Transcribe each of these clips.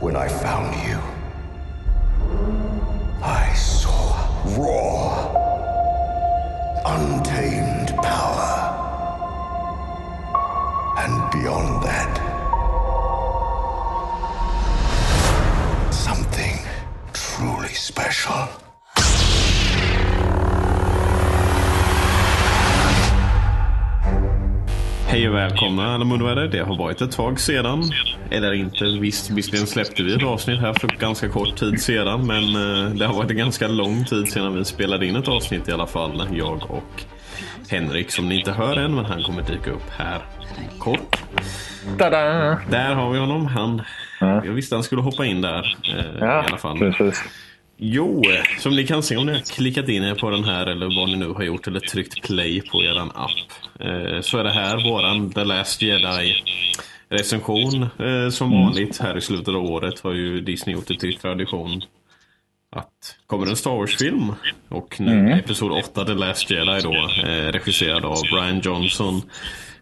When I found you, I saw raw, untamed power. And beyond that, something truly special. Hej och välkomna alla munvärder. Det har varit ett tag sedan. Eller inte. Visst, visserligen släppte vi ett avsnitt här för ganska kort tid sedan. Men eh, det har varit en ganska lång tid sedan vi spelade in ett avsnitt i alla fall. Jag och Henrik som ni inte hör än. Men han kommer dyka upp här kort. Tada! Där har vi honom. Han, Ja. Jag visste han skulle hoppa in där. eh, Ja, I alla fall. precis. Jo, som ni kan se om ni har klickat in er på den här eller vad ni nu har gjort eller tryckt play på eran app. Eh, så är det här våran The Last Jedi recension. Eh, som vanligt här i slutet av året har ju Disney gjort det till tradition att kommer en Star Wars-film och nu Episod 8 The Last Jedi då eh, regisserad av Brian Johnson.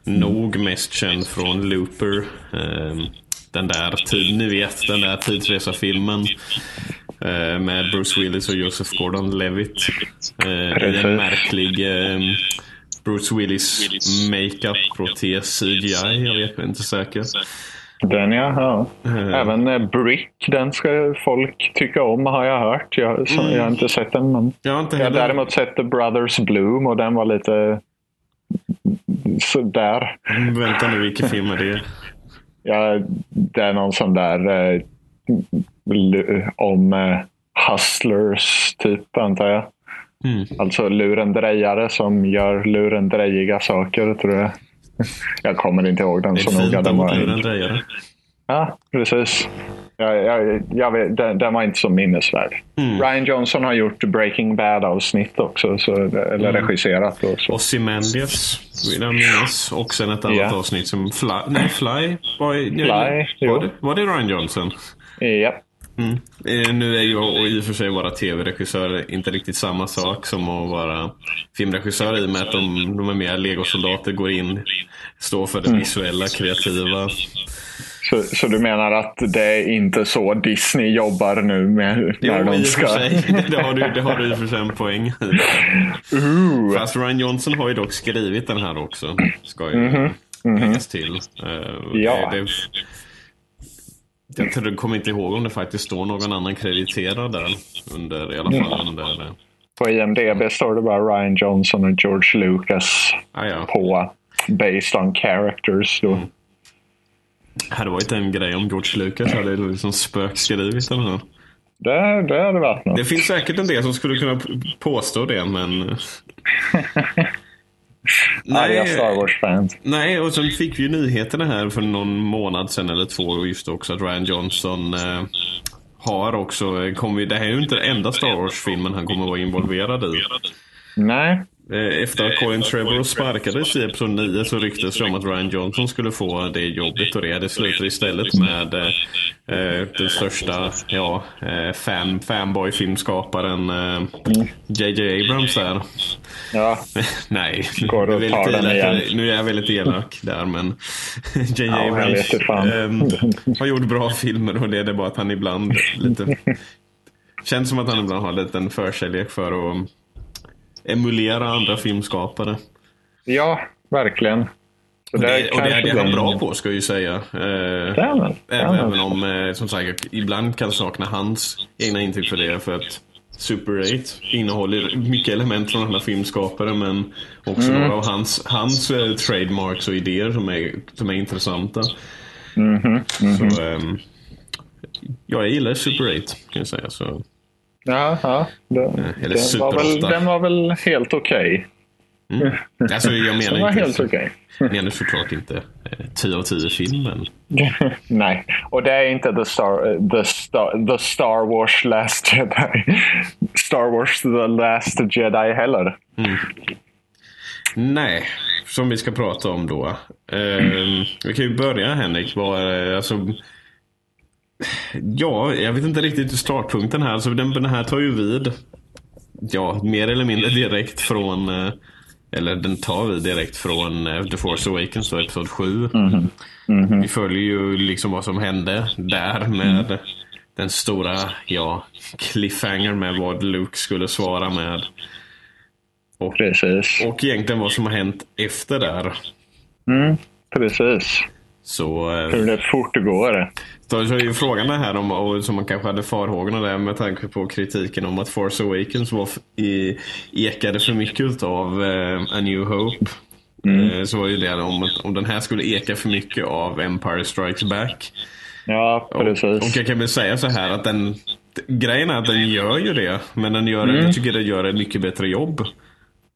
Nog mest känd från Looper. Eh, den där tid, ni vet, den där tidsresa-filmen. Eh, med Bruce Willis och Joseph Gordon-Levitt. Eh, en märklig eh, Bruce Willis makeup, protes, CGI. Jag vet inte säker. Den ja. ja. Eh. Även eh, Brick, den ska folk tycka om har jag hört. Jag, så, jag har inte sett den. Men Jag har inte jag har däremot sett The Brothers Bloom och den var lite sådär. Vänta nu, vilken film är det? Ja, det är någon sån där eh, om eh, hustlers typ antar jag. Mm. Alltså lurendrejare som gör lurendrejiga saker tror jag. Jag kommer inte ihåg den så noga. Den var. Ja, precis. Jag, jag, jag vet, den, den var inte så minnesvärd. Mm. Ryan Johnson har gjort Breaking Bad-avsnitt också. Så, eller Mm. regisserat. Och så. Ozymandias vill jag minnas. Och sen ett annat Ja. avsnitt som Fly. Nej, Fly. Var, Fly, var, jo. det, var det Ryan Johnson? Ja, Mm. Eh, nu är och i och för sig vara tv-regissör inte riktigt samma sak som att vara filmregissör i och med att de, de är mer legosoldater, går in, står för det Mm. visuella, kreativa. så, så du menar att det är inte så Disney jobbar nu med Jo, när de ska... Det har, du, det har du i och för sig en poäng. Ooh. Fast Ryan Johnson har ju dock skrivit den här också. Ska ju läggas till. Mhm, Ja. Det, det, jag tror- kommer inte ihåg om det faktiskt står någon annan krediterad där. Under, I alla fall under... eh, På IMDB står det bara Ryan Johnson och George Lucas Ah, ja. på Based on characters. Då. Mm. hade varit en grej om George Lucas hade liksom spökskrivit den här. Det, det hade varit något. Det finns säkert en del som skulle kunna påstå det, men... Arga Star Wars-fans. Nej, och sen fick vi ju nyheterna här för någon månad sedan eller två just också att Ryan Johnson eh, har också eh, kommit, det här är ju inte den enda Star Wars-filmen han kommer att vara involverad i. Nej, Efter att Colin Trevorrow sparkades i Episod 9 så ryktades det om att Ryan Johnson skulle få det jobbet och det. Det slutade istället med eh, eh, den största ja, eh, fan, fanboy-filmskaparen eh, JJ Abrams där. ja. Nej, Går nu är och tar den igen. nu är jag väldigt elak där men JJ Ja, Abrams ehm, har gjort bra filmer och det är det bara att han ibland lite känns som att han ibland har en förkärlek för att emulera andra filmskapare. ja verkligen. Och det, och det är det han bra på ska jag ju säga. Eh, Även, även om, eh, som sagt, ibland kan sakna hans egna intryck för det. För att Super 8 innehåller mycket element från andra filmskapare men också Mm. några av hans, hans eh, trademarks och idéer som är, som är intressanta. Mhm, Så, ehm, jag gillar Super 8 kan jag säga. Så. Ja, ja. Det, eller den, var väl, Super 8. den var väl helt okej. Alltså, jag Den menar var inte, helt okej. jag menar såklart inte eh, 10 av 10 filmen. Nej, och det är inte The Star, eh, the Star, the Star Wars Last Jedi. Star Wars The Last Jedi heller. Nej, som vi ska prata om då. Ehm, vi kan ju börja Henrik. Var, eh, alltså, ja, jag vet inte riktigt startpunkten här. Alltså, den, den här tar ju vid. Ja, mer eller mindre direkt från eh, eller den tar vi direkt från eh, The Force Awakens, då, episod 7. Mhm. Vi följer ju liksom vad som hände där med den stora, ja, cliffhanger med vad Luke skulle svara med. Och, Precis. och egentligen vad som har hänt efter där. Precis. Så, eh, Hur det fortgår. Då är ju frågan här om, och som man kanske hade farhågorna där med tanke på kritiken om att Force Awakens var i, ekade för mycket av eh, A New Hope. Eh, så var ju det om, om den här skulle eka för mycket av Empire Strikes Back. Ja, Och, precis. och jag kan väl säga så här att den Grejen är att den gör ju det, men den gör, jag tycker den gör ett mycket bättre jobb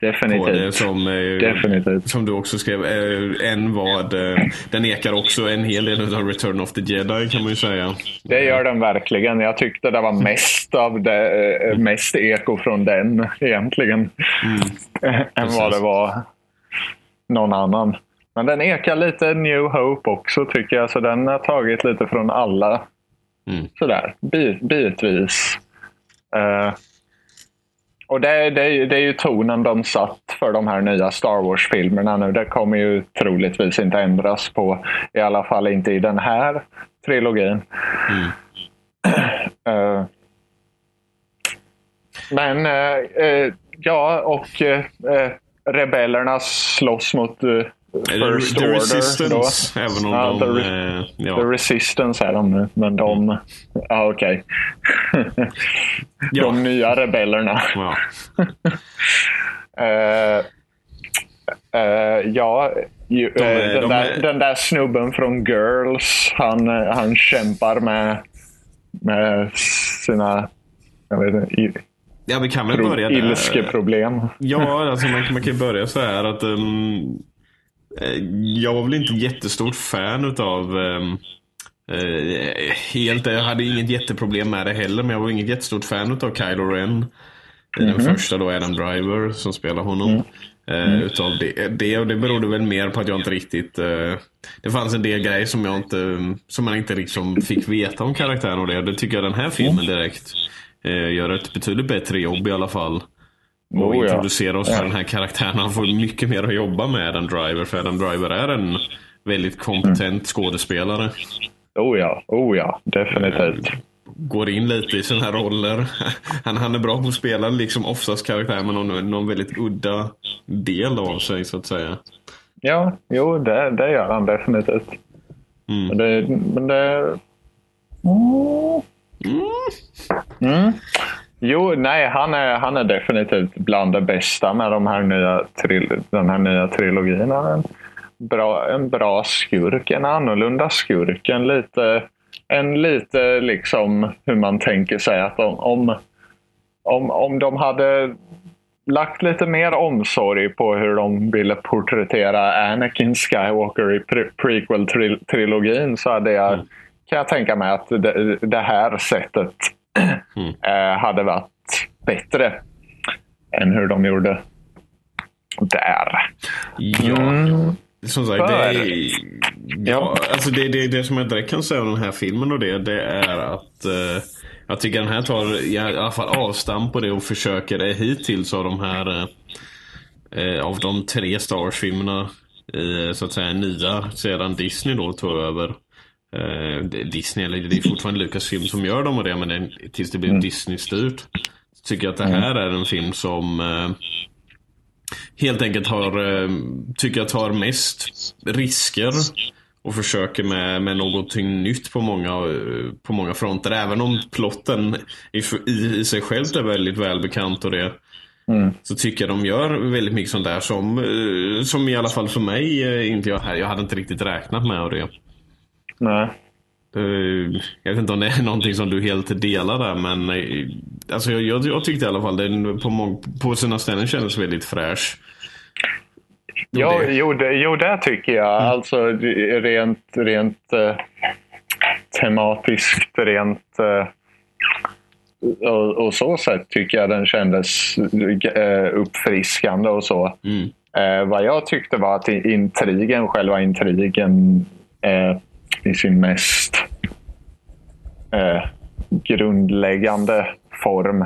på det Definitivt. som, eh, Definitivt. som du också skrev, eh, än vad eh, den ekar också en hel del av Return of the Jedi kan man ju säga. Det gör den verkligen. Jag tyckte det var mest av det, mest eko från den egentligen. Eh, Än vad det var någon annan. Men den ekar lite New Hope också tycker jag. Så den har tagit lite från alla. Mm. Sådär, bit, bitvis. Eh, och det, det, det är ju tonen de satt för de här nya Star Wars-filmerna nu. Det kommer ju troligtvis inte ändras på. I alla fall inte i den här trilogin. Eh, men eh, eh, ja, och rebellerna slåss mot First The Order. Resistance, då. även om Ja, de... the, re- eh, the ja. Resistance är de nu, men de... Ja, okej. Ja. De nya rebellerna. Ja. Eh, eh, ja, ju, De är- eh, den, de där, är- den där snubben från Girls, han, eh, han kämpar med, med sina jag vet inte, i- ja, vi kan väl pro, börja där. ilskeproblem. Ja, alltså man, man kan ju börja så här att um, jag var väl inte jättestort fan utav um, eh, helt, jag hade inget jätteproblem med det heller, men jag var inget jättestort fan utav Kylo Ren. I Den första då, Adam Driver, som spelar honom. Eh, utav det, det, och det berodde väl mer på att jag inte riktigt... Eh, det fanns en del grejer som jag inte... Som man inte liksom fick veta om karaktären och det. Det tycker jag den här filmen direkt eh, gör ett betydligt bättre jobb i alla fall. Och Oh, introducera oss för Ja. den här karaktären. Han får mycket mer att jobba med Adam Driver. För Adam Driver är en väldigt kompetent skådespelare. Oh ja, oh ja, definitivt. Går in lite i sina roller. Han, han är bra på att spela liksom oftast karaktär med någon, någon väldigt udda del av sig så att säga. Ja, jo, det, det gör han definitivt. Mm. Men det... Men det mm. Jo, nej, han är, han är definitivt bland det bästa med de här nya den här nya trilogin. Han är en bra, en bra skurk, en annorlunda skurk. En lite, en lite liksom hur man tänker sig att om, om, om, om de hade lagt lite mer omsorg på hur de ville porträttera Anakin Skywalker i pre- prequel-trilogin så hade jag, kan jag tänka mig att det, det här sättet eh, hade varit bättre än hur de gjorde där. Ja, Mm. som sagt. Det, är, ja, alltså det, det, det som jag direkt kan säga om den här filmen och det, det är att eh, jag tycker den här tar i alla fall avstamp på det och försöker eh, hittills av de här eh, eh, av de tre Star Wars-filmerna eh, så att säga nya sedan Disney då tog över. Eh, Disney, eller det är fortfarande Lucasfilm som gör dem och det, men det, tills det blir Disney-styrt. Så tycker jag att det här är en film som eh, helt enkelt har, eh, tycker jag tar mest risker och försöker med, med någonting nytt på många, på många fronter. Även om plotten i, i, sig själv är väldigt välbekant och det. Så tycker jag de gör väldigt mycket sånt där som, som i alla fall för mig inte jag. Jag hade inte riktigt räknat med och det. Nej. Eh, Jag vet inte om det är någonting som du helt delar där men eh, alltså jag, jag, jag tyckte i alla fall den på, på sina ställen kändes väldigt fräsch. Ja, det- jo, det, jo, det tycker jag. Alltså rent, rent eh, tematiskt, rent eh, och, och så sätt tycker jag den kändes eh, uppfriskande och så. Mm. Eh, vad jag tyckte var att intrigen, själva intrigen i sin mest eh, grundläggande form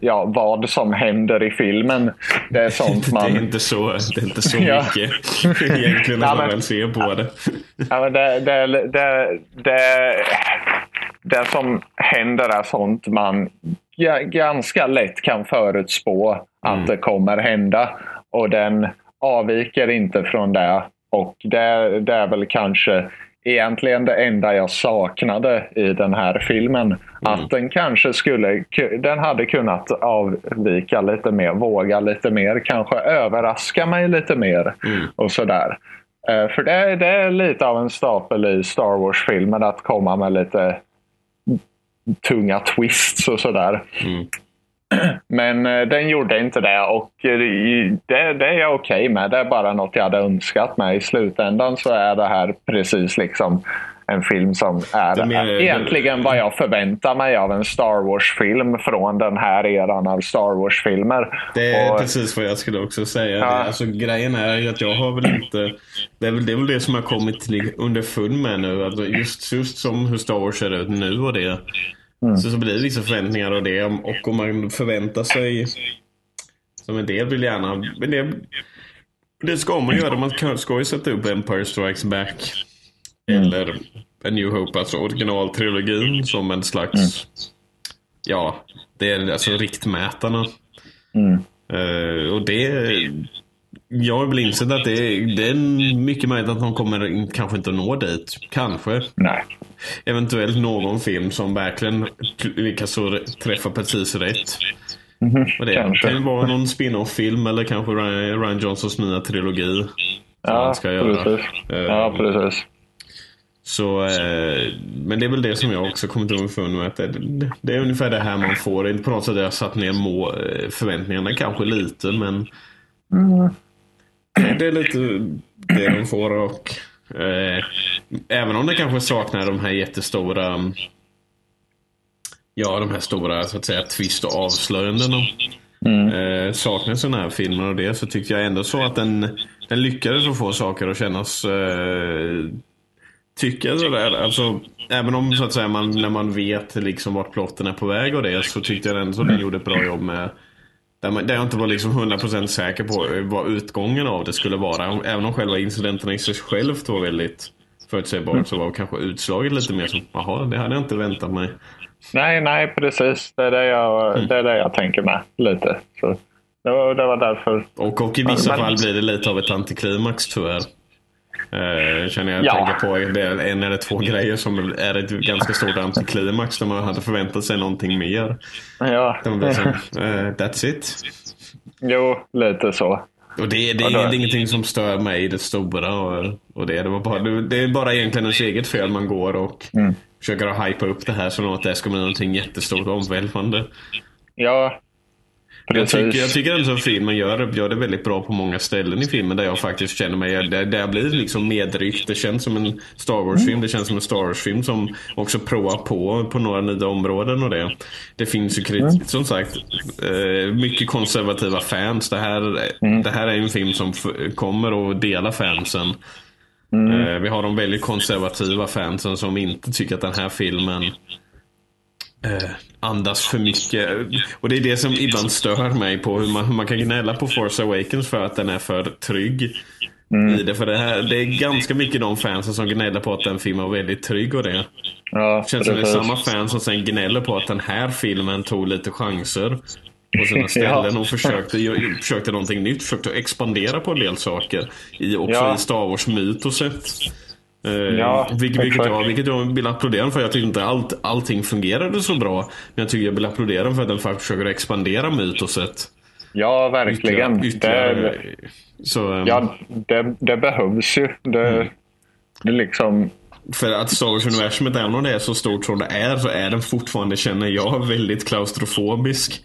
ja, vad som händer i filmen. Det är sånt man... Det är inte så, det är inte så mycket egentligen när Ja, man väl ser på det. Ja, men det, det, det, det, det som händer är sånt man ga- ganska lätt kan förutspå att det kommer hända. Och den avviker inte från det. Och det, det är väl kanske egentligen det enda jag saknade i den här filmen. Att den kanske skulle, den hade kunnat avvika lite mer, våga lite mer, kanske överraska mig lite mer och sådär. Eh, För det, det är lite av en stapel i Star Wars-filmen att komma med lite tunga twists och sådär. Men eh, den gjorde inte det och eh, det, det är jag okej med. Det är bara något jag hade önskat med. I slutändan så är det här precis liksom en film som är, mer- egentligen vad jag förväntar mig av en Star Wars-film från den här eran av Star Wars-filmer. Det är Och- precis vad jag skulle också säga. Ja. Alltså, grejen är ju att jag har väl inte... Det är väl det, är väl det som har kommit till underfund med nu. Alltså, just, just som hur Star Wars ser ut nu och det. Så, så blir det vissa förväntningar och det. Och om man förväntar sig... Som en del vill gärna... Men det, det ska man göra. Man ska ju sätta upp Empire Strikes Back. Eller A New Hope, alltså originaltrilogin som en slags... Ja, det är alltså riktmätarna. Eh, och det... Jag har väl insett att det är, det är mycket möjligt att de kommer kanske inte att nå dit. Kanske. Nej. Eventuellt någon film som verkligen lyckas träffa precis rätt. Och det kanske. kan vara någon spin-off-film eller kanske Ryan Johnsons nya trilogi. Ja, han ska göra. precis. Eh, Ja, precis. Så, eh, men det är väl det som jag också kommit underfund med. Att det, det är ungefär det här man får. Inte på något sätt har jag satt ner må, eh, förväntningarna kanske lite men det är lite det de får. Och, eh, även om det kanske saknar de här jättestora Ja, de här stora så att säga twist och avslöjandena. Eh, saknas den här filmen och det så tyckte jag ändå så att den, den lyckades att få saker att kännas eh, tycker jag sådär. Alltså, även om så att säga, man, när man vet liksom vart plotten är på väg och det så tyckte jag ändå att den gjorde ett bra jobb med där, man, där jag inte var liksom 100% säker på vad utgången av det skulle vara. Även om själva incidenterna i sig självt var väldigt förutsägbart så var kanske utslaget lite mer som jaha, det hade jag inte väntat mig. Nej, nej, precis. Det är det jag, Mm. det är det jag tänker med lite. Så det, var, det var därför. Och, och i vissa Men- fall blir det lite av ett antiklimax tyvärr. Eh, känner jag Ja. tänker på det är en eller två grejer som är ett ganska stort antiklimax där man hade förväntat sig någonting mer. Ja, som, eh, that's it. jo, lite så. Och det, det, då- det är ingenting som stör mig i det stora. Och, och det, det, var bara, det, det är bara egentligen ens eget fel man går och Mm. försöker att hypa upp det här som att det ska bli någonting jättestort och omvälvande. Ja, Jag tycker, jag tycker ändå att filmen gör, gör det väldigt bra på många ställen i filmen där jag faktiskt känner mig, där, där jag blir liksom medryckt. Det känns som en Star Wars-film. Det känns som en Star Wars-film som också provar på på några nya områden och det. Det finns ju kritik, som sagt, eh, mycket konservativa fans. Det här, det här är en film som kommer att dela fansen. Eh, vi har de väldigt konservativa fansen som inte tycker att den här filmen eh, andas för mycket. Och det är det som ibland stör mig på hur man, hur man kan gnälla på Force Awakens för att den är för trygg. I det, för det, här, det är ganska mycket de fansen som gnäller på att den filmen var väldigt trygg och det. Ja, känns som det är samma fans som sen gnäller på att den här filmen tog lite chanser på sina ställen och försökte, försökte någonting nytt. Försökte expandera på en del saker. I, också Ja. i Star Wars-mytoset. Eh, Ja, vilket, vilket, jag, vilket jag vill applådera för. Jag tycker inte allt, allting fungerade så bra. Men jag tycker jag vill applådera för att den faktiskt försöker expandera mytoset. Ja, verkligen. Ytterligare. Det, Så, ehm, ja, det, det behövs ju. Det, Mm. det liksom... För att Star Wars-universumet, även om det är så stort som det är, så är den fortfarande, känner jag, väldigt klaustrofobisk.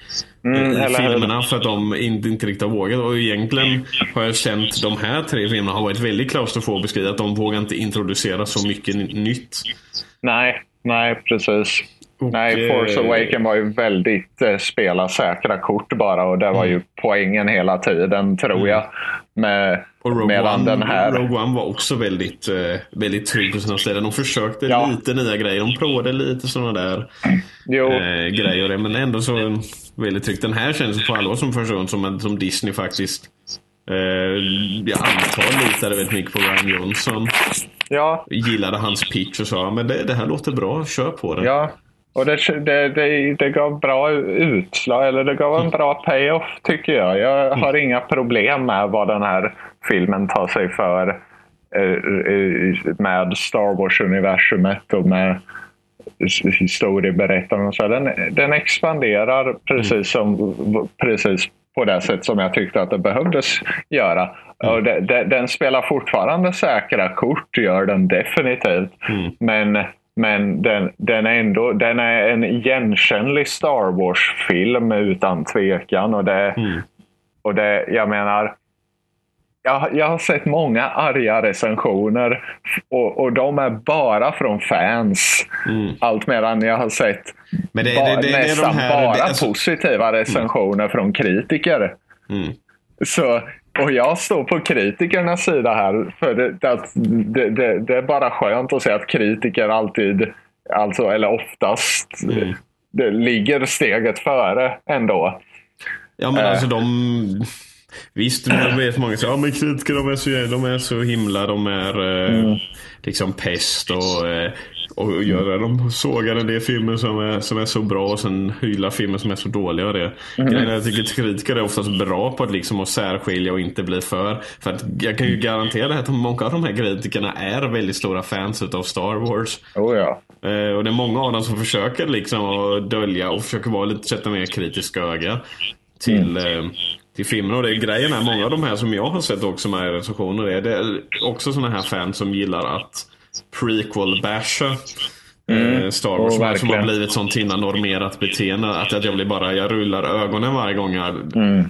Mm, I eller hur? filmerna för att de inte, inte riktigt har vågat. Och egentligen har jag känt de här tre filmerna har varit väldigt klaustrofobiska i att de vågar inte introducera så mycket ny- nytt. Nej, nej, precis. Och, Nej, Force eh, Awaken var ju väldigt eh, spela säkra kort bara och det var Mm. ju poängen hela tiden tror jag. Med Och Rogue Medan One, den här- Rogue One var också väldigt, eh, väldigt trygg på sina ställen. De försökte Ja. lite nya grejer. De provade lite sådana där Jo, eh, grejer. Men ändå så väldigt tryggt. Den här känns på allvar som person som, en- som Disney faktiskt eh, jag antar litade väldigt mycket på Ryan Johnson. ja, Gillade hans pitch och sa men det, det här låter bra, kör på det. ja. Och det, det, det, det gav bra utslag, eller det gav en bra payoff tycker jag. Jag har inga problem med vad den här filmen tar sig för eh, eh, med Star Wars-universumet och med his- historieberättaren. och Så den, den expanderar precis, som, precis på det sätt som jag tyckte att det behövdes göra. Och det, det, den spelar fortfarande säkra kort, gör den definitivt. Men, men den, den, är ändå, den är en igenkännlig Star Wars-film utan tvekan. Och det, och det jag menar, jag, jag har sett många arga recensioner och, och de är bara från fans. Allt medan jag har sett Men det- det- det- är de nästan här- bara alltså- positiva recensioner från kritiker. Mm. Så, och jag står på kritikernas sida här. För det, att det, är bara skönt att se att kritiker alltid, alltså, eller oftast, Mm. det ligger steget före ändå. Ja men Eh. alltså de... Visst, jag vet många som säger ja men kritiker de är så, de är så himla, de är eh, Mm. liksom pest och, eh, och gör, de sågar en del filmer som är, som är så bra och sen hyllar filmer som är så dåliga. Och det. Mm. Att Jag tycker kritiker är oftast bra på att, liksom, att särskilja och inte bli för. För att jag kan ju garantera att många av de här kritikerna är väldigt stora fans utav Star Wars. Oh, ja. Eh, och det är många av dem som försöker liksom att dölja och försöker vara lite, sätta mer kritiska öga till, eh, till filmen. Och det är grejen är, många av de här som jag har sett också med i recensioner är, det är också såna här fans som gillar att prequel-basha. eh, Star Wars Oh, som, har- blivit sånt innan normerat beteende. Att, att jag blir bara, jag rullar ögonen varje gång jag,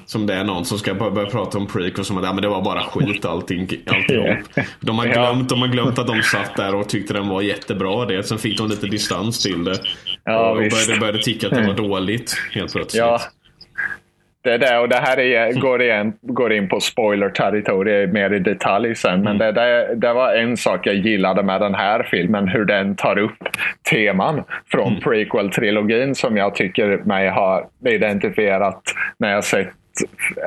som det är någon som ska börja, prata om prequel som att ja, men det var bara skit allting, alltihop. De har, glömt, de har glömt att de satt där och tyckte den var jättebra. Det. Sen fick de lite distans till det. Ja, och visst. började, började tycka att det var dåligt helt plötsligt. Ja. Det är det och det här är, går, igen, går in på spoiler-territoriet mer i detalj sen. Men det, det, det var en sak jag gillade med den här filmen. Hur den tar upp teman från prequel-trilogin som jag tycker mig ha identifierat när jag sett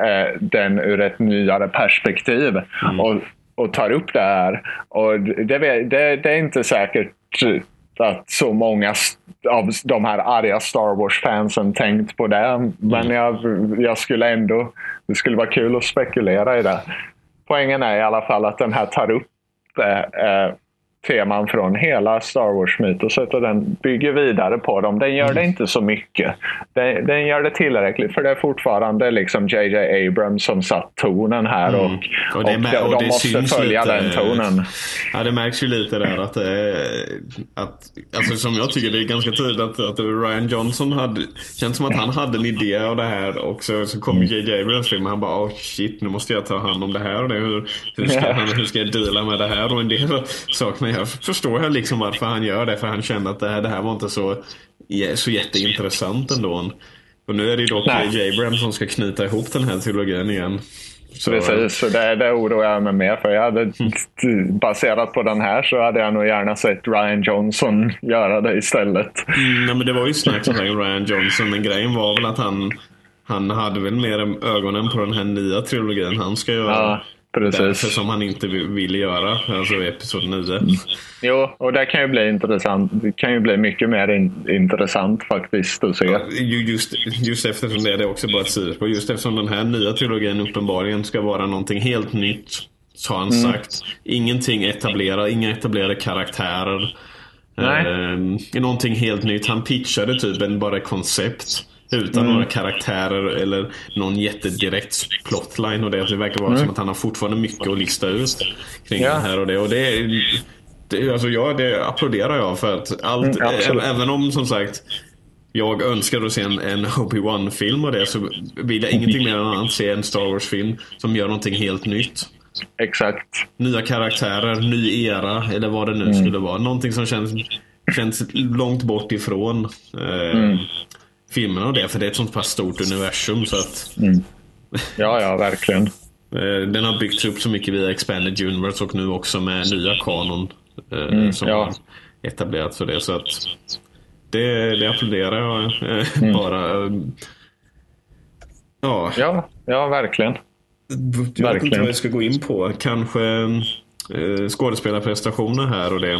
eh, den ur ett nyare perspektiv. Och, och tar upp det här. Och det, det, det är inte säkert att så många av de här arga Star Wars-fansen tänkt på det. Men jag, jag skulle ändå... Det skulle vara kul att spekulera i det. Poängen är i alla fall att den här tar upp eh, teman från hela Star Wars-mytoset och den bygger vidare på dem. Den gör det inte så mycket. Den, den gör det tillräckligt för det är fortfarande liksom JJ Abrams som satt tonen här och, Mm. Och det och de, och de måste följa lite, den tonen. Ja, det märks ju lite där att, att alltså som jag tycker det är ganska tydligt att, att Ryan Johnson hade, känns som att han hade en idé av det här och så, så kom J.J. Abrams film och han bara oh shit nu måste jag ta hand om det här och det. Hur, hur, ska, Ja. hur ska jag deala med det här och en del saker. Men jag förstår jag liksom varför han gör det för han kände att det här, det här var inte så, så jätteintressant ändå. Och nu är det ju dock. J.J. Abrams som ska knyta ihop den här trilogin igen. Så, Precis, så det, det oroar jag mig mer för. Jag hade, baserat på den här så hade jag nog gärna sett Ryan Johnson göra det istället. Mm, nej, men det var ju snack om Ryan Johnson, men grejen var väl att han, han hade väl mer ögonen på den här nya trilogin han ska göra. Ja, Därför precis. som han inte vill, göra, alltså episod 9. Jo, och det kan ju bli intressant. Det kan ju bli mycket mer in, intressant faktiskt att se. Ju- Just, just eftersom det är det också bara ett sidospår. Just eftersom den här nya trilogin uppenbarligen ska vara någonting helt nytt. Så har han Mm. sagt. Ingenting etablerat, inga etablerade karaktärer. Nej. Eh, någonting helt nytt. Han pitchade typ en bara koncept. Utan Mm. några karaktärer eller någon jättedirekt plotline. Och det, det verkar vara som att han har fortfarande mycket att lista ut kring Mm. Ja. det här och det. Och det, det, alltså jag, det applåderar jag för att allt, Mm, även om som sagt jag önskar att se en, en Obi-Wan-film och det så vill jag ingenting mer än att se en Star Wars-film som gör någonting helt nytt. Exakt. Nya karaktärer, ny era eller vad det Mm. nu skulle vara. Någonting som känns, känns långt bort ifrån eh, Mm. Filmerna och det. För det är ett sånt pass stort universum så att Ja, ja, verkligen. Eh, den har byggts upp så mycket via Expanded Universe och nu också med nya kanon. Eh, som ja. har etablerats för det. Så att det, det applåderar jag eh, bara. eh, Ja, Ja, ja verkligen. jag vet inte verkligen. vad jag ska gå in på. Kanske eh, skådespelarprestationer här och det.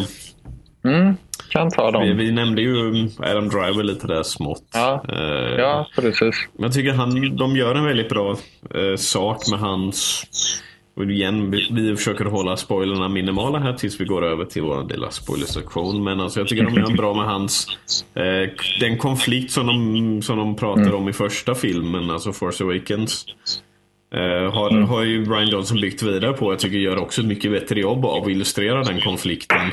Mm, kan ta dem. Vi, vi nämnde ju Adam Driver lite där smått. Ja. Eh, Ja, precis. Men jag tycker han, de gör en väldigt bra eh, sak med hans... Och igen, vi, vi försöker hålla spoilerna minimala här tills vi går över till vår lilla spoilersektion. Men alltså, jag tycker de gör en bra med hans... Eh, den konflikt som de, som de pratar om i första filmen, alltså Force Awakens. Eh, har, har ju Brian Johnson byggt vidare på. Jag tycker gör också ett mycket bättre jobb av att illustrera den konflikten.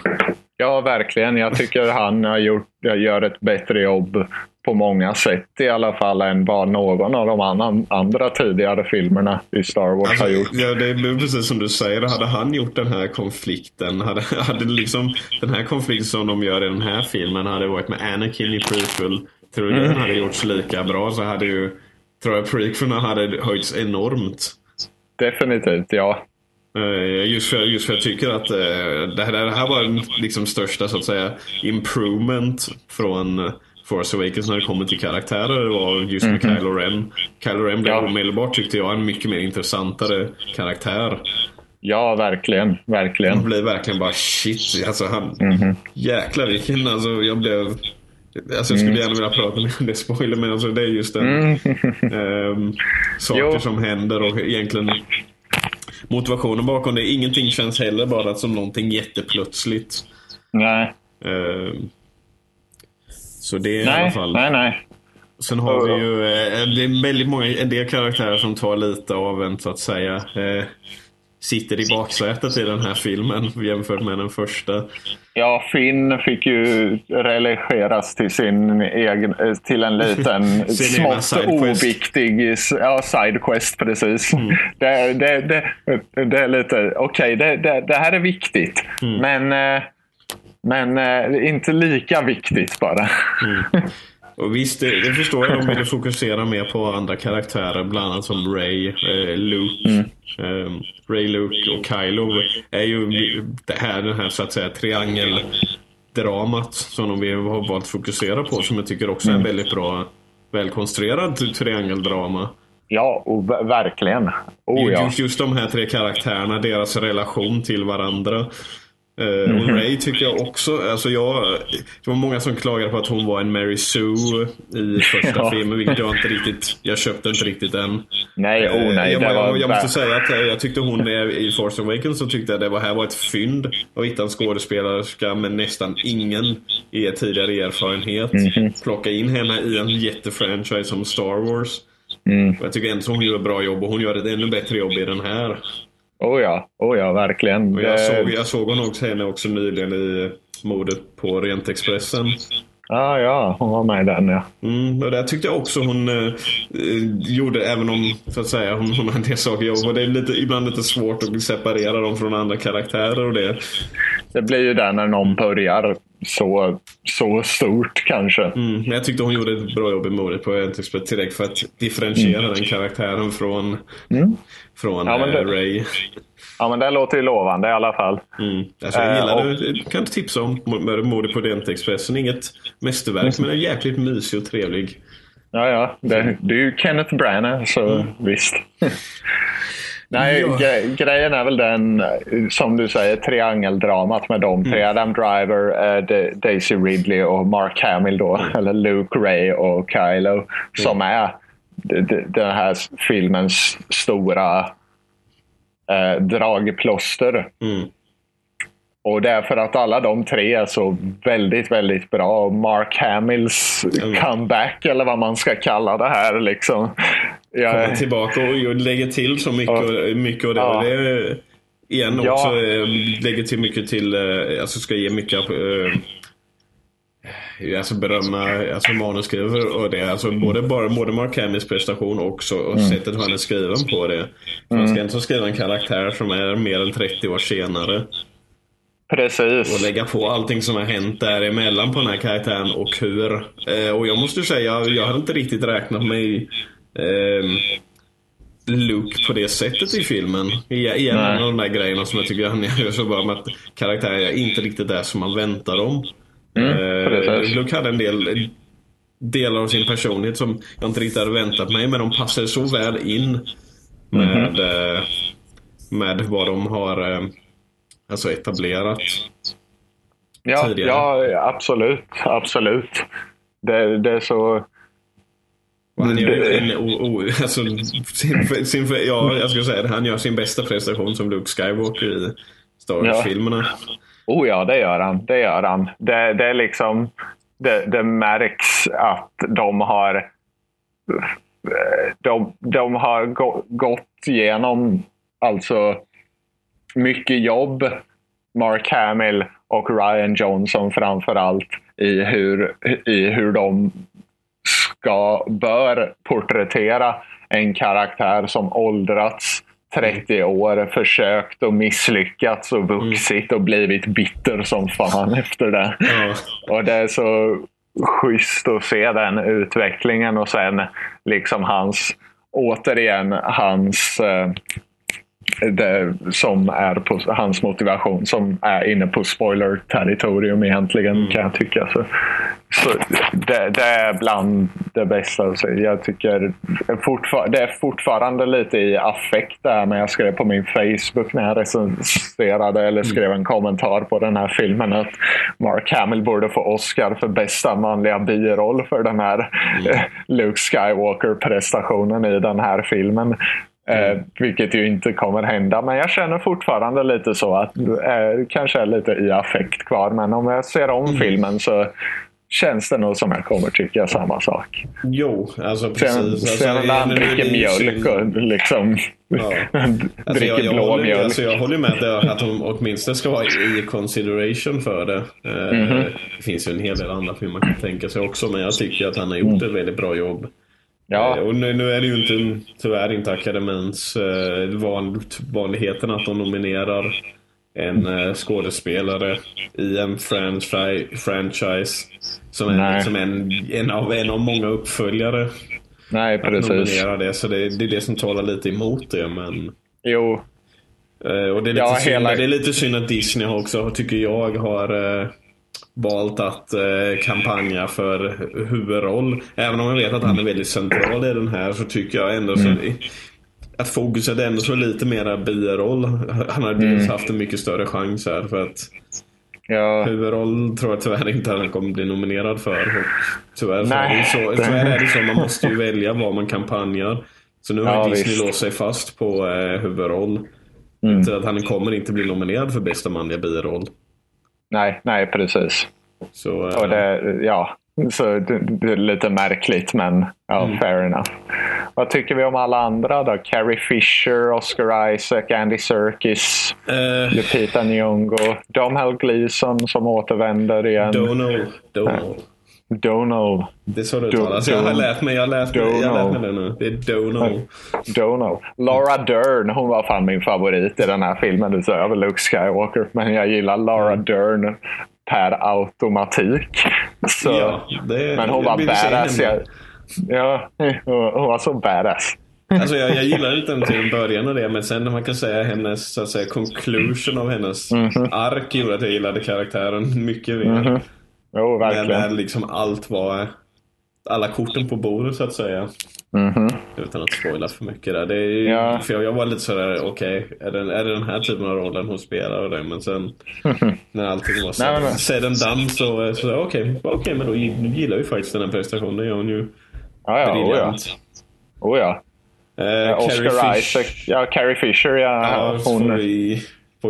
Ja, verkligen. Jag tycker han har gjort, gör ett bättre jobb på många sätt i alla fall än vad någon av de annan, andra tidigare filmerna i Star Wars Alltså, har gjort. ja, det är precis som du säger. Hade han gjort den här konflikten, hade, hade liksom den här konflikten som de gör i den här filmen hade varit med Anakin i prequel. Trilogin Mm. hade gjorts lika bra så hade ju, tror jag, prequelerna hade höjts enormt. Definitivt, ja. Eh, Just för, just för jag tycker att eh, det, här, det här var den liksom största så att säga improvement från Force Awakens när det kommer till karaktärer. Var just med Kylo Ren. Kylo Ren blev Ja. omedelbart tyckte jag en mycket mer intressantare karaktär. Ja, verkligen. Verkligen. blev verkligen bara shit. Alltså han... Jäklar vilken... Alltså jag blev... Alltså jag skulle gärna vilja prata om det spoiler men alltså det är just den... ehm, saker Jo. som händer och egentligen motivationen bakom det. Ingenting känns heller bara som någonting jätteplötsligt. Nej, Ehm, så det är i alla nej, fall... nej, nej. Sen har vi ju eh, det är väldigt många, en del karaktärer som tar lite av en så att säga. Sitter i baksätet i den här filmen jämfört med den första. Ja, Finn fick ju religeras till sin egen, eh, till en liten smått oviktig ja, sidequest. Precis. Det, det, det, det är lite, okej, det, det, här är viktigt. Men, eh, men eh, inte lika viktigt bara. Och visst, det, det förstår jag. De ville fokusera mer på andra karaktärer. Bland annat som Ray, eh, Luke. Eh, Ray, Luke och Kylo är ju det här, den här så att säga triangeldramat som de har valt att fokusera på. Som jag tycker också är en väldigt bra, välkonstruerad triangeldrama. Ja, och ver- verkligen. Oh, ja. Just, just de här tre karaktärerna, deras relation till varandra. Mhm. Och Ray tycker jag också, alltså jag, det var många som klagade på att hon var en Mary Sue i första Ja. filmen, vilket jag inte riktigt, jag köpte inte riktigt än. Nej, oh, nej. Eh, jag, jag, jag måste säga att jag tyckte hon i Force Awakens så tyckte jag det var, här var ett fynd att hitta en skådespelerska med nästan ingen i tidigare erfarenhet. Mhm. Plocka in henne i en jättefranchise som Star Wars. Mm. Jag tycker ändå hon gör ett bra jobb och hon gör ett ännu bättre jobb i den här. Oh ja, oh ja verkligen. Och jag, såg, jag såg hon också, henne också nyligen i mordet på Rentexpressen. Ja, ja, hon var med i den ja. Mm, och där tyckte jag också hon eh, eh, gjorde, även om så att säga hon, hon har en del saker jobb. Och det är lite, ibland lite svårt att separera dem från andra karaktärer och det. Det blir ju där när någon börjar så, så stort kanske. Mm, men jag tyckte hon gjorde ett bra jobb i mordet på Rentexpressen direkt för att differentiera den karaktären från, från Ja, eh, det- Ray. Ja, men det låter ju lovande i alla fall. Mm. Alltså, jag Eh, gillade, och- jag kan tipsa om mordet på Rentexpressen. Inget mästerverk men en jäkligt mysig och trevlig. Ja, ja. Det, det är ju Kenneth Branagh, så visst. Nej, Ja. gre- grejen är väl den, eh, som du säger, triangeldramat med de tre. Adam Driver, eh, Da- Daisy Ridley och Mark Hamill då. Eller Luke Ray och Kylo. Som är den här filmens stora eh, dragplåster. Mm. Och det är för att alla de tre är så väldigt, väldigt bra. Mark Hamills Mm. comeback, eller vad man ska kalla det här. Liksom. Jag, Komma tillbaka och lägger till så mycket, och, mycket och det. Ja. Det är, igen också eh, lägger till mycket till, eh, alltså ska ge mycket eh, Alltså berömma alltså manusskrivare och det. Alltså både, bara, både Mark Hamills prestation och, så, och Mm. sättet han är skriven på det. Man ska inte skriva en karaktär som är mer än 30 år senare. Och precis. lägga på allting som har hänt däremellan på den här karaktären och hur. Eh, och jag måste säga, jag hade inte riktigt räknat mig... ehm, Luke på det sättet i filmen. Igen en av de där grejerna som jag tycker han gör så bra med att karaktären är inte riktigt där som man väntar dem. Mm, eh. Luke hade en del delar av sin personlighet som jag inte riktigt hade väntat mig men de passar så väl in med, eh, med vad de har eh, alltså etablerat. Ja, tidigare. ja absolut. Absolut. Det, det är så... Han gör ju Det- en, o, o, alltså, sin, sin, ja, jag skulle säga det. Han gör sin bästa prestation som Luke Skywalker i Star Wars-filmerna. Oh ja, det gör han. Det gör han. Det, det är liksom... Det, det märks att de har... De, de har gått igenom alltså mycket jobb, Mark Hamill och Ryan Johnson framför allt, i hur, i hur de ska, bör porträttera en karaktär som åldrats 30 år, försökt och misslyckats och vuxit och blivit bitter som fan efter det. Ja. Och det är så schysst att se den utvecklingen och sen liksom hans, återigen hans eh, det som är på hans motivation som är inne på spoiler territorium egentligen kan jag tycka. Så, så det, det är bland det bästa. Så jag tycker det är fortfarande lite i affekt där men jag skrev på min Facebook när jag recenserade eller skrev en kommentar på den här filmen att Mark Hamill borde få Oscar för bästa manliga biroll för den här eh, Luke Skywalker-prestationen i den här filmen. Eh, vilket ju inte kommer hända. Men jag känner fortfarande lite så att eh, kanske är lite i affekt kvar. Men om jag ser om filmen så känns det nog som jag kommer tycka samma sak. Jo, alltså precis. sen alltså, när han dricker mjölk och liksom Ja. Alltså, dricker jag, jag, blå håller, mjölk. alltså, jag håller med att, att de åtminstone ska vara i consideration för det. Eh, Mhm. Det finns ju en hel del andra filmer man kan tänka sig också, men jag tycker att han har gjort ett väldigt bra jobb. Ja, Eh, Och nu, nu är det ju inte, tyvärr inte akademins eh, van, vanligheten att de nominerar en eh, skådespelare i en franchi- franchise som är liksom en, en, av, en av många uppföljare. nej Att precis. nominera det, så det, det är det som talar lite emot det. Men, Jo, eh, och det är, lite Ja, synd, hela- det är lite synd att Disney också, tycker jag, har eh, valt att eh, kampanja för huvudroll. Även om jag vet att han är väldigt central i den här så tycker jag ändå så, att fokuset är ändå så lite mera biroll. Han har dels haft en mycket större chans här för att ja, huvudroll tror jag tyvärr inte han kommer bli nominerad för. Och tyvärr så är, så, tyvärr är det så, man måste ju välja vad man kampanjar. Så nu har Ja, Disney visst. låst sig fast på eh, huvudroll. Mm. Så att han kommer inte bli nominerad för bästa manliga biroll. Nej, nej precis. Så, eh, Och det, ja, så det, det är lite märkligt men ja, Mm. fair enough. Vad tycker vi om alla andra då? Carrie Fisher, Oscar Isaac, Andy Serkis, eh, Lupita Nyong'o, Domhnall Gleeson som återvänder igen. Donald. Donald. Donald. Det är så det uttalas. Jag har lärt mig. Jag har lärt mig, jag har lärt mig det nu. Det är Donald. Donald. Laura Dern, hon var fan min favorit i den här filmen utöver Luke Skywalker. Men jag gillar Laura Mm. Dern per automatik. Så, Ja, det- men hon det var badass. Jag, ja, hon var så badass. Alltså jag, jag gillar inte den till början av det, men sen när man kan säga hennes så att säga, conclusion av hennes Mhm. ark gjorde att jag gillade karaktären mycket mer. Jo, verkligen. när liksom allt var alla korten på bordet så att säga. Utan att spoila för mycket där. Det är, ju-. Ja. För jag, jag var lite sådär, okej, är, det, är det den här typen av rollen hon spelar och det? Men sen när allting var Nej, said and done så, så okej, okej, men då gillar vi faktiskt den här prestationen. Det gör hon ju Ja, ja, oh, ja. briljant. Oh, ja. Eh, Ja, Carrie Oscar Fish- Isaac. Ja, Carrie Fisher. Ja, Ja, hon, vi, får vi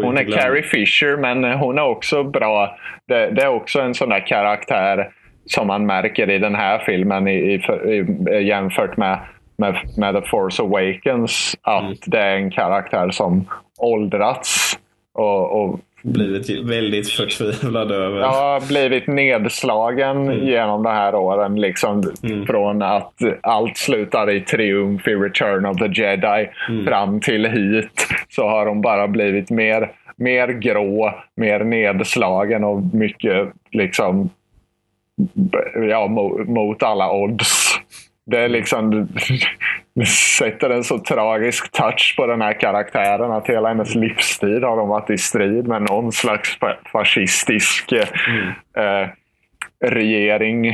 hon är. Carrie Fisher, men hon är också bra. Det, det är också en sån där karaktär som man märker i den här filmen i, i, i, jämfört med, med, med The Force Awakens. Att Mm. det är en karaktär som åldrats och, och blivit väldigt förtvivlad över. Har blivit nedslagen Mm. genom de här åren. Liksom, Från att allt slutar i triumf i Return of the Jedi Mm. fram till hit så har de bara blivit mer, mer grå, mer nedslagen och mycket liksom ja, mot, mot alla odds. Det är liksom sätter en så tragisk touch på den här karaktären att hela hennes livstid har de varit i strid med någon slags fascistisk eh, regering.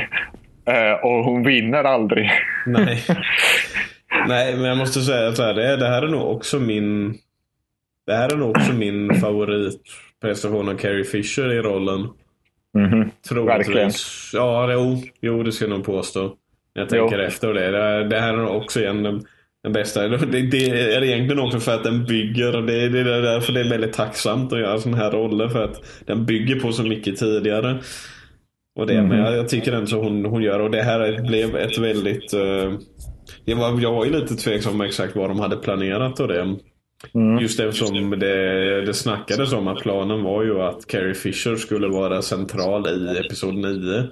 Eh, och hon vinner aldrig. Nej. Nej, men jag måste säga att det, det här är nog också min det här är nog också min favoritprestation av Carrie Fisher i rollen. Mm -hmm. Verkligen. Ja, jo, jo, det ska jag nog påstå. Jag tänker jo. efter det. det. Det här är också igen den, den bästa. Det, det, är egentligen också för att den bygger. Det, det är därför det är väldigt tacksamt att göra sådana här roller. För att den bygger på så mycket tidigare. Och det, mm. men jag, jag tycker den så hon, hon gör. Och det här blev ett väldigt... Uh, jag, var, jag var ju lite tveksam om exakt vad de hade planerat och det. Mm. Just eftersom det, det snackades om att planen var ju att Carrie Fisher skulle vara central i Episod 9.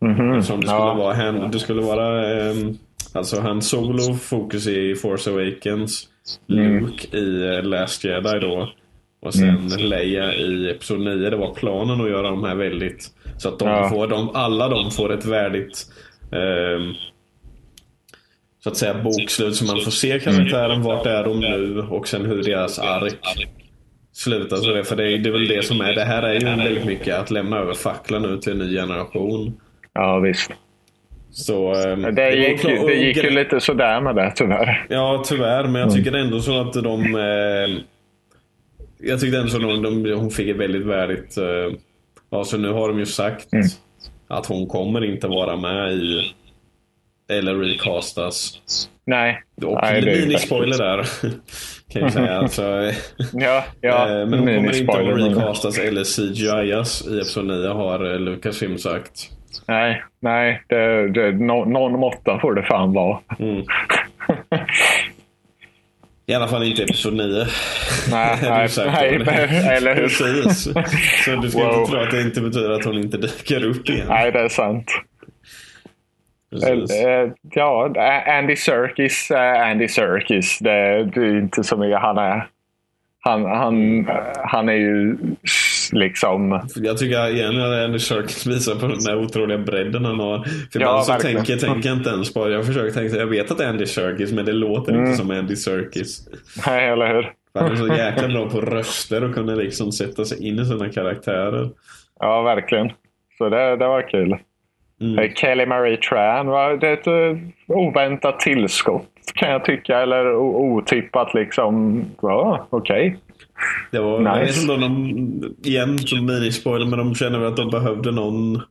Mm-hmm. Som det skulle ja. vara, det skulle vara eh, alltså Han Solo fokus i Force Awakens. Mm. Luke i eh, Last Jedi då. Och sen mm. Leia i Episod 9. Det var planen att göra de här väldigt... Så att de ja. får, de, alla de får ett värdigt eh, så att säga bokslut så man får se karaktären, vart är de nu och sen hur deras ark slutar. Så det, för det är, det är väl det som är, det här är ju väldigt mycket att lämna över facklan nu till en ny generation. Ja visst. Så, um, det, gick, det, det gick ju lite sådär med det tyvärr. Ja tyvärr, men jag tycker ändå så att de... Eh, jag tyckte ändå så att de, hon fick ett väldigt värdigt... Eh, alltså nu har de ju sagt mm. att hon kommer inte vara med i eller recastas. Nej. Och Nej, minispoiler där. kan jag säga. Alltså, ja, ja, eh, men hon kommer inte att recastas eller CGIas i Episod 9 har eh, Lucasfilm sagt. Nej, nej det, det, no, någon måtta får det fan vara. Mm. I alla fall inte Episod 9. Nej, nej, nej eller hur? Precis. Så du ska wow. inte tro att det inte betyder att hon inte dyker upp igen. Nej, det är sant. Uh, ja, Andy Serkis är Andy Serkis. Det, det är inte så mycket han är. Han, han, han är ju liksom... Jag tycker igen att Andy Serkis visar på den där otroliga bredden han har. För ja, så tänker, tänker jag inte ens på Jag försöker tänka, jag vet att det är Andy Serkis men det låter mm. inte som Andy Serkis. Nej, eller hur? Han är så jäkla bra på röster och kunna liksom sätta sig in i sina karaktärer. Ja, verkligen. Så det, det var kul. Mm. Eh, Kelly Marie Tran var det ett uh, oväntat tillskott kan jag tycka. Eller otippat liksom. Ja, okej. Okay. Det var, nice. Jag vet inte om de, igen som minispoiler, men de känner väl att de behövde någon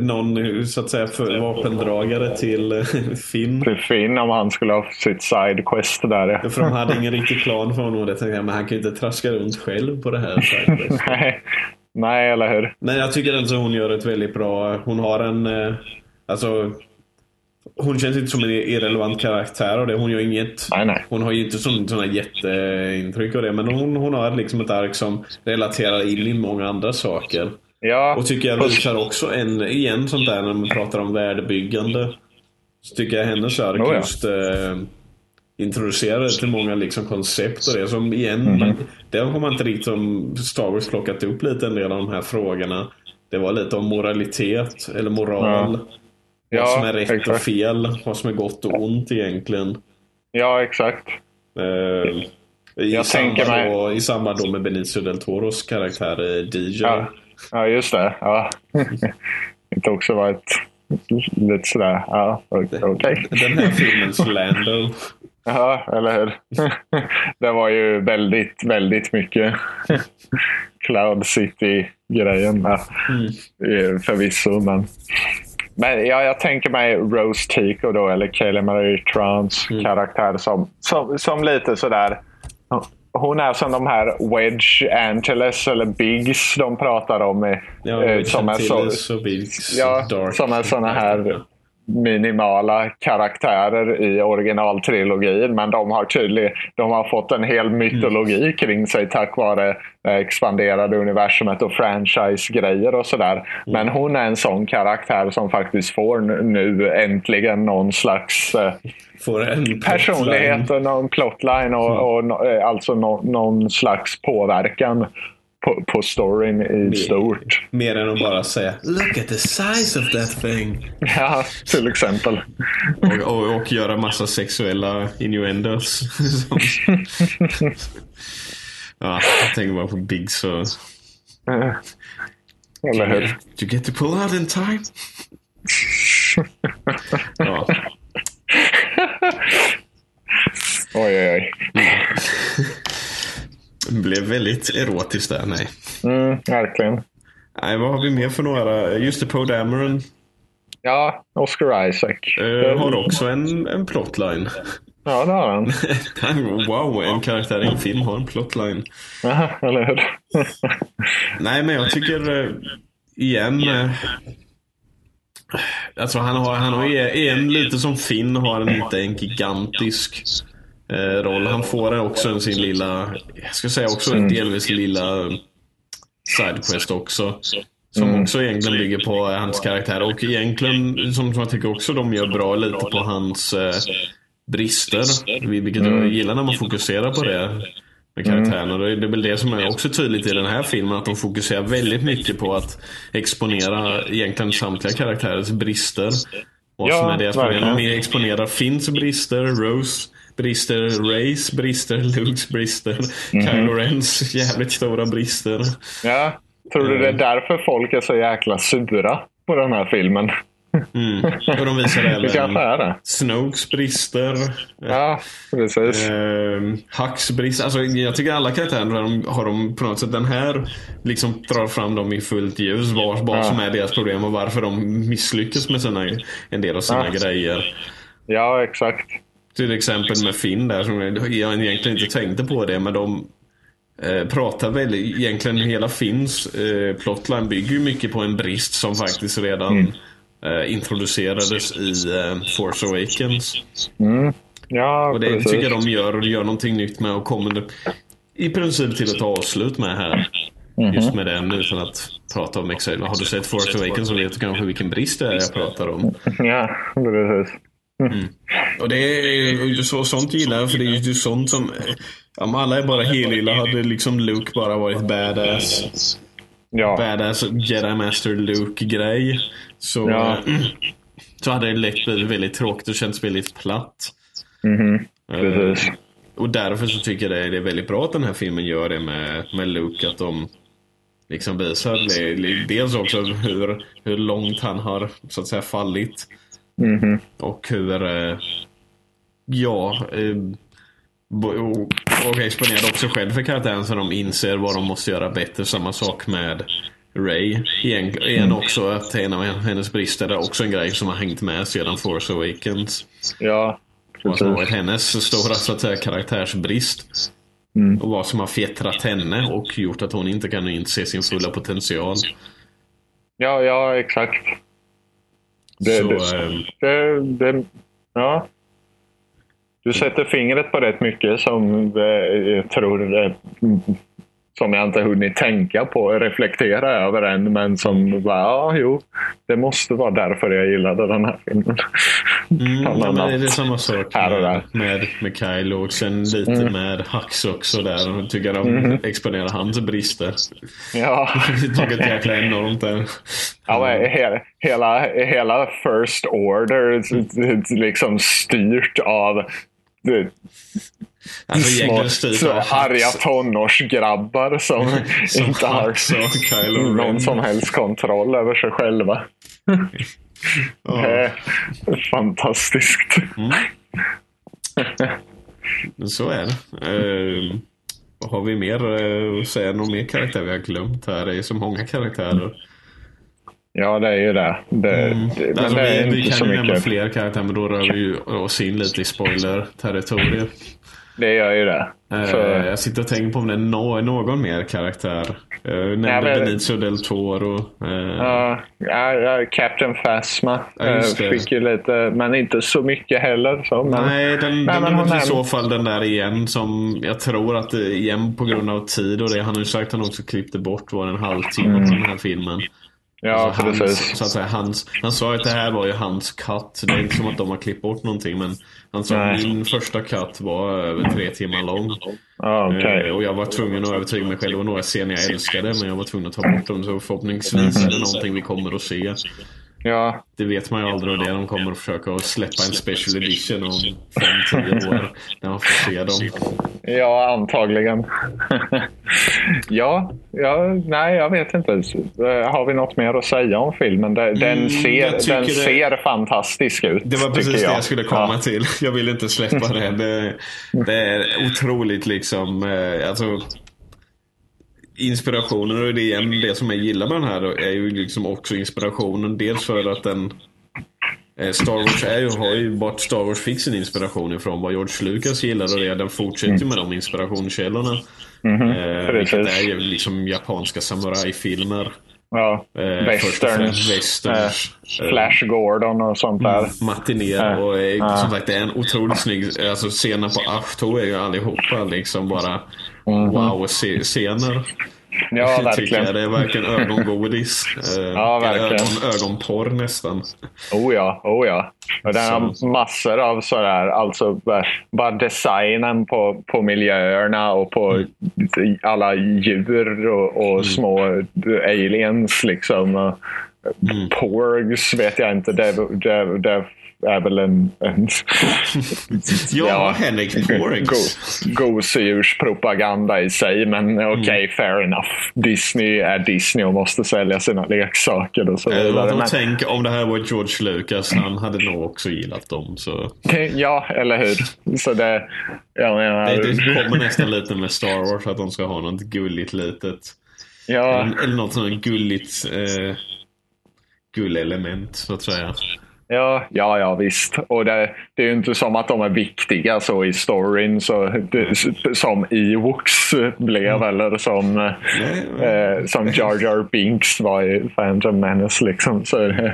någon så att säga för vapendragare till eh, Finn. Till Finn om han skulle ha sitt sidequest där. För de hade ingen riktig plan för honom. Jag tänkte, men han kan ju inte traska runt själv på det här Nej, Nej, eller hur? Men jag tycker alltså hon gör ett väldigt bra... Hon har en... Eh, alltså... Hon känns inte som en irrelevant karaktär och det. Hon gör inget... Nej, nej. Hon har ju inte sådana jätteintryck av det. Men hon, hon har liksom ett ark som relaterar in i många andra saker. Ja. Och tycker jag visar också en, igen sånt där när man pratar om värdebyggande. Så tycker jag hennes ark oh, ja. just... Eh, introducerade till många liksom koncept och det. Som igen, mm -hmm. det har man inte riktigt som Star Wars plockat upp lite en del av de här frågorna. Det var lite om moralitet eller moral. Ja. Vad som är rätt exakt. och fel. Vad som är gott och ont egentligen. Ja, exakt. Uh, i, jag samband mig... då, I samband då med Benicio del Toros karaktär DJ. Ja, ja just det. Ja. det också varit lite sådär. Ja, okej. Okay. Den här filmens Lando. Ja, eller hur? det var ju väldigt, väldigt mycket Cloud City-grejen. Ja. Mm. Förvisso, men... Men ja, jag tänker mig Rose Tico då, eller Kelly Marie Trans mm. karaktär som, som, som lite sådär... Hon är som de här Wedge Angeles eller Biggs de pratar om. Ja, eh, som är så, Biggs. Ja, som är sådana här minimala karaktärer i originaltrilogin. Men de har tydligt de har fått en hel mytologi mm. kring sig tack vare expanderade universumet och franchise-grejer och sådär. Mm. Men hon är en sån karaktär som faktiskt får nu äntligen någon slags eh, personlighet och någon plotline och, och, och eh, alltså no, någon slags påverkan på, på storyn i stort. Mer än att bara säga Look at the size of that thing. Ja, till exempel. Och, och, och göra massa sexuella innuendos. ja, jag tänker bara på och... Eh, Eller hur? You get to pull out in time. ja. Oj, oj, oj. Blev väldigt erotiskt där, nej. Mm, verkligen. Nej, vad har vi mer för några? Just det, Poe Dameron Ja, Oscar Isaac. eh, har också en, en plotline. Ja, det har han. wow, en karaktär i en film har en plotline. Ja, eller hur? Nej, men jag tycker eh, igen. eh, Alltså han har, han har en lite som Finn har han inte en gigantisk roll. Han får också en sin lilla, jag ska säga också en delvis lilla sidequest också. Som också egentligen bygger på hans karaktär. Och egentligen, som jag tycker också de gör bra lite på hans eh, brister. Vilket jag gillar när man fokuserar på det med karaktärerna. Det är väl det som är också tydligt i den här filmen. Att de fokuserar väldigt mycket på att exponera egentligen samtliga karaktärers brister. Ja, som är problem. verkligen. De exponerar Finns brister, Rose brister, Rays brister, Lukes brister, Mhm. Kylo Rens jävligt stora brister. Ja, tror du det är därför folk är så jäkla sura på den här filmen? Mm. Och de visar även. Snokes brister. Ja, precis. Eh, Hux brister. Alltså, jag tycker alla karaktärer har de, på något sätt. Den här liksom drar fram dem i fullt ljus. Vad, vad som är deras problem och varför de misslyckas med sina, en del av sina Ja. grejer. Ja, exakt. Till exempel med Finn där som jag egentligen inte tänkte på det men de eh, pratar väl egentligen hela Finns eh, plotline bygger ju mycket på en brist som faktiskt redan eh, introducerades i eh, Force Awakens. Ja, Och det precis. tycker jag de gör och gör någonting nytt med och kommer i princip till att ta avslut med här. Mhm. Just med den utan att prata om exakt. Har du sett Force Awakens så vet du kanske vilken brist det är jag pratar om. Ja, precis. Och det är ju så, sånt gillar jag för det är ju sånt som om alla är bara helylla hade liksom Luke bara varit badass. Ja, Badass Jedi Master Luke grej. Så, Ja. så hade det lätt blivit väldigt tråkigt och känts väldigt platt. precis. Och därför så tycker jag det är, väldigt bra att den här filmen gör det med, med Luke. Att de liksom visar det, dels också hur, hur långt han har så att säga fallit. Och hur, eh, ja, eh, bo- och, och exponerar också själv för karaktären så de inser vad de måste göra bättre. Samma sak med Ray. Igen, igen också att en av hennes brister är också en grej som har hängt med sedan Force Awakens. Ja, Vad som varit hennes stora så att säga, karaktärsbrist. Och vad som har fjättrat henne och gjort att hon inte kan inse sin fulla potential. Ja, ja, exakt. Det, så, det, ehm, det, det, ja. Du sätter fingret på rätt mycket som jag tror eh, som jag inte hunnit tänka på, reflektera över än, men som bara, ja, jo, det måste vara därför jag gillade den här filmen. mm, ja, det är samma sak och med, med, med Kylo och sen lite Mm. med Hux också där. Jag tycker de exponerar hans brister. Ja, Något jäkla enormt där. ja men he, hela, hela First Order liksom styrt av det, Alltså små, så arga tonårsgrabbar som, Som inte har någon som helst kontroll över sig själva. Det är fantastiskt. Men så är det. Vad har vi mer uh, att säga? Någon mer karaktär vi har glömt här? Det är så många karaktärer. Ja, det är ju det. det, det men Alltså, det är vi, vi kan så ju nämna fler karaktärer men då rör vi ju oss in lite i spoiler-territoriet. Det gör ju det. Eh, Så, Jag sitter och tänker på om det är no någon mer karaktär. Uh, nämnde men- Benicio del Toro. eh, ja, ja, ja, Captain Phasma Ja, eh, fick ju lite, men inte så mycket heller. Så, men, Nej, den, Nej, den är väl i så fall den där igen som jag tror att igen på grund av tid och det han har ju sagt att han också klippte bort var en halvtimme på den här filmen. Mm. ja, Alltså hans, precis. så att säga, hans, han sa att det här var ju hans cut. Det är inte som att de har klippt bort någonting men han sa att min första cut var över tre timmar lång. Ah, okej. Eh, och jag var tvungen att övertyga mig själv. Det var några scener jag älskade men jag var tvungen att ta bort dem. Så förhoppningsvis är det någonting vi kommer att se. Ja, Det vet man ju aldrig och det de kommer att försöka att släppa en special edition om 5-10 år. När man får se dem. ja antagligen. ja, ja, nej jag vet inte. Eh, Har vi något mer att säga om filmen? Den, den Mm, ser, jag den det- ser fantastisk ut. Det var precis tycker det jag. jag skulle komma Ja. till. Jag vill inte släppa det. det. Det är otroligt liksom, eh, alltså Inspirationen och igen, det som jag gillar med den här är ju liksom också inspirationen. Dels för att den eh, Star Wars är ju, har ju vart Star Wars fick sin inspiration ifrån. Vad George Lucas gillade och det. Den fortsätter med de inspirationskällorna. eh, vilket Mm. precis. är ju liksom japanska samurajfilmer. Ja, Eh, westerns. westerns. Eh, Flash Gordon och sånt där. matinéer och eh, som sagt det är en otroligt snygg, alltså scener på Ahto är ju allihopa liksom bara wow-scener. Ja, Tycker jag. verkligen. Det är verkligen ögongodis. Eh, Ja, verkligen. Ögon, ögonporr nästan. Oh ja, oh ja. Och den har massor av sådär, alltså bara- designen på, på miljöerna och på Mm. alla djur och, och små aliens liksom. Mm. Porgs vet jag inte, det, det, det är väl en, en Ja, Henrik Porix. go, gosedjurspropaganda i sig. Men okej, Mm. fair enough. Disney är Disney och måste sälja sina leksaker och så Eh, vidare. Men- tänk om det här var George Lucas, han hade nog också gillat dem. Så Ja, eller hur? Så det, jag menar, det, det kommer nästan lite med Star Wars att de ska ha något gulligt litet. ja, Eller, eller något sånt gulligt eh, gullelement så att säga. Ja, ja, ja, visst. Och det, det är ju inte som att de är viktiga så i storyn så det, som Ewoks blev eller som, Nej, eh, som Jar Jar Binks var i Phantom Menace. Liksom. Så, eh,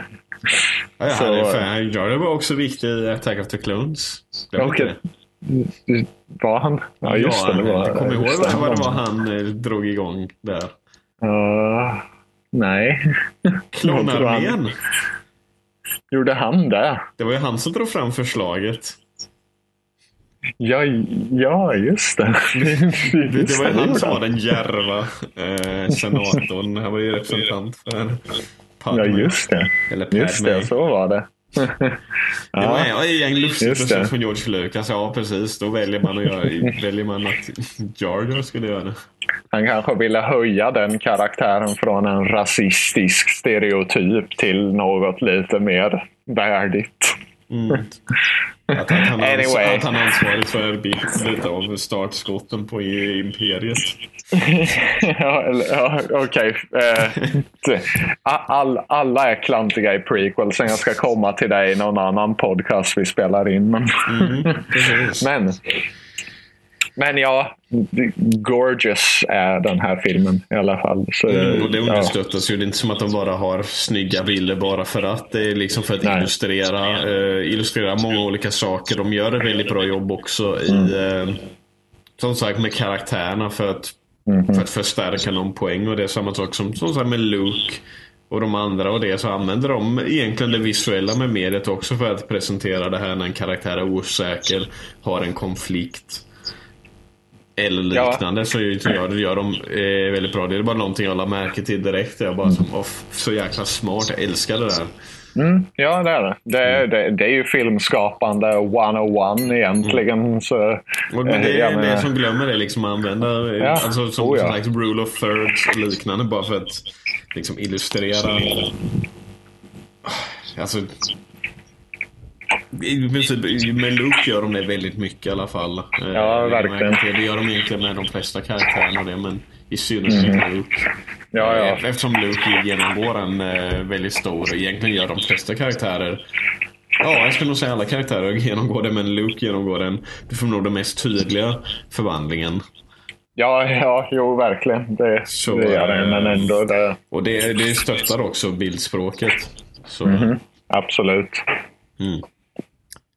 Ja, Så- han är fan. Ja, det var också viktig i Attack of the Clones. Det. var han? Ja, just det. det var, jag kommer ihåg vad, det var han eh, drog igång där. Ja, nej. Klonarmén. Gjorde han det? Det var ju han som drog fram förslaget. Ja, ja just det. Det, det var ju han som var den järva eh, senatorn. Han var ju representant för Padme. Ja, just det. Eller Padme. Just det, så var det. Det var en, en det. från George Lucas. Ja, precis. Då väljer man, att göra, väljer man att Jar skulle göra det. Han kanske ville höja den karaktären från en rasistisk stereotyp till något lite mer värdigt. Att, att, han, Anyway. att han ansvarig för lite av startskotten på i- Imperiet. ja, ja, okej. Eh, det- all, alla är klantiga i prequelsen. Jag ska komma till dig i någon annan podcast vi spelar in. Men, Precis. men, men ja, gorgeous är den här filmen i alla fall. Så, Mm, och det ja. understöttas ju. Det är inte som att de bara har snygga bilder bara för att. Det är liksom för att Nej. illustrera, eh, illustrera många olika saker. De gör ett väldigt bra jobb också i, Mm. eh, som sagt med karaktärerna för att, Mhm. för att förstärka någon poäng. Och det är samma sak som, som sagt med Luke och de andra och det så använder de egentligen det visuella med mediet också för att presentera det här när en karaktär är osäker, har en konflikt. Eller Ja. liknande så gör, gör de eh, väldigt bra. Det är bara någonting jag la märke till direkt. Jag bara som, "Åh, så jäkla smart. Jag älskar det där. Ja, det är det. Det, Mm. det, det är ju filmskapande 101 egentligen. Så, Och, men det eh, är det som glömmer det liksom att använda eh, Ja. alltså, som Oh, ja. sagt rule of thirds och liknande bara för att liksom illustrera Alltså i princip, med Luke gör de det väldigt mycket i alla fall. Eh, Ja, det verkligen. Det gör de egentligen med de flesta karaktärerna det, men i synnerhet Luke. Mhm. Ja, ja. Eh, Eftersom Luke genomgår en eh, väldigt stor, egentligen gör de flesta karaktärer Ja, jag skulle nog säga alla karaktärer genomgår det, men Luke genomgår den, du får nog den mest tydliga förvandlingen. Ja, ja, jo, verkligen. Det, Så, det gör det. eh, Men ändå, det, Och det, det stöttar också bildspråket. Så, Mhm. absolut. mm.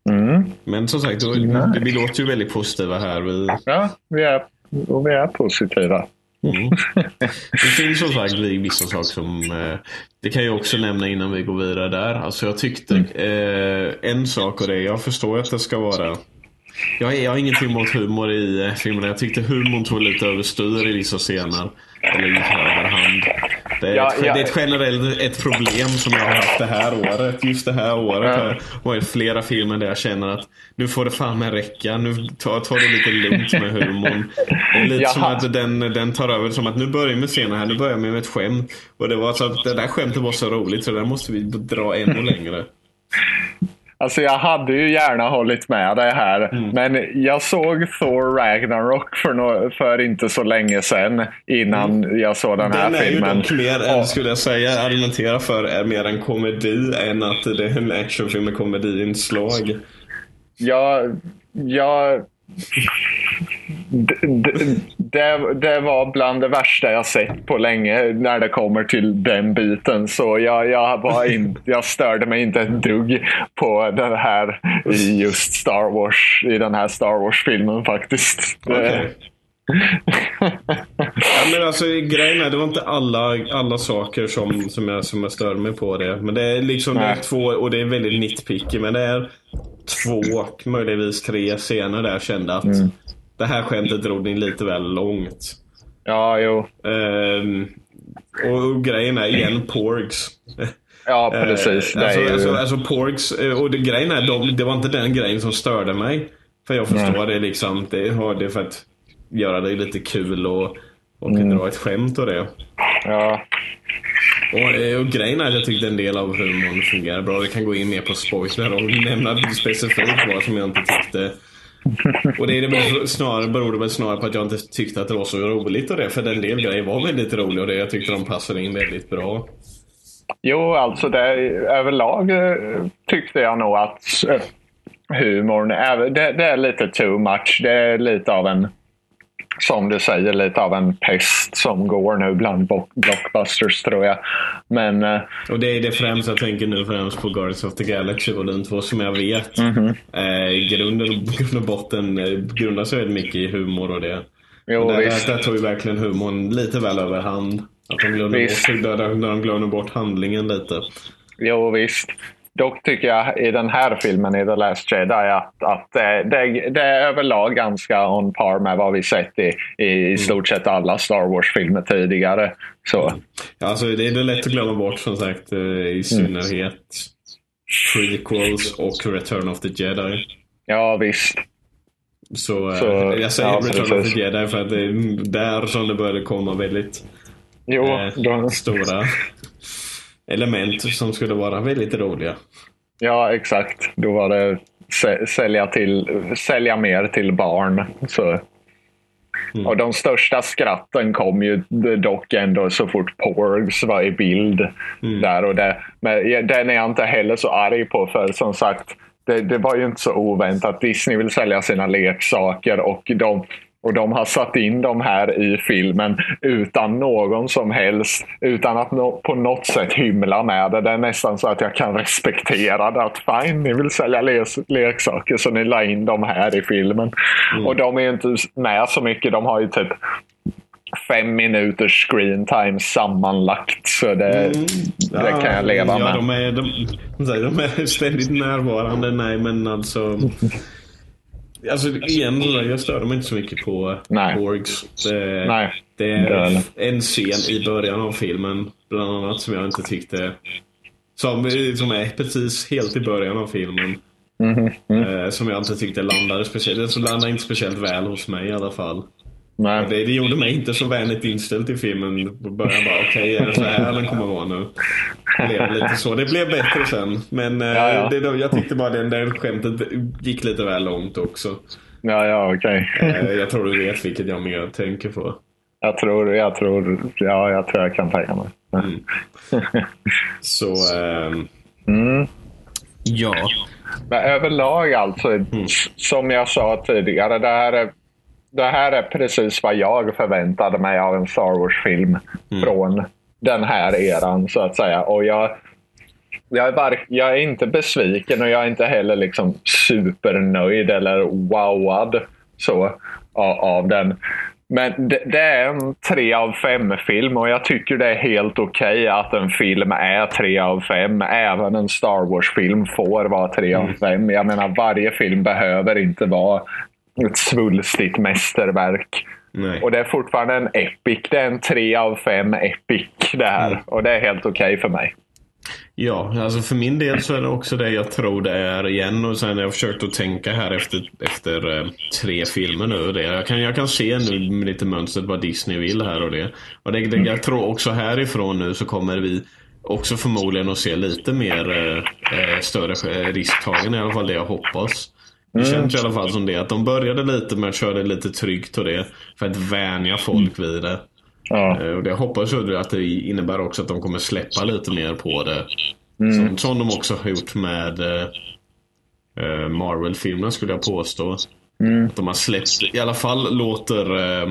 Mm. Men som sagt, det, vi låter ju väldigt positiva här. Vi, Ja, vi är, och vi är positiva. mm. Det finns som sagt vissa saker som... Eh, det kan jag också nämna innan vi går vidare där. Alltså jag tyckte Mm. eh, en sak och det, jag förstår att det ska vara Jag, jag har ingenting emot humor i eh, filmerna. Jag tyckte humorn tog lite överstyr i vissa scener. Eller. Det är, Ja, ett, ja. det är ett generellt ett problem som jag har haft det här året. Just det här året Ja. har varit flera filmer där jag känner att nu får det fan med räcka. Nu ta, ta det lite lugnt med humorn. Det är lite Jaha. som att den, den tar över. Som att nu börjar med scenen här. Nu börjar vi med ett skämt. Och det var så att det där skämtet var så roligt så där måste vi dra ännu längre. Alltså jag hade ju gärna hållit med dig här. Mm. Men jag såg Thor Ragnarok för, no för inte så länge sedan. Innan jag såg den här Den är ju filmen. dock mer, Ja. än, skulle jag säga, argumentera för är mer en komedi än att det är en actionfilm med komediinslag. Jag, jag, d- d- det, det var bland det värsta jag sett på länge när det kommer till den biten. Så jag, jag, var in, jag störde mig inte ett dugg på den här i just Star Wars, i den här Star Wars-filmen faktiskt. Okej. Ja, men alltså grejen är, det var inte alla, alla saker som, som, jag, som jag stör mig på det. Men det är liksom det är två, och det är väldigt nitpicky, men det är två, möjligtvis tre scener där jag kände att Mm. Det här skämtet drog ni lite väl långt. Ja, jo. Ehm, och grejen är igen Porgs. Ja, precis. Eh, Det alltså, är ju... alltså, alltså Porgs, eh, och det, grejen är, de, det var inte den grejen som störde mig. För jag förstår det liksom. Det har det för att göra det lite kul och, och Mm. dra ett skämt och det. ja. Och, eh, och grejen är att jag tyckte en del av humorn fungerar bra. Vi kan gå in mer på spoiler och nämna specifikt vad som jag inte tyckte. Och det är det med, snarare, beror det väl snarare på att jag inte tyckte att det var så roligt och det. För den del grejer var väldigt rolig och det jag tyckte de passade in väldigt bra. Jo, alltså det, överlag eh, tyckte jag nog att eh, humorn, det, det är lite too much. Det är lite av en, som du säger, lite av en pest som går nu bland block- blockbusters tror jag. Men eh, Och det är det främst jag tänker nu främst på Guardians of the Galaxy volym 2 som jag vet eh, i grund och, grund och botten eh, grundar sig väldigt mycket i humor och det. jo, Och där, visst. där, tog ju verkligen humorn lite väl överhand. Att de glömde bort, där, där de glömde bort handlingen lite. Jo, visst. Dock tycker jag i den här filmen, i The Last Jedi, att, att det, det, det är överlag ganska on par med vad vi sett i, i, i stort sett alla Star Wars-filmer tidigare. Så, Ja, Alltså, det är lätt att glömma bort som sagt eh, i synnerhet prequels och Return of the Jedi. ja, visst. Så, eh, Så, jag säger ja, Return of precis. the Jedi för att det är där som det började komma väldigt Jo, eh, de, stora element som skulle vara väldigt roliga. ja, exakt. Då var det sä- sälja, till, sälja mer till barn. Så. Och de största skratten kom ju dock ändå så fort Porgs var i bild. där och det. Men den är jag inte heller så arg på för som sagt, det, det var ju inte så oväntat. Disney vill sälja sina leksaker och de, och de har satt in de här i filmen utan någon som helst, utan att nå- på något sätt hymla med det. Det är nästan så att jag kan respektera det. Att fine, ni vill sälja les- leksaker så ni la in dem här i filmen. Och de är inte med så mycket. De har ju typ fem minuters screen time sammanlagt. Så det, det kan jag leva ja, med. De är, de, de de är ständigt närvarande. Nej, men alltså... Alltså igen, jag störde mig inte så mycket på Nej. Porgs. Det, Nej, det är en scen i början av filmen, bland annat, som jag inte tyckte... Som, som är precis helt i början av filmen. Mm. Eh, som jag inte tyckte landade speciellt... Som landade inte speciellt väl hos mig i alla fall. Nej. Det, det gjorde mig inte så vänligt inställd till filmen. På början bara, okej, är det så här den kommer vara nu? Det blev lite så. Det blev bättre sen. Men eh, Ja, ja. Det, jag tyckte bara den där skämtet gick lite väl långt också. Ja, ja, okej. Eh, jag tror du vet vilket jag mer tänker på. Jag tror, jag tror, ja, jag tror jag kan tänka mig. Mm. Så, ehm, Mm. ja. Men överlag alltså, s- som jag sa tidigare, det här, är, det här är precis vad jag förväntade mig av en Star Wars-film från den här eran, så att säga. Och jag, jag, är var, jag är inte besviken och jag är inte heller liksom supernöjd eller wowad så, av, den. Men det, det är en tre av fem-film och jag tycker det är helt okej okay att en film är tre av fem. Även en Star Wars-film får vara tre av fem. Jag menar, varje film behöver inte vara ett svulstigt mästerverk. Nej. Och det är fortfarande en epic. Det är en tre av fem epic det här. Mm. Och det är helt okej okay för mig. Ja, alltså för min del så är det också det jag tror det är igen. Och sen har jag försökt att tänka här efter, efter eh, tre filmer nu. Det. Jag, kan, jag kan se nu med lite mönstret vad Disney vill här och det. Och det, det jag tror också härifrån nu så kommer vi också förmodligen att se lite mer eh, eh större eh, risktagande. I alla fall det jag hoppas. Det känns i alla fall som det. Att de började lite med att köra lite tryggt och det. För att vänja folk vid det. Ja. Eh, Och det hoppas jag att det innebär också att de kommer släppa lite mer på det. Mm. Som, som de också har gjort med eh, eh, Marvel-filmerna skulle jag påstå. Mm. Att de har släppt, i alla fall låter... Eh,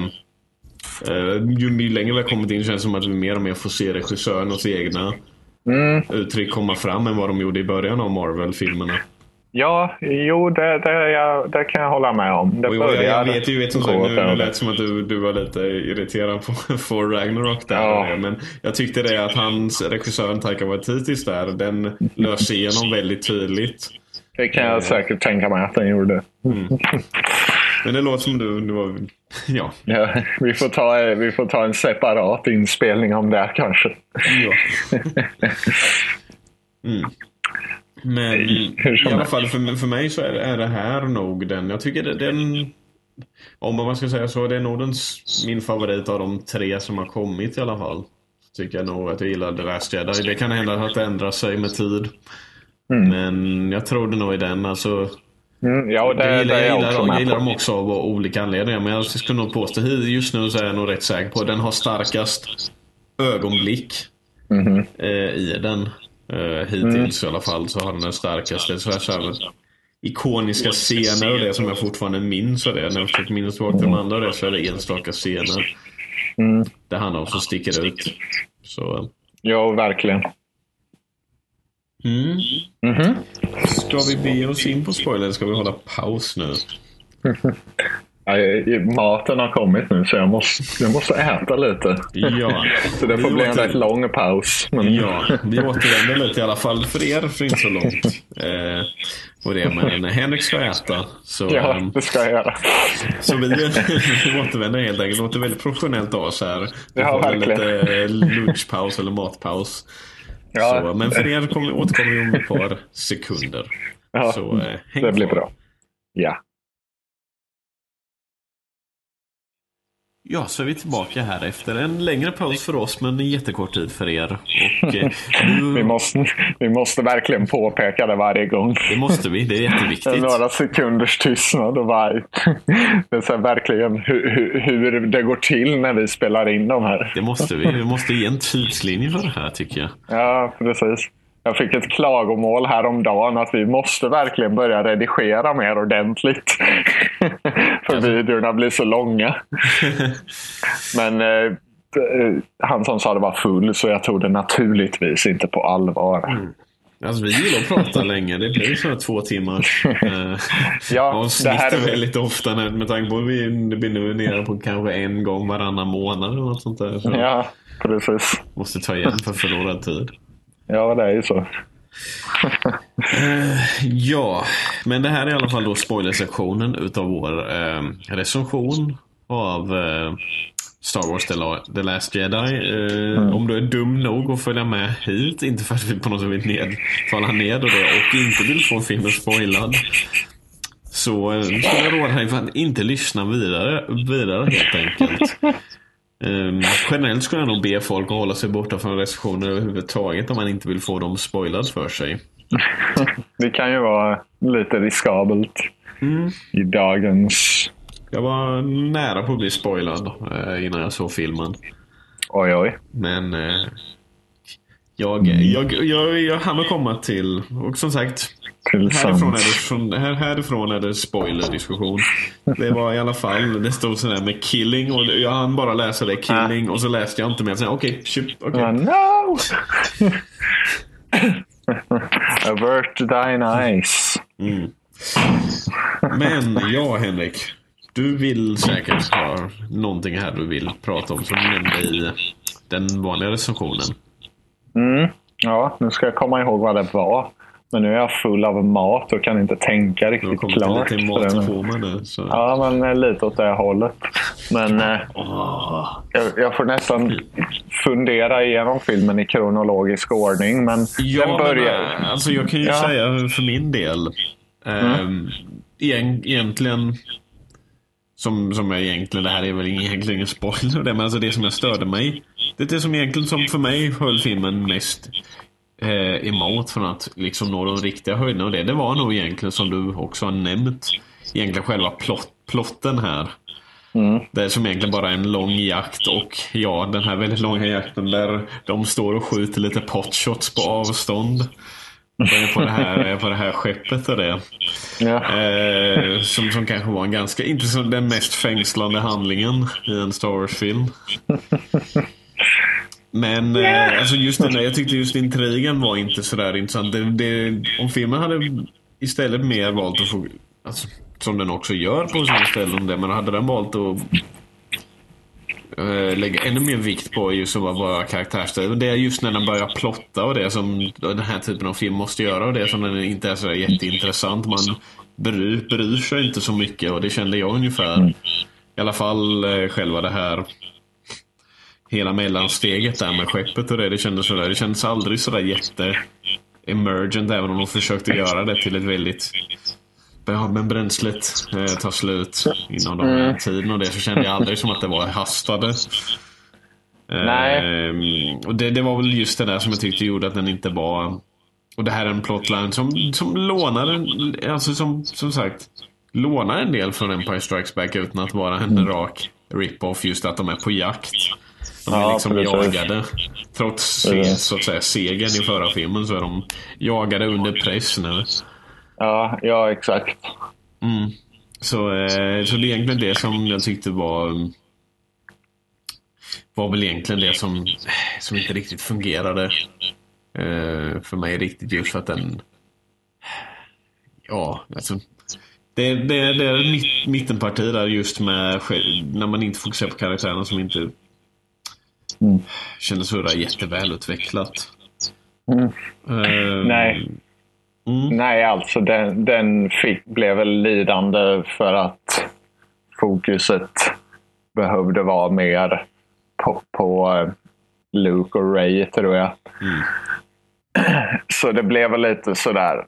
eh, ju, ju längre vi har kommit in känns det som att vi mer och mer får se regissörernas egna Mm. uttryck komma fram än vad de gjorde i början av Marvel-filmerna. Ja, jo, det, det, jag, det kan jag hålla med om. Det Och jag, jag började vet ju, vet som sagt, nu, lät som att du, du var lite irriterad på för Ragnarok där. Ja. Men jag tyckte det att hans regissören Taika Waititis där, den lös igenom väldigt tydligt. Det kan jag säkert tänka mig att den gjorde. Men det låter som du, du var, ja. Ja, vi, får ta, vi får ta en separat inspelning om det kanske. ja. Mm. Men i alla fall för, för mig så är, är det här nog den, jag tycker det, den om man ska säga så, det är nog den, min favorit av de tre som har kommit i alla fall. Tycker jag nog att jag gillar The Last Jedi. Det kan hända att det ändrar sig med tid. Men jag tror det nog är den. Alltså, Mm, ja, det, jag gillar, jag gillar, jag gillar dem också av olika anledningar. Men jag skulle nog påstå, just nu så är jag nog rätt säker på att den har starkast ögonblick Mhm. eh, i den. Eh, hittills i alla fall så har den den starkaste. Så här, så här, ikoniska scener och det som jag fortfarande minns av det. När jag försöker minnas tillbaka till de andra och det, så är det enstaka scener. Mm. Det handlar om som sticker ut. Så, Ja, verkligen. mm. Mhm. Ska vi be oss in på spoiler eller ska vi hålla paus nu? Maten har kommit nu så jag måste, jag måste äta lite. Ja. Så det får Vi bli en åter- rätt lång paus. Men... Ja, vi återvänder lite i alla fall för er, för inte så långt. Eh, och det, men Henrik ska äta. Så, Ja, ehm, det ska jag göra. så vi, vi återvänder helt enkelt. Det låter väldigt professionellt av oss här. Vi Ja, får lite eh, lunchpaus eller matpaus. Ja. Så, men för er kommer, återkommer vi om ett par sekunder. Ja, Så eh, häng det blir bra. Ja. Ja, så är vi tillbaka här efter en längre paus för oss, men en jättekort tid för er. Och, eh, nu, Vi måste, vi måste verkligen påpeka det varje gång. Det måste vi, det är jätteviktigt. Några sekunders tystnad och bara... Det är så verkligen hur, hur, hur det går till när vi spelar in de här. Det måste vi. Vi måste ge en tidslinje för det här tycker jag. Ja, precis. Jag fick ett klagomål häromdagen att vi måste verkligen börja redigera mer ordentligt. För videorna blir så långa. Men eh, eh, han som sa det var full så jag tog det naturligtvis inte på allvar. Alltså vi gillar att prata länge. Det blir så här två timmars eh, Ja, avsnitt det här är- väldigt ofta. när- Med tanke på att vi blir nu nere på kanske en gång varannan månad eller något sånt där. Så Ja, precis. måste ta igen för förlorad tid. Ja, det är ju så. Ja, men det här är i alla fall då spoilersektionen utav vår eh, recension av eh, Star Wars The, La- The Last Jedi. Eh, Om du är dum nog att följa med hit, inte för att vi på något sätt vill ned, falla ned och det och inte vill få filmen spoilad. Så eh, skulle jag råda dig att inte lyssna vidare, vidare helt enkelt. Um, generellt skulle jag nog be folk att hålla sig borta från recensioner överhuvudtaget om man inte vill få dem spoilad för sig. Det kan ju vara lite riskabelt i dagens... Jag var nära på att bli spoilad eh, innan jag såg filmen. Oj, oj. Men eh, jag, jag, jag, jag hann komma till, och som sagt, härifrån är, det, här, härifrån är det spoilerdiskussion. Det var i alla fall, det stod sådär med killing och jag hann bara läsa det, killing, och så läste jag inte mer. Okej, okay, okej. Ja, no! Avert thine eyes. Men ja, Henrik. du vill säkert ha någonting här du vill prata om som du nämnde i den vanliga recensionen. Mm. Ja, nu ska jag komma ihåg vad det var. Men nu är jag full av mat och kan inte tänka Du har riktigt kommit klart. lite matkoma nu. Så. Ja, men eh, lite åt det hållet. Men eh, Åh. jag, jag får nästan fundera igenom filmen i kronologisk ordning. Men Ja, den börjar... men, äh, alltså jag kan ju Ja. säga för min del. Mm. Egent, egentligen. Som, som är egentligen, det här är väl egentligen ingen spoiler det, men alltså det som jag störde mig. Det är det som egentligen som för mig höll filmen mest eh, emot från att liksom nå de riktiga höjderna. Och det, det var nog egentligen som du också har nämnt. Egentligen själva plott, plotten här. Det är som egentligen bara en lång jakt och ja, den här väldigt långa jakten där de står och skjuter lite potshots på avstånd. På det här, på det här skeppet och det. Ja. Eh, som, som kanske var en ganska, inte den mest fängslande handlingen i en Star Wars-film. Men eh, alltså just den där, jag tyckte just intrigen var inte sådär intressant. Det, det, om filmen hade istället mer valt att få, alltså, som den också gör på sina ställen, det, men hade den valt att eh, lägga ännu mer vikt på just vad vara karaktärsstöd. Det är just när den börjar plotta och det som den här typen av film måste göra och det som den inte är så jätteintressant. Man bryr, bryr sig inte så mycket och det kände jag ungefär. I alla fall eh, själva det här hela mellansteget där med skeppet och det. Det kändes, sådär, det kändes aldrig sådär jätte emergent även om de försökte göra det till ett väldigt Ja, men bränslet eh, tar slut inom den här tiden och det så kände jag aldrig som att det var hastade. Nej. Ehm, och det, det var väl just det där som jag tyckte gjorde att den inte var... Och det här är en plotline som, som lånar, alltså som, som sagt, lånar en del från Empire Strikes Back utan att vara en rak rip-off just att de är på jakt. De är Ja, liksom precis. jagade. Trots Precis. så att säga, segern i förra filmen så är de jagade under press nu. Ja, ja, exakt. Mm. Så, eh, så det är egentligen det som jag tyckte var var väl egentligen det som, som inte riktigt fungerade eh, för mig riktigt just för att den ja, alltså det, det, det är mitt, mittenparti där just med när man inte fokuserar på karaktärerna som inte Mm. kändes sådär jättevälutvecklat. Mm. Eh, Nej. Mm. Nej, alltså den, den fick, blev väl lidande för att fokuset behövde vara mer på, på eh, Luke och Ray, tror jag. Mm. Så det blev väl lite sådär.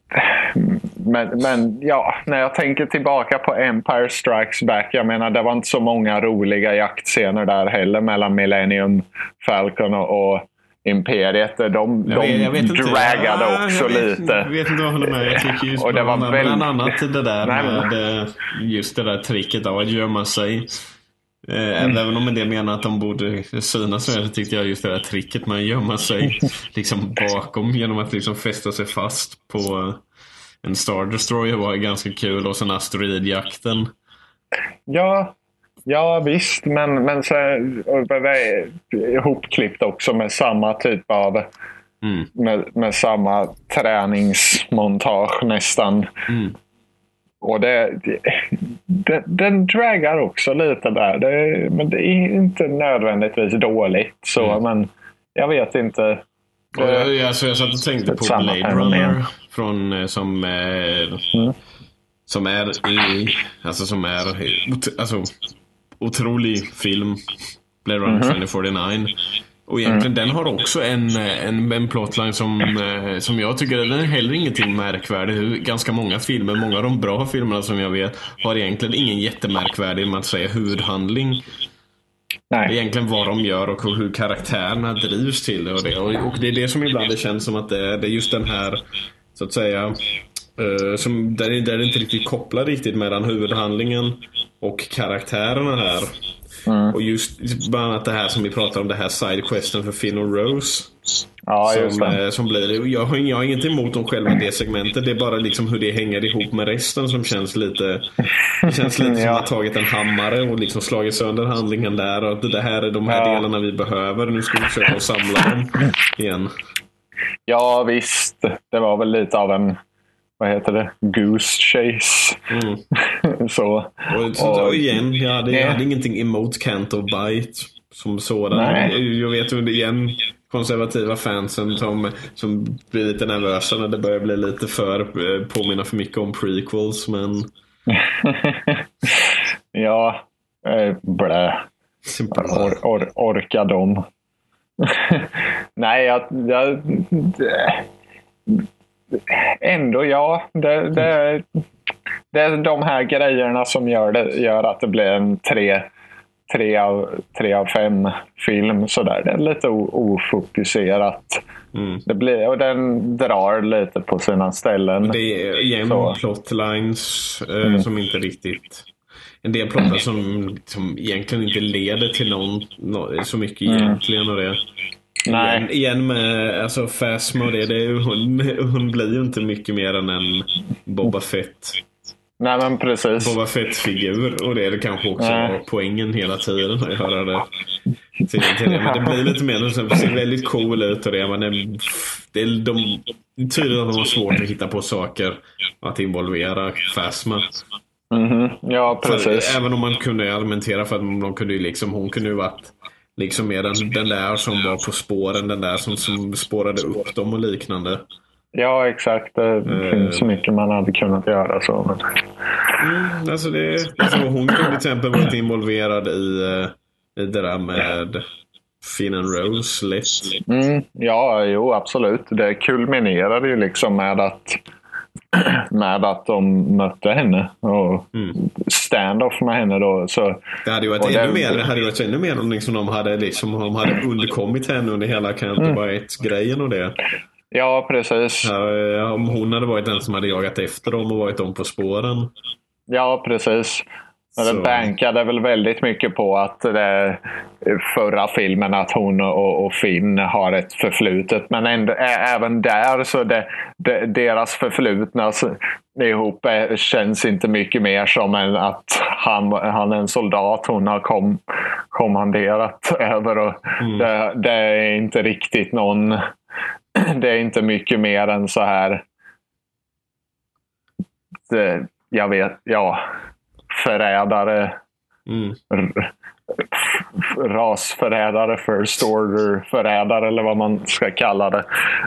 Men, men ja, när jag tänker tillbaka på Empire Strikes Back. Jag menar, det var inte så många roliga jaktscener där heller mellan Millennium Falcon och, och Imperiet. De, de Jag vet- jag vet inte. draggade Ja, också jag vet, lite. Jag vet inte vad jag håller med. Jag tycker just Och det var bland, väldigt- bland annat det där med eh, just det där tricket av att gömma sig. Eh, Mm. Även om en del menar att de borde synas mer så tyckte jag just det där tricket med att gömma sig liksom bakom genom att liksom fästa sig fast på eh, en Star Destroyer var ganska kul och sen asteroidjakten. Ja, ja visst. Men, men så, ihopklippt också med samma typ av Mm. med, med samma träningsmontage nästan. Mm. Och det, det, den draggar också lite där. Det, men det är inte nödvändigtvis dåligt. Så, Mm. Men jag vet inte. Och jag, alltså jag satt och tänkte på Blade. Runner från, eh, som, eh, Mm. som är i, alltså som är alltså, otrolig film. Blade Runner Mhm. 2049. Och egentligen Mm. den har också en, en, en plotline som, eh, som jag tycker, den är heller ingenting märkvärdigt. Ganska många filmer, många av de bra filmerna som jag vet, har egentligen ingen jättemärkvärdig, man säger huvudhandling Nej. egentligen vad de gör och hur karaktärerna drivs till det och det. Och, det är det som ibland det känns som att det är, det är just den här, så att säga, eh, som, där, där det inte riktigt kopplar riktigt mellan huvudhandlingen och karaktärerna här. Och just bland annat det här som vi pratar om, det här sidequesten för Finn och Rose. Ja, Som, eh, som blir Jag har, jag har inget emot om själva det segmentet. Det är bara liksom hur det hänger ihop med resten som känns lite... Det känns lite som Ja. att ha tagit en hammare och liksom slagit sönder handlingen där. Och att det här är de här Ja. delarna vi behöver. Nu ska vi försöka att samla dem igen. Ja, visst. Det var väl lite av en vad heter det? Goose chase. så. Och, så, Och- igen, jag hade, jag Ja. hade ingenting emot Canto Bite som sådan. Nej. Jag vet ju igen konservativa fansen som, som blir lite nervösa när det börjar bli lite för eh, påminna för mycket om prequels. Men ja, eh, blä. Or, or, orka dem. Nej, jag, jag, ändå ja. Det, det, det är de här grejerna som gör, det, gör att det blir en tre, tre, av, tre av fem film. Sådär. Det är lite ofokuserat. Mm. Det blir, och den drar lite på sina ställen. det är igen Så. plotlines eh, som inte riktigt... En del plottar som, som egentligen inte leder till någon, nå- så mycket egentligen. Och det. Nej. Igen, igen med alltså Phasma det, det hon, hon blir ju inte mycket mer än en Boba Fett. Nej, men precis. Boba Fett-figur och det är det kanske också Nej. poängen hela tiden att göra det. Till, till det. Men det blir lite mer, det ser väldigt cool ut och det. Men det, det är de, tydligt att de har svårt att hitta på saker att involvera Phasma. Mhm. Ja, För precis. även om man kunde argumentera för att de kunde liksom, hon kunde ju varit liksom mer den, den där som var på spåren, den där som, som spårade upp dem och liknande. Ja, exakt. Det Eh. finns så mycket man hade kunnat göra så. Men... Mm, alltså det, alltså hon kunde till exempel varit involverad i, eh, i det där med Finn and Rose lätt. Mm, ja, jo, absolut. Det kulminerade ju liksom med att, med att de mötte henne och stand-off med henne. Då, så, Det hade ju varit ännu den- mer, det hade varit ännu mer om liksom de hade, liksom, om de hade underkommit henne under hela Canterbury-grejen och det. ja, precis. Ja, om hon hade varit den som hade jagat efter dem och varit dem på spåren. Ja, precis. Men det bankade väl väldigt mycket på att det förra filmen att hon och, och Finn har ett förflutet. Men ändå, även där så det, det, deras förflutna ihop känns inte mycket mer som en att han, han är en soldat hon har kom, kommanderat över. Och det, det är inte riktigt någon... Det är inte mycket mer än så här... Det, jag vet, ja. Förrädare Mm. rasförrädare, first order förrädare eller vad man ska kalla det.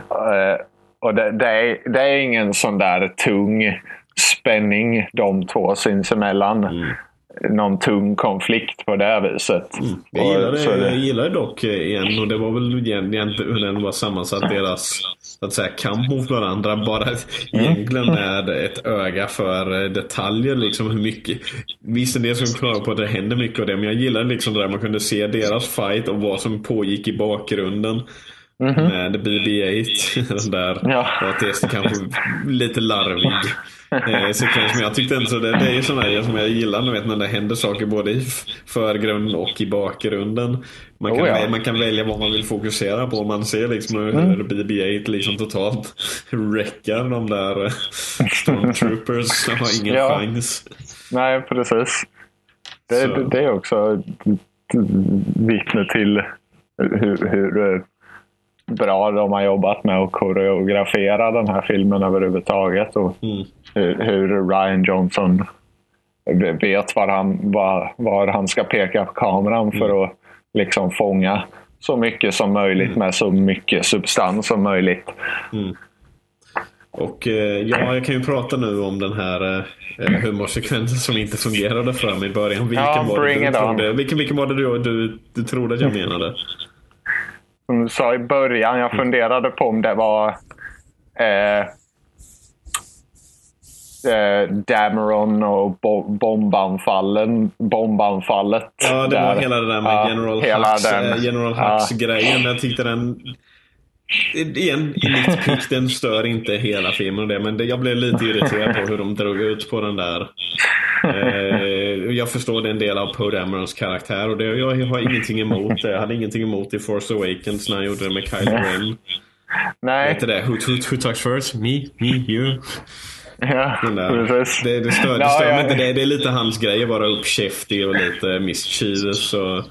Eh, och det, det, är, det är ingen sån där tung spänning de två sinsemellan. Någon tung konflikt på det viset. Jag Och gillade, är det- jag gillade dock eh, igen, och det var väl igen, egentligen hur den var sammansatt, deras så att säga, kamp mot varandra. Bara egentligen med ett öga för eh, detaljer. Liksom hur mycket. Visst, en del som klarar på att det händer mycket av det, men jag gillade liksom det där man kunde se deras fight och vad som pågick i bakgrunden. Med BB-8. Den där. Ja. Och att det är kanske lite larvig eh, sekvens. Men jag tyckte ändå så det, det är ju sådana här som jag gillar. Du vet, när det händer saker både i förgrunden och i bakgrunden. Man kan, Oh ja. man kan välja vad man vill fokusera på. Man ser liksom hur Mm. hur BB-8 liksom totalt wreckar de där eh, stormtroopers. som har ingen Ja. chans. Nej, precis. Det, Så. det, det är också vittne till hur, hur eh, bra de har jobbat med att koreografera den här filmen överhuvudtaget. Och Mm. hur, hur Ryan Johnson vet var han, var, var han ska peka på kameran för att liksom fånga så mycket som möjligt med så mycket substans som möjligt. Och eh, ja, jag kan ju prata nu om den här eh, humorsekvensen som inte fungerade mig i början. Vilken Ja, var det du trodde, vilken, vilken var det du, du, du trodde att jag menade? Som du sa i början, jag funderade på om det var eh, eh, Dameron och bo bombanfallen, bombanfallet. Ja, det var hela det där med Ja, General Hux, eh, General Ja. Hux-grejen. Jag tyckte den... Igen, nitpick, den stör inte hela filmen och det, men det, jag blev lite irriterad på hur de drog ut på den där. Eh, jag förstår det är en del av Poe Damerons karaktär och det, jag har ingenting emot det. Jag hade ingenting emot i Force Awakens när han gjorde det med Kylo Ren. Nej, Vet det? Who, who, who talks first? Me? Me? You? ja, precis. Det, det stör, det Ja, stör ja. mig inte. Det, det är lite hans grej att vara uppkäftig och lite mischievous. Och,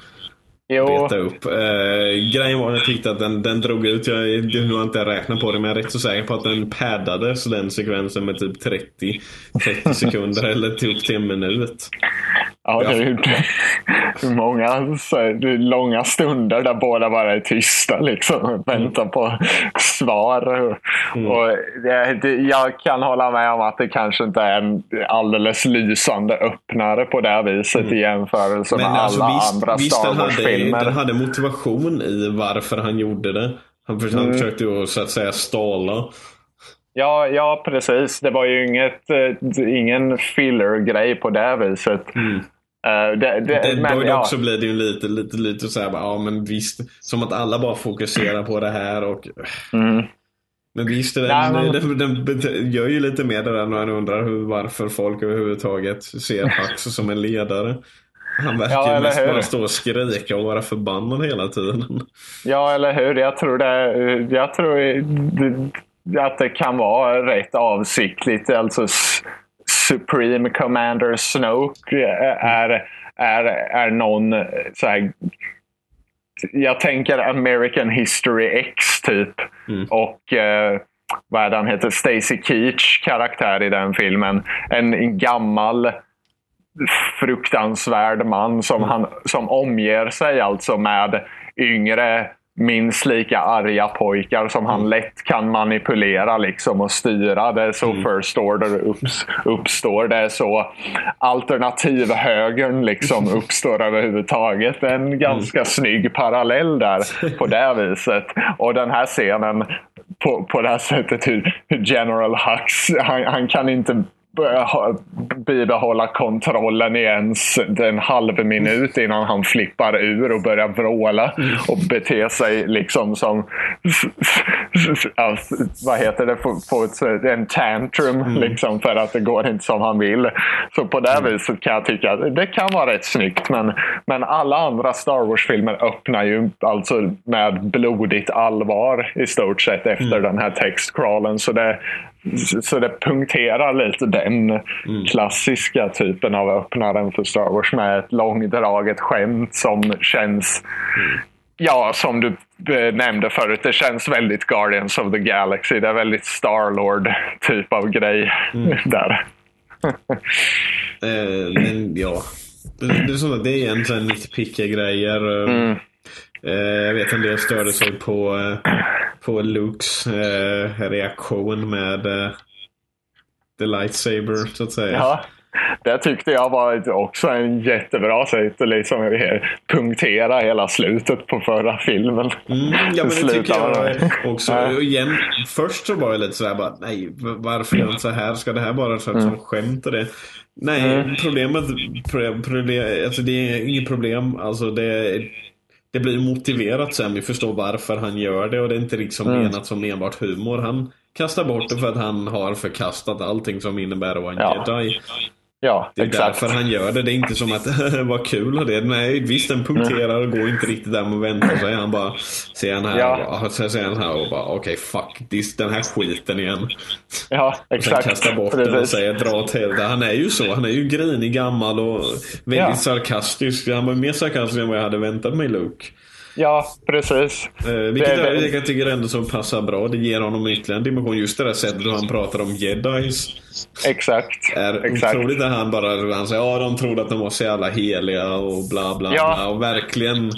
Jo. beta upp. Eh, grejen var att jag tyckte att den, den drog ut. Jag, har inte räknat på det men jag är rätt så säker på att den paddades den sekvensen med typ 30, 30 sekunder eller upp till en minut. Ja, det är hur många så, det är långa stunder där båda bara är tysta liksom. och Väntar på svar. Och det, det, jag kan hålla med om att det kanske inte är en alldeles lysande öppnare på det här viset i jämförelse med alltså, alla visst, andra visst, Star den hade, Wars-filmer. den hade motivation i varför han gjorde det. Han, för, han försökte ju så att säga stala. Ja, ja, precis. Det var ju inget, eh, ingen filler-grej på det viset. Eh, det, det, Det, men, då ja. också blir det ju lite, lite, lite så här, bara, ja men visst. Som att alla bara fokuserar på det här och... Men visst, den, Nej, men- den, den, gör ju lite mer det där när man undrar hur, varför folk överhuvudtaget ser Hux som en ledare. Han verkar Ja, ju mest hur? bara stå och skrika och vara förbannad hela tiden. Ja, eller hur? Jag tror, det, jag tror att det kan vara rätt avsiktligt. Alltså Supreme Commander Snoke är, är, är någon eh, så här, jag tänker American History X typ. Och eh, vad är det han heter? Stacy Keach karaktär i den filmen. En, en gammal fruktansvärd man som, han, som omger sig alltså med yngre minst lika arga pojkar som han lätt kan manipulera liksom och styra. Det är så First Order upps, uppstår. Det är så alternativhögern liksom uppstår överhuvudtaget. En ganska snygg parallell där på det viset. Och den här scenen på, på det här sättet hur General Hux, han, han kan inte bibehålla kontrollen i ens en halv minut innan han flippar ur och börjar vråla och bete sig liksom som vad heter det, på, ett, en tantrum liksom för att det går inte som han vill. Så på det viset kan jag tycka att det kan vara rätt snyggt men, men alla andra Star Wars-filmer öppnar ju alltså med blodigt allvar i stort sett efter den här textcrawlen. Så det, så det punkterar lite den klassiska typen av öppnaren för Star Wars med ett långdraget skämt som känns Ja, som du eh, nämnde förut, det känns väldigt Guardians of the Galaxy. Det är väldigt Starlord typ av grej där. Eh, men ja. Det, det är som att det är egentligen nitpickiga grejer. Mm. Eh, jag vet en del störde sig på, eh, på Lukes eh, reaktion med eh, The Lightsaber så att säga. Ja, det tyckte jag var också en jättebra sätt att liksom punktera hela slutet på förra filmen. Mm, ja men det tycker jag också. Och igen, först så var jag lite sådär bara, nej varför gör inte så här? Ska det här bara vara Mm. som skämt och det? Nej, problemet, pro- problem, alltså det är inget problem. Alltså det, det blir motiverat sen. Vi förstår varför han gör det och det är inte liksom Mm. menat som enbart humor. Han kastar bort det för att han har förkastat allting som innebär att vara en Ja. jedi. Ja, Det är exakt. därför han gör det. Det är inte som att vad kul och det. Nej, visst den punkterar och går inte riktigt där med vänta sig. Han bara ser han här Ja. och så ser han här och bara okej fuck this, den här skiten igen. Ja, Sen exakt. kastar bort den och Precis. säger dra åt helvete. Han är ju så. Han är ju grinig, gammal och väldigt Ja. sarkastisk. Han var mer sarkastisk än vad jag hade väntat mig Luke. Ja, precis. Eh, vilket Det- jag, det- jag tycker ändå som passar bra. Det ger honom ytterligare en dimension. Just det där sättet han pratar om jedis. Exakt. är exakt. otroligt när han bara han säger ja de trodde att de var så jävla heliga och bla bla Ja. bla och verkligen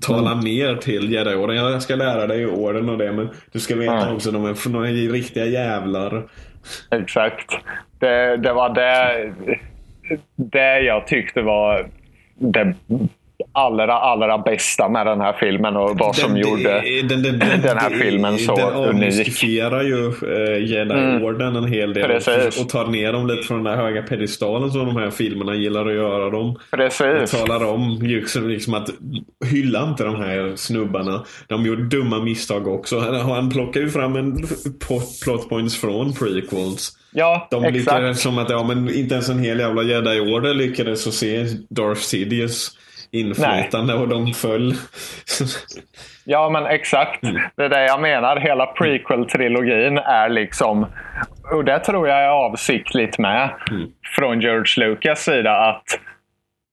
talar ner till jedi-orden. Ja, jag ska lära dig orden och det men du ska veta Ja. också de är, de är riktiga jävlar. Exakt. Det, det var det, det jag tyckte var det allra, allra bästa med den här filmen och vad som gjorde den, den, den här filmen så den unik. avmystifierar ju uh, jedi-orden en hel del Precis. och tar ner dem lite från den där höga pedestalen som de här filmerna gillar att göra dem. Precis. talar om liksom, liksom att hylla inte de här snubbarna. De gjorde dumma misstag också. Han plockar ju fram en plot, plot points från prequels. Ja, De exakt. lyckades som att, ja men inte ens en hel jävla jedi-order lyckades att se Darth Sidious inflytande och de föll. Ja, men exakt. Det är det jag menar. Hela prequel-trilogin är liksom... Och det tror jag är avsiktligt med. Från George Lucas sida. Att,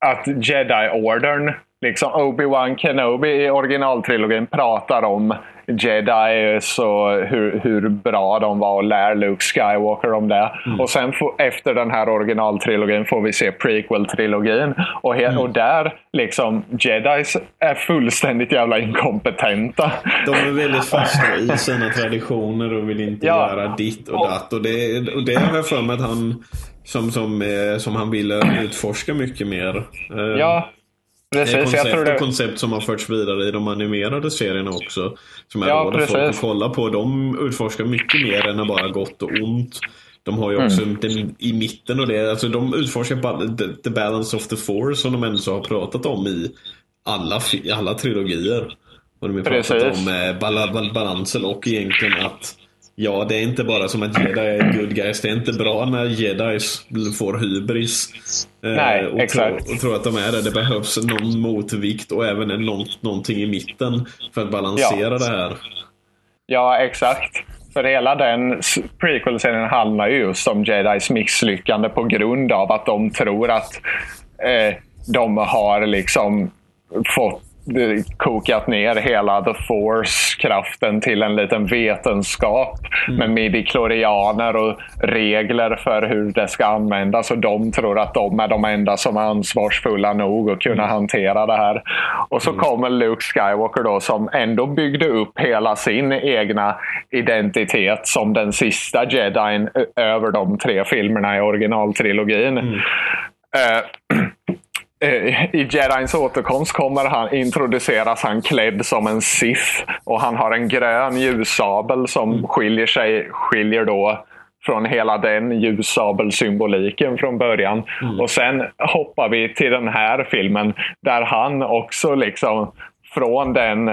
att Jedi-ordern liksom Obi-Wan Kenobi i originaltrilogin pratar om Jedi och hur, hur bra de var och lär Luke Skywalker om det. Mm. Och sen efter den här originaltrilogin får vi se prequel-trilogin. Och, mm. och där, liksom, Jedis är fullständigt jävla inkompetenta. De är väldigt fasta i sina traditioner och vill inte ja. göra ditt och datt. Och det, och det har jag för mig att han som, som, eh, som han ville utforska mycket mer. Eh, ja, Precis, koncept jag det... koncept som har förts vidare i de animerade serierna också. Som jag ja, råder folk att kolla på. De utforskar mycket mer än bara gott och ont. De har ju också mm. den, i mitten och det. Alltså de utforskar the, the balance of the force som de ändå har pratat om i alla, alla trilogier. Och de har pratat om eh, bal bal balansen och egentligen att Ja, det är inte bara som att jedi är good guys. Det är inte bra när jedis får hybris. Eh, Nej, och exakt. Tro, och tror att de är det. Det behövs någon motvikt och även en, någonting i mitten för att balansera ja. det här. Ja, exakt. För hela den prequel-serien handlar ju just om jedis misslyckande på grund av att de tror att eh, de har liksom fått kokat ner hela The Force-kraften till en liten vetenskap mm. med midichlorianer och regler för hur det ska användas. Och de tror att de är de enda som är ansvarsfulla nog att kunna mm. hantera det här. Och så mm. kommer Luke Skywalker då som ändå byggde upp hela sin egna identitet som den sista jedin över de tre filmerna i originaltrilogin. Mm. Uh, i Jedins återkomst kommer han, introduceras han klädd som en Sith. Och han har en grön ljussabel som mm. skiljer, sig, skiljer då från hela den ljussabelsymboliken från början. Mm. Och sen hoppar vi till den här filmen där han också liksom från den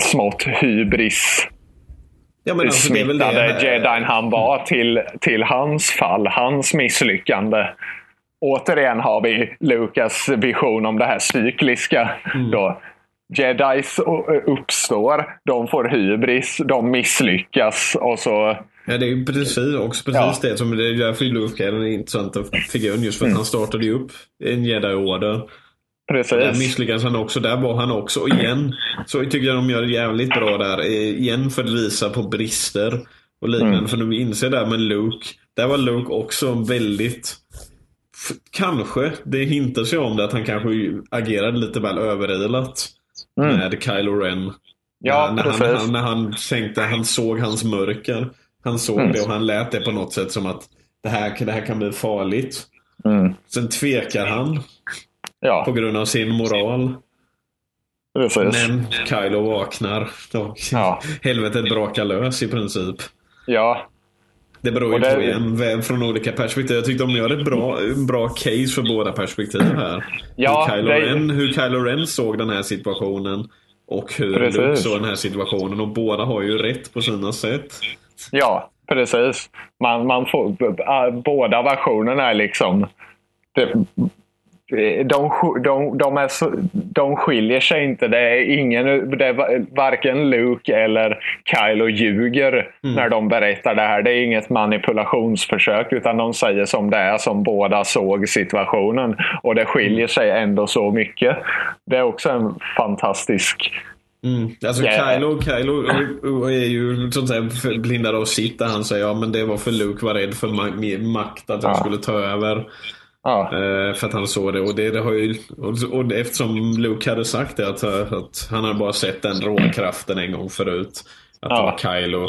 smått hybris ja, men alltså, smittade jedin han var till, till hans fall, hans misslyckande återigen har vi Lukas vision om det här cykliska. Mm. Då. Jedis uppstår, de får hybris, de misslyckas och så Ja, det är precis, också precis ja. det som det är därför Luke är den intressanta figuren. Just för att mm. han startade ju upp en jedi-order. Precis. Där misslyckades han också. Där var han också. Och igen så tycker jag de gör det jävligt bra där. Eh, igen för att visa på brister och liknande. Mm. För de inser där med Luke. Där var Luke också väldigt Kanske. Det hintas ju om det att han kanske agerade lite väl överilat mm. med Kylo Ren. Ja, när, han, han, när han tänkte, han såg hans mörker. Han såg mm. det och han lät det på något sätt som att det här, det här kan bli farligt. Mm. Sen tvekar han. Ja. På grund av sin moral. Precis. Men Kylo vaknar. Och ja. Helvetet brakar lös i princip. Ja, det beror ju det... på igen, från olika perspektiv. Jag tyckte de gör ett bra, bra case för båda perspektiv här. Ja, hur, Kylo det... Ren, hur Kylo Ren såg den här situationen och hur precis. Luke såg den här situationen. Och båda har ju rätt på sina sätt. Ja, precis. Man, man får, båda versionerna är liksom... Det, de, de, de, är så, de skiljer sig inte. Det är ingen, det är varken Luke eller Kylo ljuger mm. när de berättar det här. Det är inget manipulationsförsök utan de säger som det är, som båda såg situationen. Och det skiljer sig ändå så mycket. Det är också en fantastisk Mm. Alltså yeah. Kylo, Kylo är ju sånt där blindad av sitt där han säger ja men det var för Luke var rädd för makt att han ja. skulle ta över. Ja. Eh, för att han såg det. Och, det, det har ju, och, eftersom Luke hade sagt det, att, att han hade bara sett den råkraften en gång förut. Att ja. det var Kylo.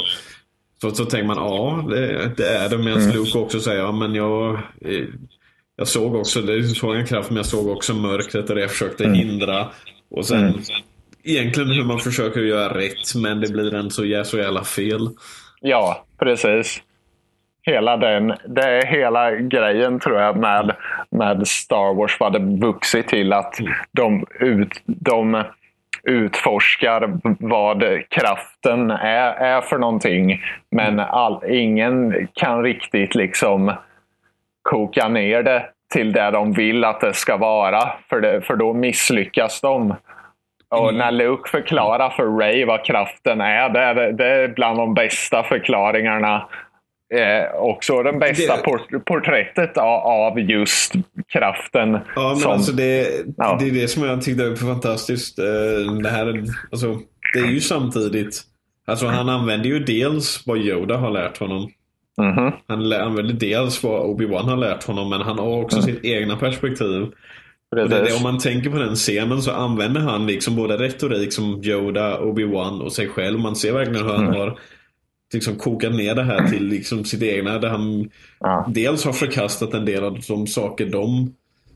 Så, så tänker man, ja det, det är det. Medan mm. Luke också säger, ja men jag, eh, jag såg också, det såg en kraft men jag såg också mörkret och det jag försökte mm. hindra. Och sen mm. egentligen hur man försöker göra rätt men det blir så, så jävla fel. Ja, precis hela den, det är hela grejen tror jag med, med Star Wars vad det vuxit till att de, ut, de utforskar vad kraften är, är för någonting. Men all, ingen kan riktigt liksom koka ner det till det de vill att det ska vara. För, det, för då misslyckas de. Och mm. när Luke förklarar för Ray vad kraften är, det är, det är bland de bästa förklaringarna eh, också den bästa Det- port- porträttet av, just kraften. Ja, men som, alltså det, Ja. det är det som jag tyckte var fantastiskt. Eh, Det, här, alltså, det är ju samtidigt... Alltså han använder ju dels vad Yoda har lärt honom. Mhm. Han lä- använder dels vad Obi-Wan har lärt honom, men han har också sitt egna perspektiv. Det, det, om man tänker på den scenen så använder han liksom både retorik som Yoda, Obi-Wan och sig själv. Man ser verkligen hur han har liksom kokat ner det här till liksom sitt egna. Där han Ja. dels har förkastat en del av de saker de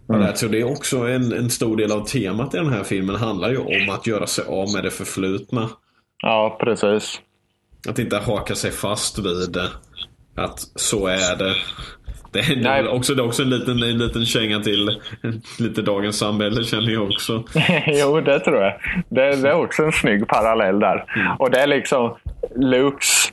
har lärt sig. Och det är också en, en stor del av temat i den här filmen. handlar ju om att göra sig av med det förflutna. ja, precis. Att inte haka sig fast vid det. Att så är det. Det är Nej. också, det är också en liten, en liten känga till lite dagens samhälle känner jag också. jo, det tror jag. Det, det är också en snygg parallell där. Och det är liksom Lukes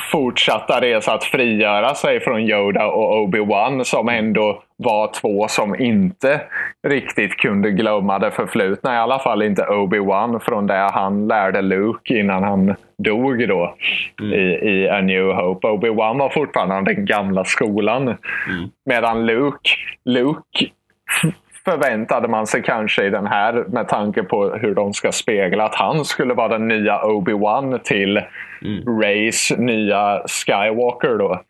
fortsatta resa att frigöra sig från Yoda och Obi-Wan som ändå var två som inte riktigt kunde glömma det förflutna. I alla fall inte Obi-Wan från det han lärde Luke innan han dog då i, i A New Hope. Obi-Wan var fortfarande den gamla skolan. Medan Luke, Luke förväntade man sig kanske i den här med tanke på hur de ska spegla att han skulle vara den nya Obi-Wan till Rays nya Skywalker då.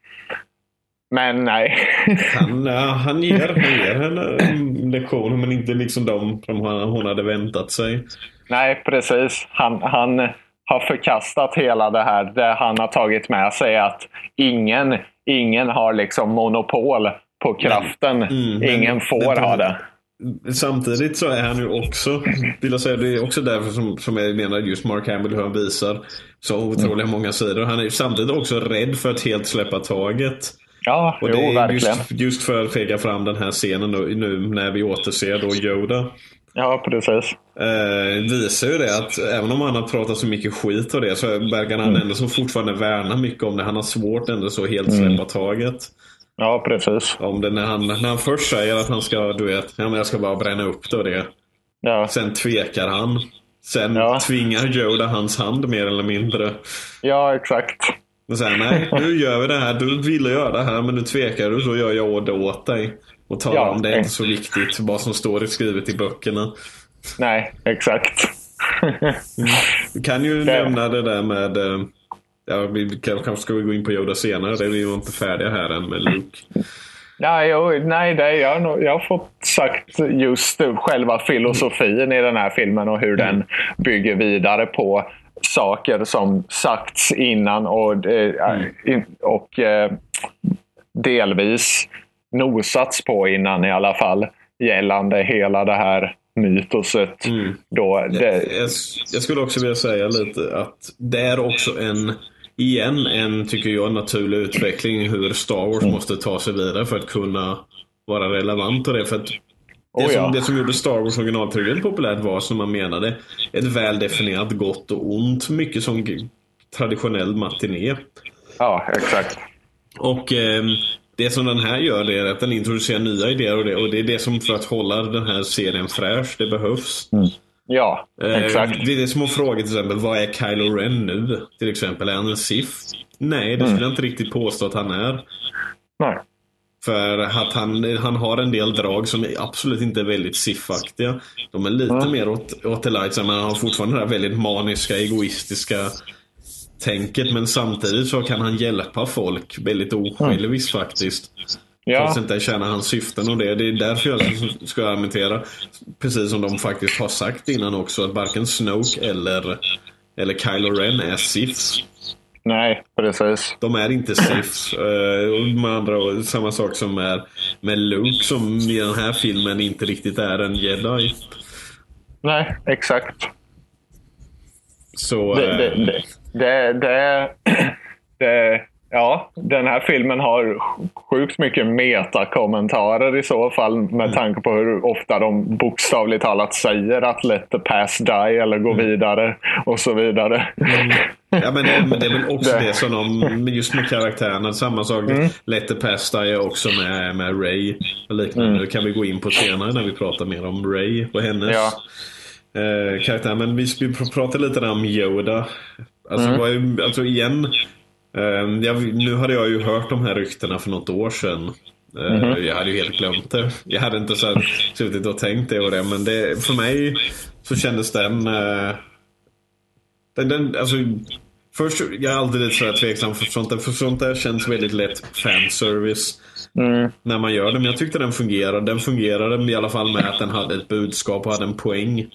Men nej. Han, han, ger, han ger henne en lektion men inte liksom de som hon hade väntat sig. nej, precis. Han, han har förkastat hela det här. Det han har tagit med sig att ingen, ingen har liksom monopol på kraften. Mm, men ingen får det- ha det. Samtidigt så är han ju också, vill jag säga, det är också därför som, som jag menar just Mark Hamill hur han visar så otroliga många sidor. Han är ju samtidigt också rädd för att helt släppa taget. Ja, Och jo, det är verkligen. just, just för att peka fram den här scenen nu, nu när vi återser då Yoda. Ja, precis. Eh, visar ju det att även om han har pratat så mycket skit och det så verkar han ändå som fortfarande värna mycket om det. Han har svårt ändå så helt släppa taget. Ja, precis. Om det när han, när han först säger att han ska, du vet, ja, men jag ska bara bränna upp det och det. Ja, Sen tvekar han. Sen Ja. tvingar Yoda hans hand mer eller mindre. ja exakt. Och sen nej, nu gör vi det här. Du ville göra det här men nu tvekar du så gör jag det åt dig. Och talar Ja. om det är inte så viktigt. Vad som står skrivet i böckerna. Nej, exakt. Vi kan ju Det- nämna det där med... Ja, vi kan- kanske ska vi gå in på Yoda senare. Det är vi ju inte färdiga här än med Luke. nej, jo, nej det, jag, har jag har fått sagt just själva filosofin i den här filmen och hur den bygger vidare på saker som sagts innan och, eh, in, och eh, delvis nosats på innan i alla fall gällande hela det här mytoset. Då det, Jag, jag skulle också vilja säga lite att det är också en, igen, en, tycker jag, naturlig utveckling hur Star Wars måste ta sig vidare för att kunna vara relevant och det. För att det, Oh, som, ja. det som gjorde Star Wars originaltrilogin populärt var, som man menade, ett väl definierat gott och ont. Mycket som traditionell matiné. ja, exakt. Och ehm, det som den här gör det är att den introducerar nya idéer och det, och det är det som för att hålla den här serien fräsch, det behövs. Ja, Eh, exakt. Det är att fråga till exempel, vad är Kylo Ren nu? Till exempel, är han en Sith? Nej, det skulle jag inte riktigt påstå att han är. Nej. För att han, han har en del drag som absolut inte är väldigt Sith-aktiga. De är lite mer åt, åt det light, men han har fortfarande det här väldigt maniska, egoistiska tänket. Men samtidigt så kan han hjälpa folk väldigt osjälviskt faktiskt. Ja, Trots inte tjäna hans syften och det. Det är därför jag ska argumentera. Precis som de faktiskt har sagt innan också. Att varken Snoke eller, eller Kylo Ren är Siths. nej, precis. De är inte Siths. Eh, med andra samma sak som är med Luke som i den här filmen inte riktigt är en jedi. Nej, exakt. Så... Det, eh, det, det, det, det, det, ja, den här filmen har sjukt mycket metakommentarer i så fall med tanke på hur ofta de bokstavligt talat säger att let the past die eller gå vidare och så vidare. Ja men det, men det är väl också Det- det, som de, just med karaktärerna, samma sak. Mm. Let the past die också med, med Ray och liknande. Det kan vi gå in på senare när vi pratar mer om Ray och hennes Ja. eh, karaktär. Men vi ska pr- prata lite där om Yoda. Alltså, Mm. vad är, alltså igen. Ehm, jag, nu hade jag ju hört de här ryktena för något år sedan. Ehm, Mhm. Jag hade ju helt glömt det. Jag hade inte så suttit och tänkt det och det. Men det, för mig så kändes den... eh, den, den alltså, först, jag är alltid lite tveksam för sånt där. För sånt där känns väldigt lätt fanservice. Mm. När man gör det. Men jag tyckte den fungerade. Den fungerade i alla fall med att den hade ett budskap och hade en poäng.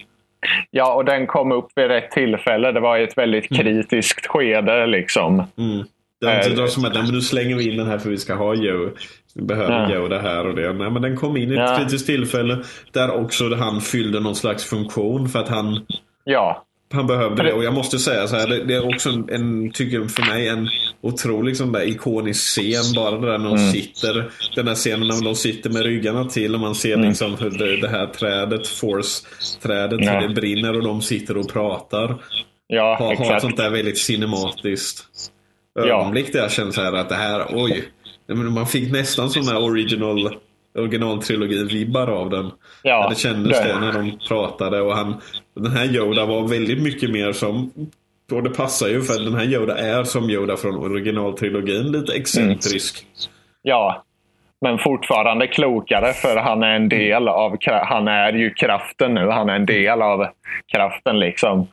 Ja, och den kom upp vid rätt tillfälle. Det var i ett väldigt kritiskt skede. liksom. Mm. Det var inte Eh, då som att nu slänger vi in den här för vi ska ha Joe. Vi behöver Ja. Joe det här och det. Nej, men den kom in i ett Ja. kritiskt tillfälle där också han fyllde någon slags funktion för att han, Ja, han behövde det. Och jag måste säga så här, det, är också en, tycker för mig, en otrolig sån där ikonisk scen. Bara det där när de Mm. sitter, den där scenen när de sitter med ryggarna till och man ser liksom hur det, det här trädet, Force-trädet, Mm. Ja. hur det brinner och de sitter och pratar ja ha, ha ett exakt. sånt där väldigt cinematiskt Ja. ögonblick där jag känner så här att det här, oj. Man fick nästan sån där original originaltrilogi-vibbar av den. Ja, det kändes det- det när de pratade och han, den här Yoda var väldigt mycket mer som och det passar ju för den här Yoda är som Yoda från originaltrilogin. Lite excentrisk. Ja, men fortfarande klokare för han är en del av Han är ju kraften nu. Han är en del av kraften liksom.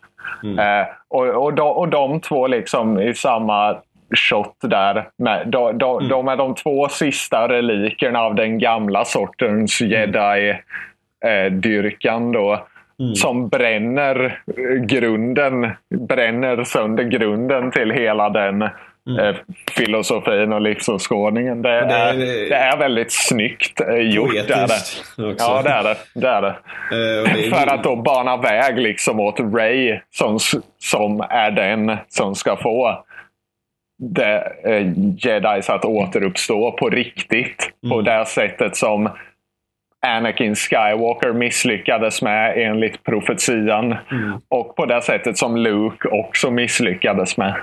Eh, och, och, de, och de två liksom i samma shot där. Med, de, de, de är de två sista relikerna av den gamla sortens jedi-dyrkan. då. Som bränner grunden, bränner sönder grunden till hela den eh, filosofin och livsåskådningen. Det, det är- det är väldigt snyggt eh, gjort. Det är det. Ja, det är det. det, är det. Eh, För att då bana väg liksom åt Ray som, som är den som ska få det, eh, jedis att återuppstå på riktigt. På det sättet som Anakin Skywalker misslyckades med enligt profetian. Och på det sättet som Luke också misslyckades med.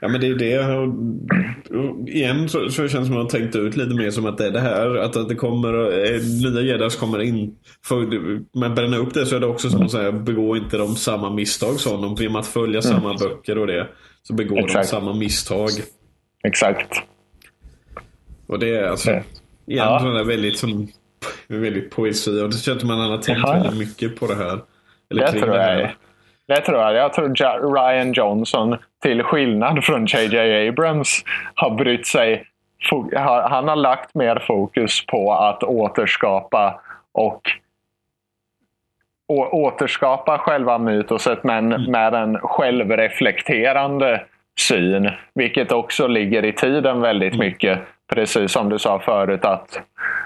Ja men det är det. Och, och igen så, så känns det som att man tänkt ut lite mer som att det är det här. Att, att det kommer eh, nya jedis kommer in. För man bränner upp det så är det också som att säga begå inte de samma misstag som de. Genom att följa samma böcker och det. Så begår de Exakt. samma misstag. Exakt. Och det är alltså. Igen Ja. väldigt, som, väldigt poesi. Och det känns som att man har tänkt Jaha. väldigt mycket på det här. Eller Det kring tror det här. jag. Det tror jag. Jag tror Ja- Ryan Johnson, till skillnad från JJ Abrams, har brytt sig. Han har lagt mer fokus på att återskapa och återskapa själva mytoset men med en självreflekterande syn. Vilket också ligger i tiden väldigt mycket. Precis som du sa förut att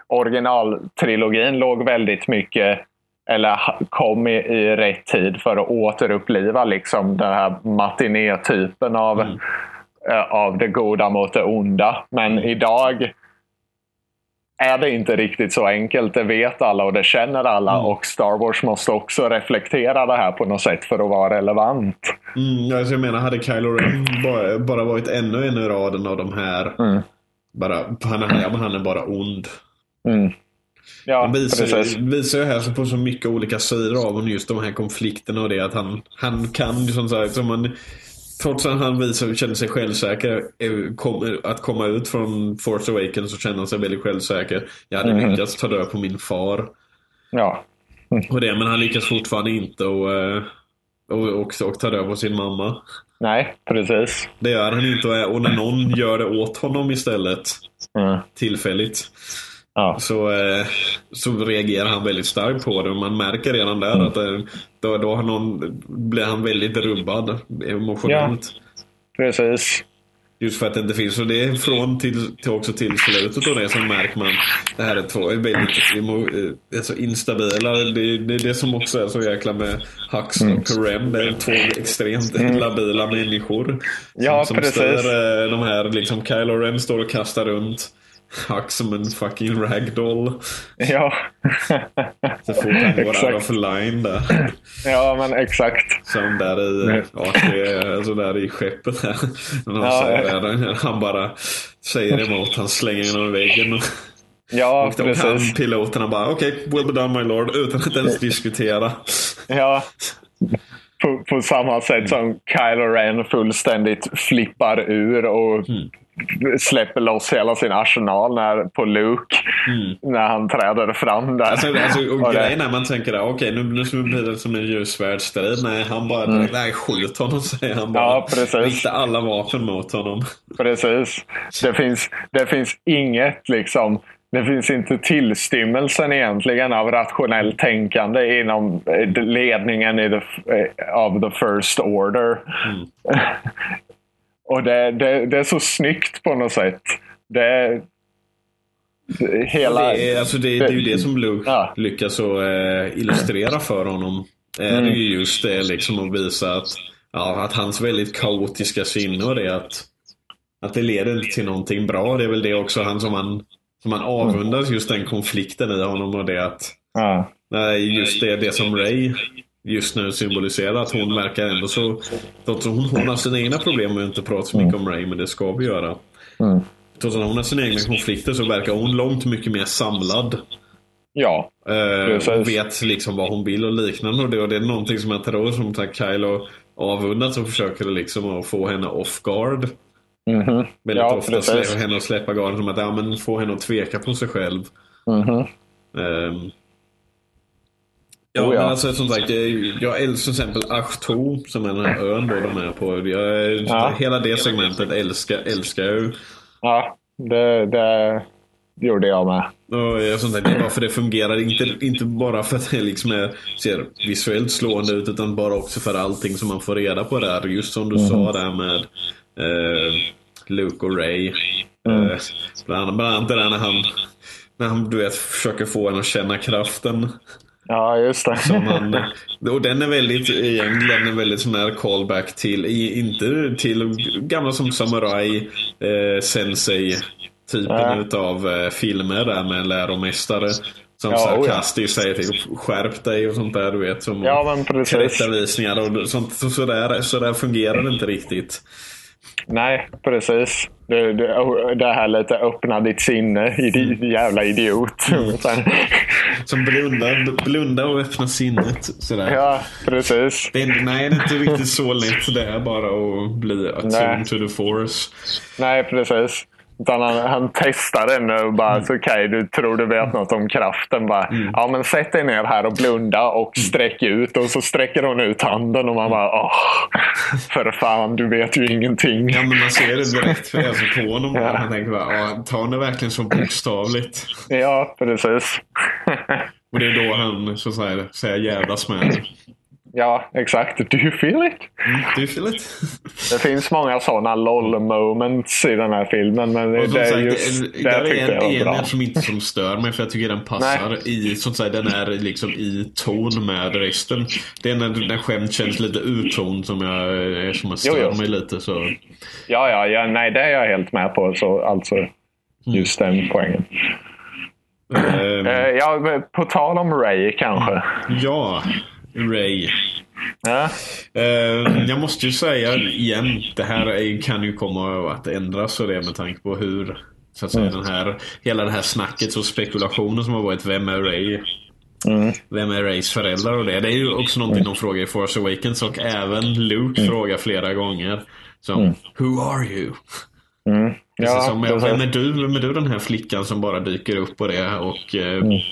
originaltrilogin låg väldigt mycket eller kom i, i rätt tid för att återuppliva liksom den här matinétypen av, eh, av det goda mot det onda. Men idag är det inte riktigt så enkelt. Det vet alla och det känner alla. Och Star Wars måste också reflektera det här på något sätt för att vara relevant. Mm, alltså jag menar, hade Kylo Ren bara, bara varit ännu en i raden av de här. Bara, han, är, han är bara ond. Ja, Han visar, precis. visar ju här så på så mycket olika sidor av honom just de här konflikterna och det att han, han kan ju som sagt, som man, trots att han visar, känner sig självsäker, eh, kom, att komma ut från Force Awakens så känner han sig väldigt självsäker. Jag hade Mhm. lyckats ta död på min far. Ja. Och det, men han lyckas fortfarande inte och, eh, och, och, och ta död på sin mamma. Nej, precis. Det gör han inte och, när någon gör det åt honom istället, Mm. tillfälligt, Ja. så, eh, så reagerar han väldigt starkt på det. Och man märker redan där Mm. att eh, då, då har någon, blir han väldigt rubbad emotionellt. Precis. Just för att det inte finns. Och det är från till, till också till slutet och det som märker man. Det här är två väldigt alltså instabila. Det, det är det som också är så jäkla med Hux Mm. och Karen. Det är två extremt labila människor. Ja, som, precis. Som stör eh, de här, liksom Kylo Ren står och kastar runt. Hux som en fucking ragdoll. Ja. Så fort han går out of line där. ja, men exakt. Som där i, ja, det är, alltså där i skeppet här. När han, Ja, säger det, han bara säger emot. Han slänger genom väggen. Ja, och då kan precis. piloterna bara okej, okay, will be done my lord. Utan att ens diskutera. Ja. på, på samma sätt som Kylo Ren fullständigt flippar ur och släpper loss hela sin arsenal när, på Luke när han träder fram där. Alltså, alltså, och Och grejen är man tänker att okej nu, nu blir det som en ljusvärdsstrid. Nej, han bara nej, skjut honom säger han bara. Mm. Ja, precis. Rikta alla vapen mot honom. Precis. Det finns, det finns inget liksom. Det finns inte tillstymmelsen egentligen av rationellt tänkande inom eh, ledningen i the, eh, av the first order. Och det, det, det är så snyggt på något sätt. Det, det hela... Det är, alltså, det, det är ju det som Luke Ja. lyckas att, eh, illustrera för honom. Är Mm. det ju just det liksom att visa att, ja, att hans väldigt kaotiska sinne och det att, att det leder inte till någonting bra. Det är väl det också han som man, som man avundas just den konflikten i honom och det att Ja. Nej, just det, det som Ray just nu symboliserar. Att hon verkar ändå så... Trots att hon, hon har sina egna problem och inte pratar så mycket om Ray, men det ska vi göra. Mm. Trots att hon har sina egna konflikter så verkar hon långt mycket mer samlad. ja. Eh, och vet liksom vad hon vill och liknande. Och det, och det är någonting som jag tror som sagt Kylo avundas och försöker liksom att få henne off guard. Mhm. Väldigt Ja, ofta precis. henne att släppa garden som att ja, men få henne att tveka på sig själv. Mhm. Ehm. Ja, Oh, ja. men alltså som sagt, jag, älskar till exempel Achto som är den här ön då de är på. Jag, Ja. Hela det segmentet älskar, älskar jag. Ja, det, det gjorde jag med. Och jag, som sagt, det är bara för det fungerar. Inte, inte bara för att det liksom är, ser visuellt slående ut utan bara också för allting som man får reda på där. Just som du sa där med eh, Luke och Ray. Eh, bland, bland annat det där när han, när han du vet, försöker få en att känna kraften. Ja, just det. Som han, och den är väldigt, egentligen en väldigt sån här callback till, inte till gamla som Samurai, eh, Sensei typen Ja. utav eh, filmer där med en läromästare. Som Ja, oh ja. sarkastiskt säger till skärp dig och sånt där du vet. Som Ja, men precis. tillrättavisningar och sånt. Så, så, där, så där fungerar det inte riktigt. Nej, precis. Det, det, det här lite öppna ditt sinne, idi, jävla idiot. Sen, Som blunda, blunda och öppna sinnet. Sådär. ja, precis. Det är, nej, det är inte riktigt så lätt. Det är bara att bli attuned to the force. Nej, precis. Utan han, han testar den och bara, så okej, du tror du vet något om kraften. Bara, Ja, men sätt dig ner här och blunda och sträck ut. Och så sträcker hon ut handen och man bara, åh, för fan, du vet ju ingenting. Ja, men man ser det direkt för alltså, på honom. Ja. Man tänker bara, tar han det verkligen så bokstavligt? Ja, precis. Och det är då han så att säga, säger jävlas med. Ja, exakt. Do you feel it? Do you feel it? Det finns många sådana LOL-moments i den här filmen. Men som det är sagt, just det, det där är jag en, var bra. en som inte som stör mig för jag tycker den passar i, att säga, den är liksom i ton med resten. Det är när, när skämt känns lite utton som jag, eh, som jag stör Jo, jo. mig lite så. Ja, ja, ja, nej, det är jag helt med på. Så, alltså, Mm. just den poängen. Eh, ja, på tal om Ray kanske. ja, Ray. Ja, Eh, jag måste ju säga igen, det här är, kan ju komma att ändras och det med tanke på hur så att säga, den här, hela det här snacket och spekulationen som har varit. Vem är Ray? Vem är Rays föräldrar och det? Det är ju också någonting de frågar i Force Awakens och även Luke frågar flera gånger. Som, Who are you? ja som, vem, är du, vem är du den här flickan som bara dyker upp på det? Och, eh, eh,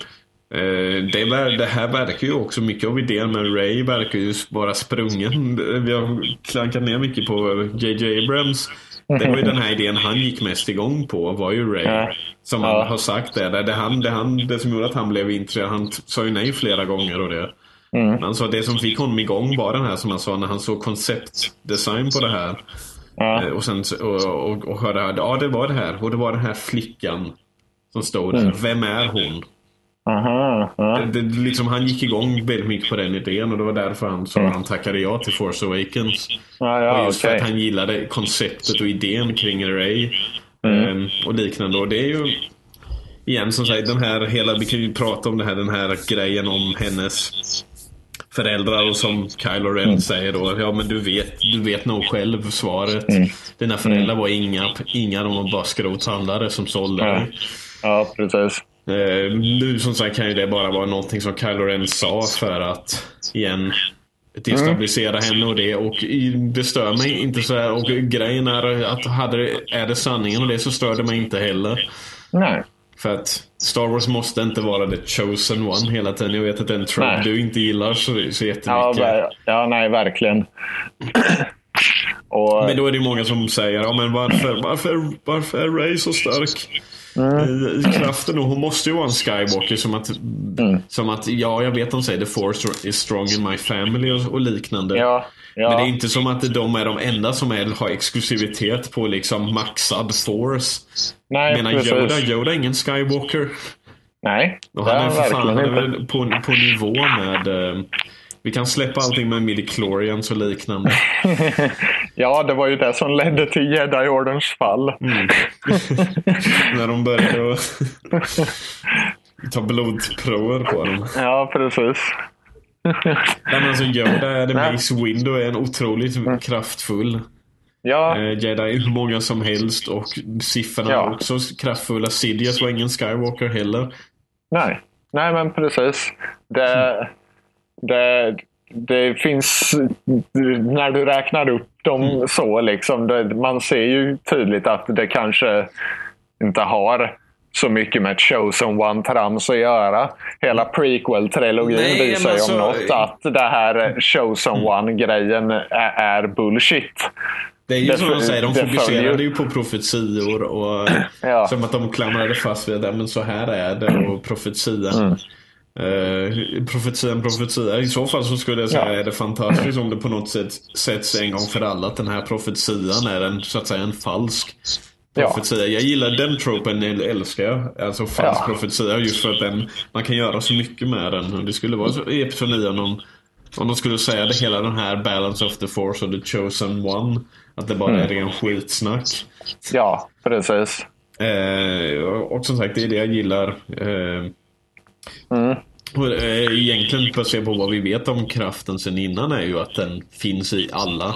det, ver- det här verkar ju också, mycket av idén med Ray verkar ju vara sprungen. Vi har klankat ner mycket på JJ Abrams. Det var ju den här idén han gick mest igång på var ju Ray. Ja. Som Ja. han har sagt det. Det, han, det, han, det som gjorde att han blev intresserad, han sa ju nej flera gånger och det. Men Han sa det som fick honom igång var den här som han sa när han såg konceptdesign på det här. Ja. Eh, Och, sen, och, och, och hörde att ja, det var det här. Och det var den här flickan som stod där. Vem är hon? Aha, ja. Det, det, liksom, han gick igång väldigt mycket på den idén och det var därför han sa han tackade ja till Force Awakens. Ja, och just för okej. att han gillade konceptet och idén kring Ray. Mm. eh, och liknande. Och det är ju igen som sagt den här hela, vi kan ju prata om det här, den här grejen om hennes föräldrar och som Kylo Ren Mm. säger då. Ja men du vet, du vet nog själv svaret. Mm. Dina föräldrar var inga, inga de var bara skrothandlare som sålde Ja. ja, precis. Eh, nu som sagt kan ju det bara vara någonting som Kylo Ren sa för att igen destabilisera henne och det. Och det stör mig inte så här. Och grejen är att hade, är det sanningen och det så stör det mig inte heller. Nej. För att Star Wars måste inte vara the chosen one hela tiden. Jag vet att det är en trope du inte gillar så, så jättemycket. Ja, ja, nej, verkligen. Och, Men då är det många som säger, ja men varför, varför, varför är Ray så stark? I, I kraften och hon måste ju vara en Skywalker som att, som att, ja jag vet de säger the force is strong in my family och, och liknande. ja, ja. Men det är inte som att de är de enda som är, har exklusivitet på liksom maxad force. nej, menar precis. Yoda, Yoda är ingen Skywalker. Nej, Och han är för fan han är väl på, på nivå med eh, vi kan släppa allting med midichlorians och liknande. Ja, det var ju det som ledde till Jedi-orderns fall. Mm. När de började ta blodprover på dem. Ja, precis. Nej, men alltså Yoda är det Nej. Mm. Mace Windu är en otroligt kraftfull Ja, eh, jedi. Hur många som helst och siffrorna Ja. är också kraftfulla. Sidious var ingen Skywalker heller. nej. Nej, men precis. Det, det, det finns... När du räknar upp dem Mm. så, liksom, det, man ser ju tydligt att det kanske inte har så mycket med Chosen One-trams att göra. Hela prequel-trilogin Nej, men visar ju alltså- om något att det här Chosen One-grejen är, är bullshit. Det är ju Det som de säger, de fokuserade ju på profetior och Ja. som att de klamrade fast vid det. Men så här är det och profetian. Mm. Uh, profetian, profetia. I så fall så skulle jag säga Ja. är det fantastiskt om det på något sätt sätts en gång för alla att den här profetian är en, så att säga en falsk Ja. profetia. Jag gillar den tropen, äl- älskar jag. Alltså falsk Ja. profetia just för att den, man kan göra så mycket med den. Det skulle vara så 9 om de, om de skulle säga det hela den här balance of the force och the chosen one. Att det bara är ren skitsnack. Ja, precis. Eh, och som sagt, det är det jag gillar. Eh, och, eh, egentligen baserat på vad vi vet om kraften sen innan är ju att den finns i alla.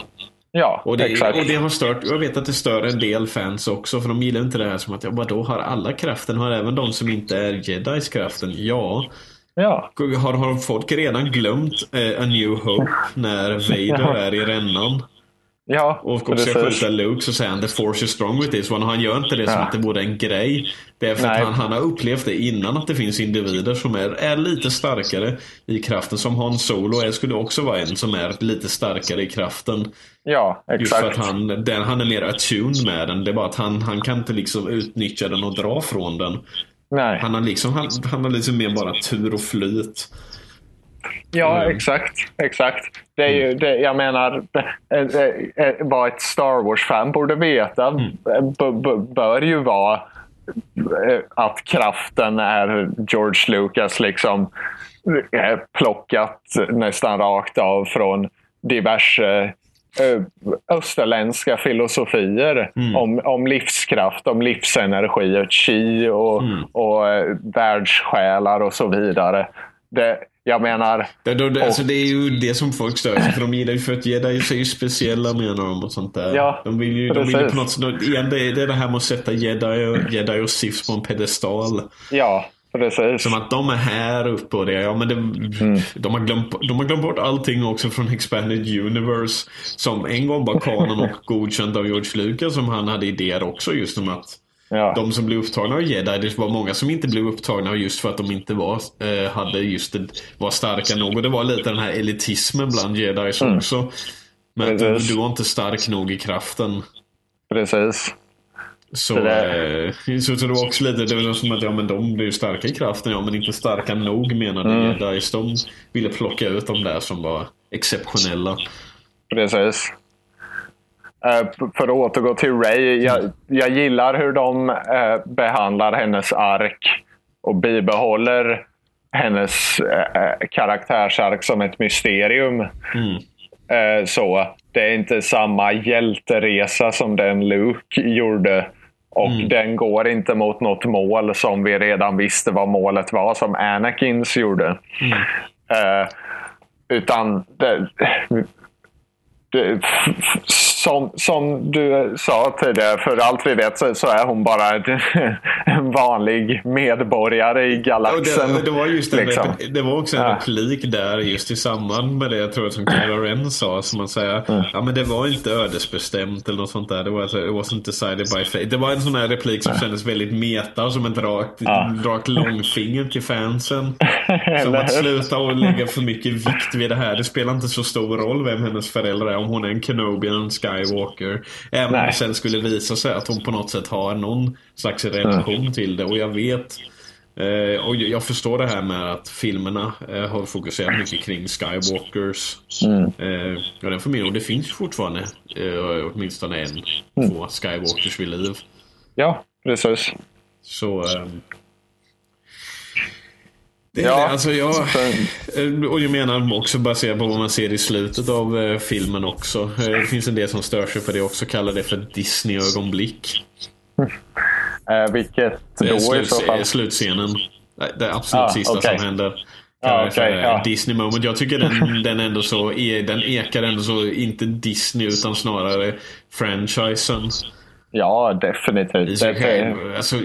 Ja, Och det, exakt. och det har stört, jag vet att det stör en del fans också för de gillar inte det här som att ja, då har alla kraften, har även de som inte är jedis kraften? Ja. Ja, Har, har folk redan glömt eh, A New Hope när Vader är i rännan? Ja Och ska precis. skjuta Luke så säger han the force is strong with this one. Och han gör inte det som Ja. att det vore en grej. Det är för Nej. att han, han har upplevt det innan att det finns individer som är, är lite starkare i kraften. Som Han Solo är, skulle också vara en som är lite starkare i kraften. Ja, Just för att exakt. han, den, han är mer attuned med den. Det är bara att han, han kan inte liksom utnyttja den och dra från den. Nej. Han har liksom, han, han har liksom mer bara tur och flyt. Ja, Mm. exakt. exakt. Det är ju, det, jag menar, eh, eh, vad ett Star Wars-fan borde veta Mm. bör ju vara eh, att kraften är George Lucas liksom plockat nästan rakt av från diverse österländska filosofier Mm. om, om livskraft, om livsenergi och chi och, Mm. och världssjälar och så vidare. Det, jag menar, Det, det, det, alltså det är ju det som folk stör sig för de gillar ju för att jedi är ju speciella menar de och sånt där. Ja, de vill ju, de vill ju på något sätt, igen det är, det är det här med att sätta jedi och, jedi och sith på en pedestal. ja, precis. Som att de är här uppe och det. Ja, men det, Mm. de, har glömt, de har glömt bort allting också från Expanded Universe. Som en gång var kanon och godkänt av George Lucas. Som han hade idéer också just om att Ja. de som blev upptagna av jedi, det var många som inte blev upptagna just för att de inte var, eh, hade just var starka nog. Och det var lite den här elitismen bland jedis också. Men du, Mm. Du var inte stark nog i kraften. Precis. Så, Det eh, så, så det var också lite det var som att ja, men de blev starka i kraften, ja men inte starka nog menade Mm. jedis. De ville plocka ut de där som var exceptionella. Precis. Eh, för att återgå till Ray. Jag, jag gillar hur de eh, behandlar hennes ark och bibehåller hennes eh, karaktärsark som ett mysterium. Eh, så Det är inte samma hjälteresa som den Luke gjorde. Och den går inte mot något mål som vi redan visste vad målet var, som Anakins gjorde. Eh, utan det, det, som, som du sa tidigare, för allt vi vet så, så är hon bara en, vanlig medborgare i galaxen. Det, det, var just en liksom. det var också en Ja. replik där just i samband med det jag tror som Kylo Ren sa. Som man säger, ja men det var inte ödesbestämt eller något sånt där. Det var alltså, it wasn't decided by fate. Det var en sån här replik som kändes väldigt meta och som ett rakt, Ja. rakt långfinger till fansen. Som att sluta och lägga för mycket vikt vid det här. Det spelar inte så stor roll vem hennes föräldrar är. Om hon är en Kenobi eller en Skywalker. Även om Nej. det sen skulle visa sig att hon på något sätt har någon slags relation till det. Och jag vet Eh, och jag förstår det här med att filmerna eh, har fokuserat mycket kring Skywalkers. Eh, och den familjen, och det finns fortfarande eh, åtminstone en, två Skywalkers vid liv. Ja, precis. Så... det är Ja, det. Alltså jag, eh, och jag menar också baserat på vad man ser i slutet av eh, filmen också. Eh, det finns en del som stör sig på det också. Kallar det för Disney-ögonblick. Eh, vilket då i så fall? slutscenen. Det absolut Ah, sista okej. som händer. För okej, ja. Disney moment. Jag tycker den, den ändå så är, den ekar ändå så, inte Disney utan snarare franchisen. Ja, definitivt. I sig Det- själv. Alltså,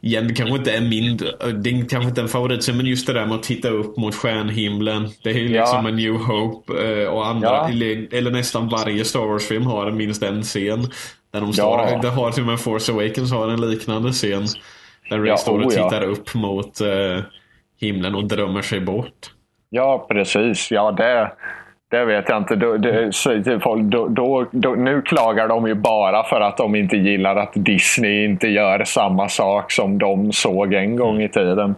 igen, det kanske inte är min, det är kanske inte en favoritscen, men just det där med att titta upp mot stjärnhimlen. Det är ju Ja. liksom en New Hope eh, och andra, Ja. eller, eller nästan varje Star Wars-film har minst en scen. Där de står, Ja. det har till och med Force Awakens har en liknande scen. Där Ray Ja, står och oh ja. tittar upp mot eh, himlen och drömmer sig bort. Ja, precis. Ja, det, det vet jag inte. Då, det, folk- då, då, då, nu klagar de ju bara för att de inte gillar att Disney inte gör samma sak som de såg en gång i tiden.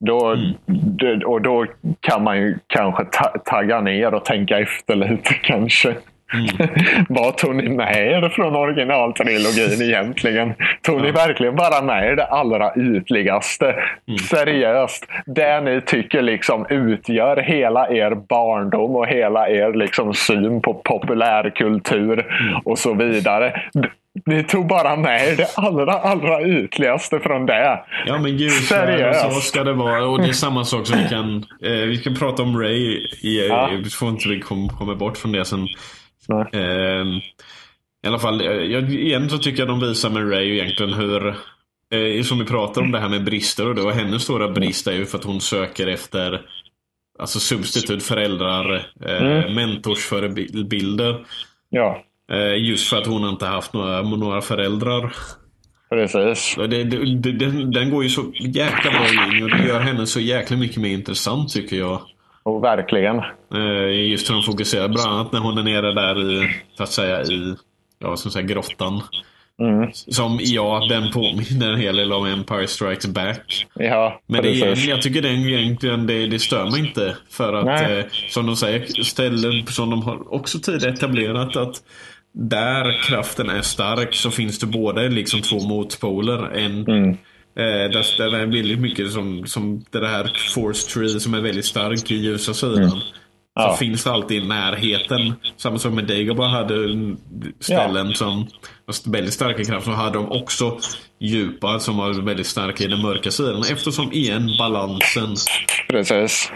Då, det- och då kan man ju kanske ta, tagga ner och tänka efter lite kanske. Vad tog ni med er från originaltrilogin egentligen? Tog ni verkligen bara med er det allra ytligaste? Seriöst, det ni tycker liksom utgör hela er barndom och hela er liksom syn på populärkultur och så vidare. Ni tog bara med det allra, allra ytligaste från det. Ja men gud, Seriöst. så ska det vara. Och det är samma sak som vi kan... Eh, vi ska prata om Ray. I, Ja. Vi får inte komma bort från det sen. Nej. Eh, I alla fall, eh, jag, igen så tycker jag de visar med Ray egentligen hur... Eh, som vi pratar om det här med brister och det. Och hennes stora brist är ju för att hon söker efter Alltså substitut föräldrar, eh, Mm. mentorsförebilder. Ja, just för att hon inte haft några, några föräldrar. precis. Det, det, det, den, den går ju så jäkla bra i linje och det gör henne så jäkla mycket mer intressant tycker jag. Och verkligen. Eh, Just hur de fokuserar, bland annat när hon är nere där i, så att säga, i ja, man säga, grottan. Mm. Som, ja, den påminner en hel del om Empire Strikes Back. Ja, Men det, är- jag tycker den egentligen, det, det stör mig inte. För att, eh, som de säger, ställen som de har också tidigare etablerat att där kraften är stark så finns det både liksom två motpoler. En Mm. Eh, där, där är väldigt mycket som, som det här Force Tree som är väldigt stark i ljusa sidan. Så Mm. Ja. finns alltid i närheten. Samma som med Dagobah hade ställen som var väldigt starka krafter. Så hade de också djupa som var väldigt starka i den mörka sidan. Eftersom igen balansen. Precis.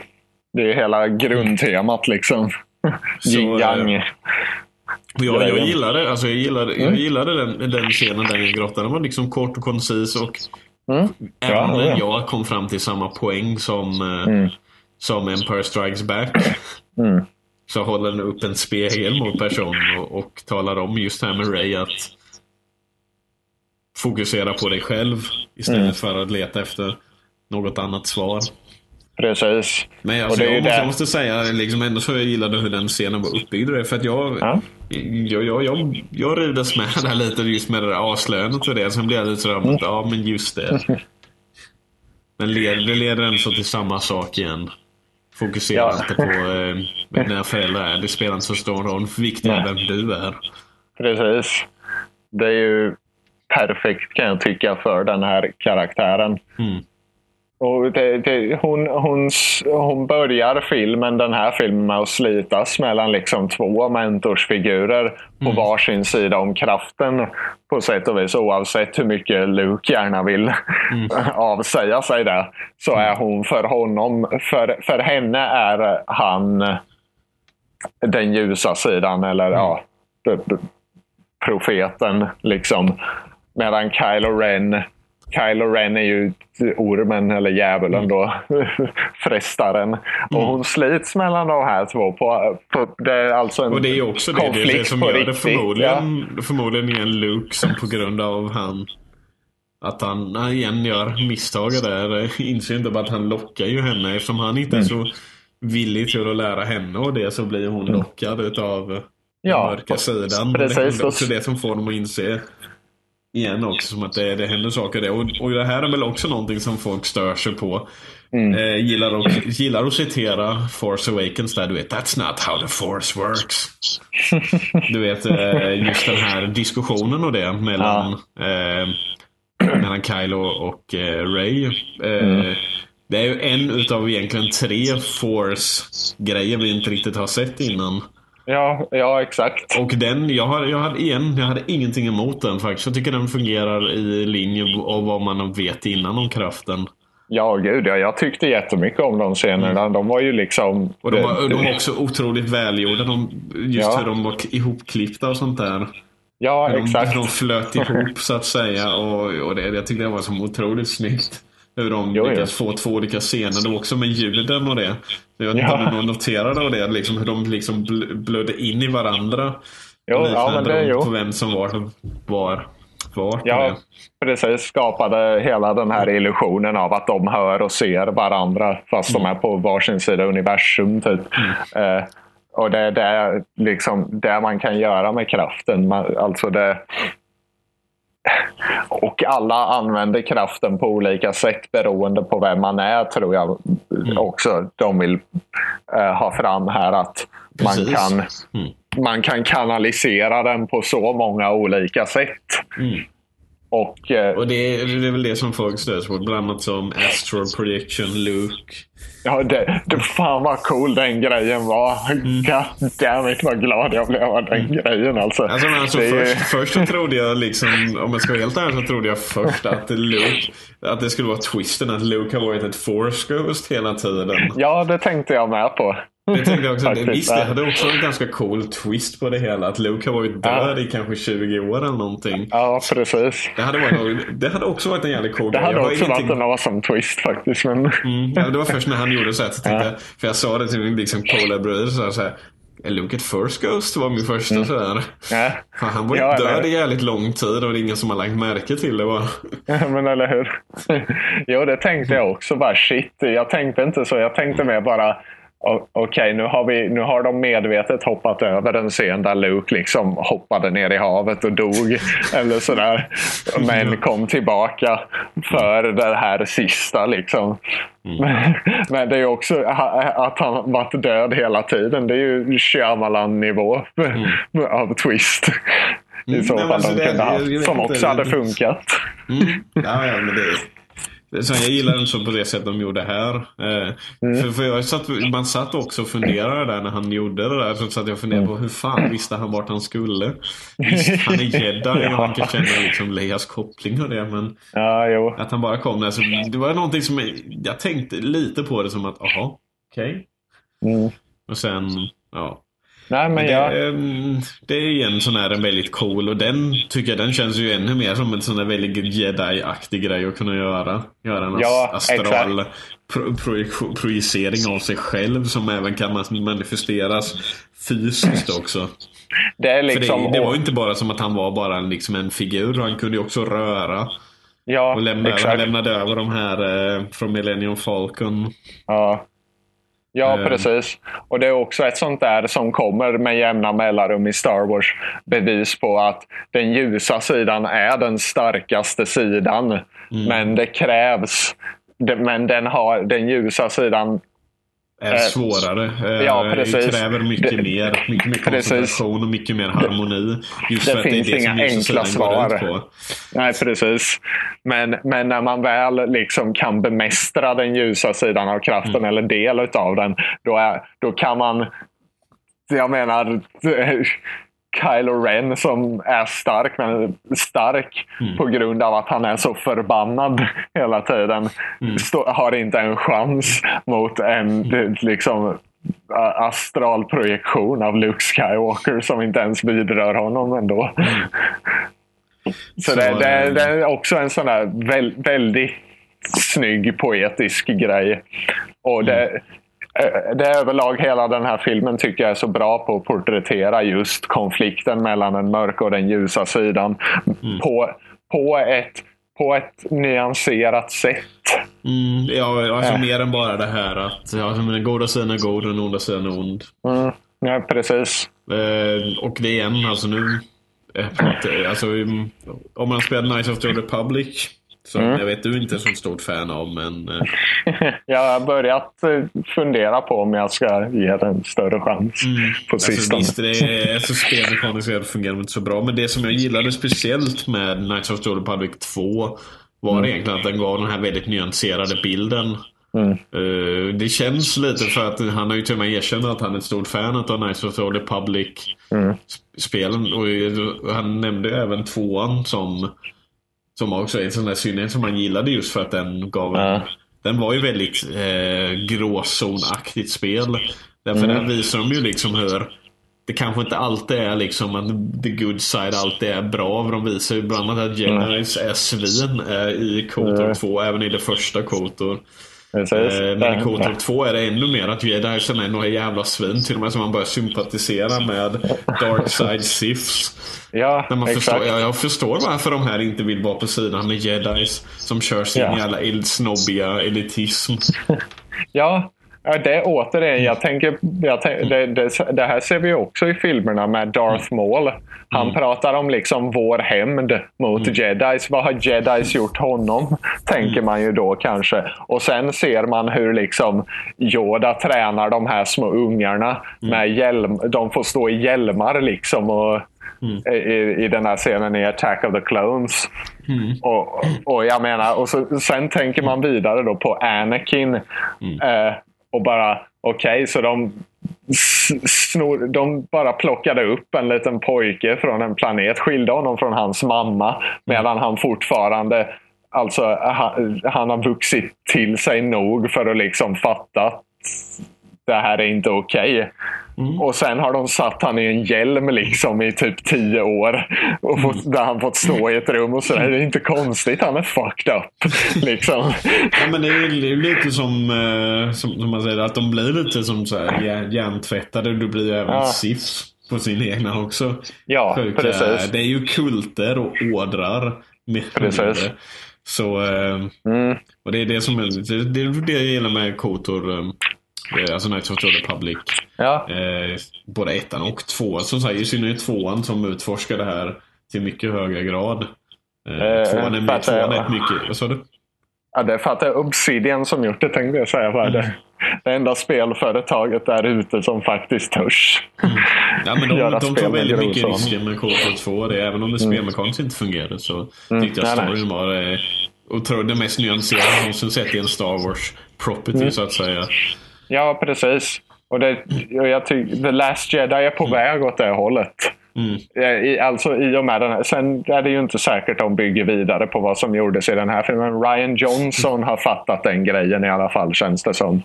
Det är hela grundtemat liksom. Så, Yin yang. Och jag, jag gillade, alltså jag gillade, Mm. jag gillade den, den scenen där i grottan. Den var liksom kort och koncis och Mm. även Ja, jag kom fram till samma poäng som, eh, Mm. som Empire Strikes Back. Mm. Så håller den upp en spegel mot personen och, och talar om just det här med Ray att fokusera på dig själv istället Mm. för att leta efter något annat svar. Precis. Men alltså, jag, måste, jag måste säga liksom ändå så jag gillade hur den scenen var uppbyggd. För att jag, Ja. jag, jag, jag, jag rivdes med där lite just med det där avslöjandet och det. Sen blev jag lite sådär, Mm. ja men just det. Men leder, det leder ändå så till samma sak igen. Fokusera Ja. inte på eh, dina föräldrar är. Det spelar inte så stor roll. Viktigt är vem du är. Precis. Det är ju perfekt kan jag tycka för den här karaktären. Mm. Och det, det, hon, hon, hon börjar filmen, den här filmen med att slitas mellan liksom två mentorsfigurer på Mm. varsin sida om kraften på sätt och vis. Oavsett hur mycket Luke gärna vill Mm. avsäga sig det. Så är hon för honom, för, för henne är han den ljusa sidan. Eller Mm. ja, profeten. Liksom. Medan Kylo Ren Kylo Ren är ju ormen, eller djävulen då, frestaren. Och Mm. hon slits mellan de här två. På, på, det är alltså en Och det är också det, det, är det som gör det förmodligen, förmodligen är en Luke som på grund av han att han han igen gör misstag där. Inser inte bara att han lockar ju henne. Eftersom han inte är Mm. så villig till att lära henne och det så blir hon lockad utav den Ja, mörka sidan. precis. Det är också det som får dem att inse igen också som att det, det händer saker där. Och, och det här är väl också någonting som folk stör sig på. Mm. Eh, gillar, att, gillar att citera Force Awakens där du vet That's not how the force works. Du vet eh, just den här diskussionen och det mellan eh, mellan Kylo och eh, Ray. Eh, Mm. Det är ju en utav egentligen tre Force-grejer vi inte riktigt har sett innan. Ja, ja exakt. Och den, jag, har, jag, hade, igen, jag hade ingenting emot den faktiskt. Jag tycker den fungerar i linje av vad man vet innan om kraften. Ja, gud ja. Jag tyckte jättemycket om de scenerna. De var ju liksom... Mm. Och de var, de var också otroligt välgjorda. De, just Ja. hur de var ihopklippta och sånt där. Ja, De, exakt. de flöt ihop så att säga. Och, och det, jag tyckte det var så otroligt snyggt. Hur de Jo, lyckas få två olika scener. Det var också med ljuden och det. Jag vet inte Ja. noterade det. Liksom, hur de liksom bl- blödde in i varandra. Jo, ja, men det, jo. På vem som var var. var Ja, precis. Skapade hela den här illusionen av att de hör och ser varandra fast de är på varsin sida universum. Typ. Eh, och det är det, liksom, det man kan göra med kraften. Man, alltså det... Och alla använder kraften på olika sätt beroende på vem man är tror jag också de vill eh, ha fram här. Att man kan, Mm. man kan kanalisera den på så många olika sätt. Mm. Och eh, Och det är, det är väl det som folk stör sig på. Bland annat som Astral Projection, Luke. Ja, det, det, fan vad cool den grejen var. God damn it vad glad jag blev av den grejen alltså. Alltså, men alltså ju- först, först så trodde jag liksom, om jag ska vara helt ärlig så trodde jag först att Luke, att det skulle vara twisten att Luke har varit ett force ghost hela tiden. Ja, det tänkte jag med på. Det tänkte jag också, det, visst det ja. hade också en ganska cool twist på det hela. Att Luke har varit död i kanske 20 år eller någonting. Ja, precis. Det hade, varit, det hade också varit en jävligt cool Det grej. hade Jag har också ingenting- varit en awesome twist faktiskt. Men... Mm, ja, det var först när han gjorde så här, så tänkte jag, för jag sa det till min liksom Cola-bröder så här, så här, är Luke ett first ghost? var min första så här. Ja. Fan, han var ju Ja, död i jävligt lång tid och det är ingen som har lagt märke till det bara. men eller hur? jo, det tänkte jag också. Bara shit. Jag tänkte inte så. Jag tänkte mer bara Okej, nu, har vi, nu har de medvetet hoppat över en scen där Luke liksom hoppade ner i havet och dog. eller sådär. Men kom tillbaka för det här sista. Liksom. Men, men det är också att han varit död hela tiden. Det är ju Shyamalan-nivå av twist. I så Mm, fall alltså de det- kunde haft. Som inte, också hade det- funkat. Mm. Ja, ja, men det, så jag gillar den så på det sätt de gjorde här. Eh, Mm. för, för jag satt, man satt också och funderade där när han gjorde det där. Så satt jag och funderade på hur fan visste han vart han skulle? Visst, han är jedi och man kan känna liksom Leias koppling och det. Men Ja, att han bara kom där. Så det var någonting som jag, jag tänkte lite på det som att, aha, okej. Mm. Och sen, ja. Nej, men Det, jag... ehm, det är igen sån här en väldigt cool och den tycker jag den känns ju ännu mer som en sån här väldigt jedi-aktig grej att kunna göra. Göra en Ja, ast- astral pro projicering av sig själv som även kan manifesteras fysiskt också. Det liksom... det, det var ju inte bara som att han var bara en, liksom en figur, han kunde ju också röra. ja, Och lämna, exakt. lämnade över de här eh, från Millennium Falcon. Ja. Ja, Eh. precis. Och det är också ett sånt där som kommer med jämna mellanrum i Star Wars. Bevis på att den ljusa sidan är den starkaste sidan. Mm. Men det krävs. Men den, har, den ljusa sidan Är Eh, svårare. Eh, ja, precis. Kräver mycket Det- mer. Mycket mer koncentration och mycket mer harmoni. Just det för att det finns det inga enkla svar. Nej, precis. Men, men när man väl liksom kan bemästra den ljusa sidan av kraften Mm. eller del av den, då, är, då kan man... Jag menar, Kylo Ren som är stark, men stark Mm. på grund av att han är så förbannad hela tiden, Mm. stå, har inte en chans mot en liksom a- astral projektion av Luke Skywalker som inte ens vidrör honom ändå. Så, Så, det, det, eh, det är också en sån där väl, väldigt snygg poetisk grej. Och det, eh, det är överlag hela den här filmen tycker jag är så bra på att porträttera just konflikten mellan den mörka och den ljusa sidan på, på, ett, på ett nyanserat sätt. Mm, ja, alltså Äh. mer än bara det här att ja, men den goda sidan är god och den onda sidan är ond. Mm, ja, precis. Eh, och det igen, alltså nu... Eh, pratar- alltså, mm, om man spelar Knights of the Republic, som Mm. jag vet du inte är så stort fan av, men... Eh, jag har börjat eh, fundera på om jag ska ge den en större chans på Alltså, sistone. visst, det är, alltså, spelmekaniskt fungerar inte så bra. Men det som jag gillade speciellt med Knights of the Old Republic 2 var Mm. egentligen att den gav den här väldigt nyanserade bilden. Mm. Eh, det känns lite för att han har ju till och med erkänt att han är ett stort fan av Knights of the Old Republic-spelen. Och eh, han nämnde ju även tvåan som, som också är en sån där synnerhet som han gillade just för att den gav en den var ju väldigt eh, gråzonaktigt spel. Därför Mm. där visar de ju liksom hur det kanske inte alltid är liksom att the good side alltid är bra. De visar ju bland annat att Jedis är svin eh, i KOTOR Mm. 2, även i det första KOTOR. Precis. Eh, men i KOTOR 2 är det ännu mer att Jedisen är några jävla svin. Till och med som man börjar sympatisera med Dark Side Siths. Ja, När man exakt. förstår, jag, jag förstår varför de här inte vill vara på sidan med jedis som kör sin Ja. jävla eldsnobbiga elitism. Ja, ja, det återigen, jag tänker, jag tänk, det, det, det här ser vi också i filmerna med Darth Maul. Han pratar om liksom vår hämnd mot jedis. Vad har jedis gjort honom? Tänker man ju då kanske. Och sen ser man hur liksom Yoda tränar de här små ungarna med hjälm. De får stå i hjälmar liksom. Och, i, I den här scenen i Attack of the Clones. Och, och jag menar, och så, sen tänker man vidare då på Anakin. Eh, och bara, okej, så de snor, de bara plockade upp en liten pojke från en planet, skilde honom från hans mamma, medan han fortfarande Alltså, han, han har vuxit till sig nog för att liksom fatta att det här är inte okej. Och sen har de satt han i en hjälm liksom i typ tio år. Och fått, Där han fått stå i ett rum och sådär. Det är inte konstigt, han är fucked up. Liksom. Ja, men det är ju lite som, eh, som, som man säger, att de blir lite som så här hjär- hjärntvättade. Du blir ju även Ja. SIFs på sin egna också. Ja, Sjuka- precis. Det är ju kulter och ådrar. Precis. Så, eh, Mm. och det är det som det, det det jag gillar med KOTOR. Alltså Knights of the Republic. Ja, Eh, både ettan och tvåan. Som sagt, i synnerhet tvåan som utforskar det här till mycket högre grad. Eh, Eh, tvåan är, tvåan är mycket... Vad sa du? ja, det det är Obsidian som gjort det tänkte jag säga. För det, det enda spelföretaget där ute som faktiskt törs. Ja, men de, göra de med väldigt mycket risker med KOTOR 2. Det, även om det spelmekaniskt inte fungerade så tyckte jag storyn var eh, otroligt det mest nyanserade jag någonsin sett i en Star Wars property Mm. så att säga. Ja, precis. Och, det, och jag tycker The Last Jedi är på väg åt det hållet. Mm. Alltså i och med den här. Sen är det ju inte säkert att de bygger vidare på vad som gjordes i den här filmen. Ryan Johnson har fattat den grejen i alla fall känns det som.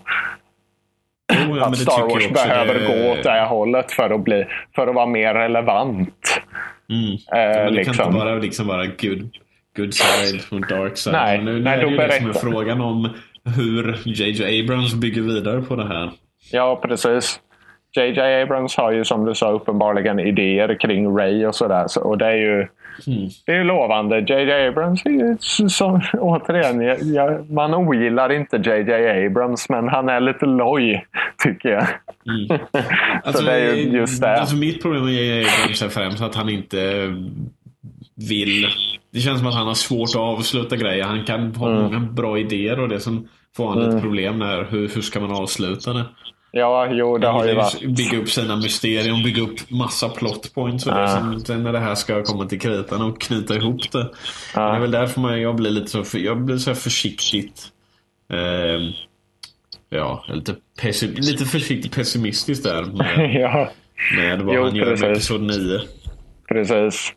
Jo, ja, att Star Wars behöver Det- gå åt det här hållet för att, bli, för att vara mer relevant. Mm. Eh, det liksom. kan inte bara liksom vara good, good side och dark side. Nej, nu, nu nej, är det ju det som är berätta. frågan om hur JJ Abrams bygger vidare på det här. Ja, precis. JJ Abrams har ju som du sa uppenbarligen idéer kring Ray och sådär. Så, och det är ju Mm. det är ju lovande. JJ Abrams är ju som, återigen, jag, jag, man ogillar inte JJ Abrams men han är lite loj tycker jag. så det är ju just det. Alltså mitt problem med JJ Abrams är främst att han inte vill. Det känns som att han har svårt att avsluta grejer. Han kan ha Mm. många bra idéer och det som får han lite problem när hur, hur ska man avsluta det? Ja, jo det har ju varit. Bygga upp sina mysterier, bygga upp massa plot points och det. Sen, sen när det här ska komma till kritan och knyta ihop det. Det är väl därför man, jag blir lite så, för, jag blir så försiktigt. Eh, ja, lite, lite försiktigt pessimistisk där med, ja, med vad Jo, han gör precis. med Episod 9. precis.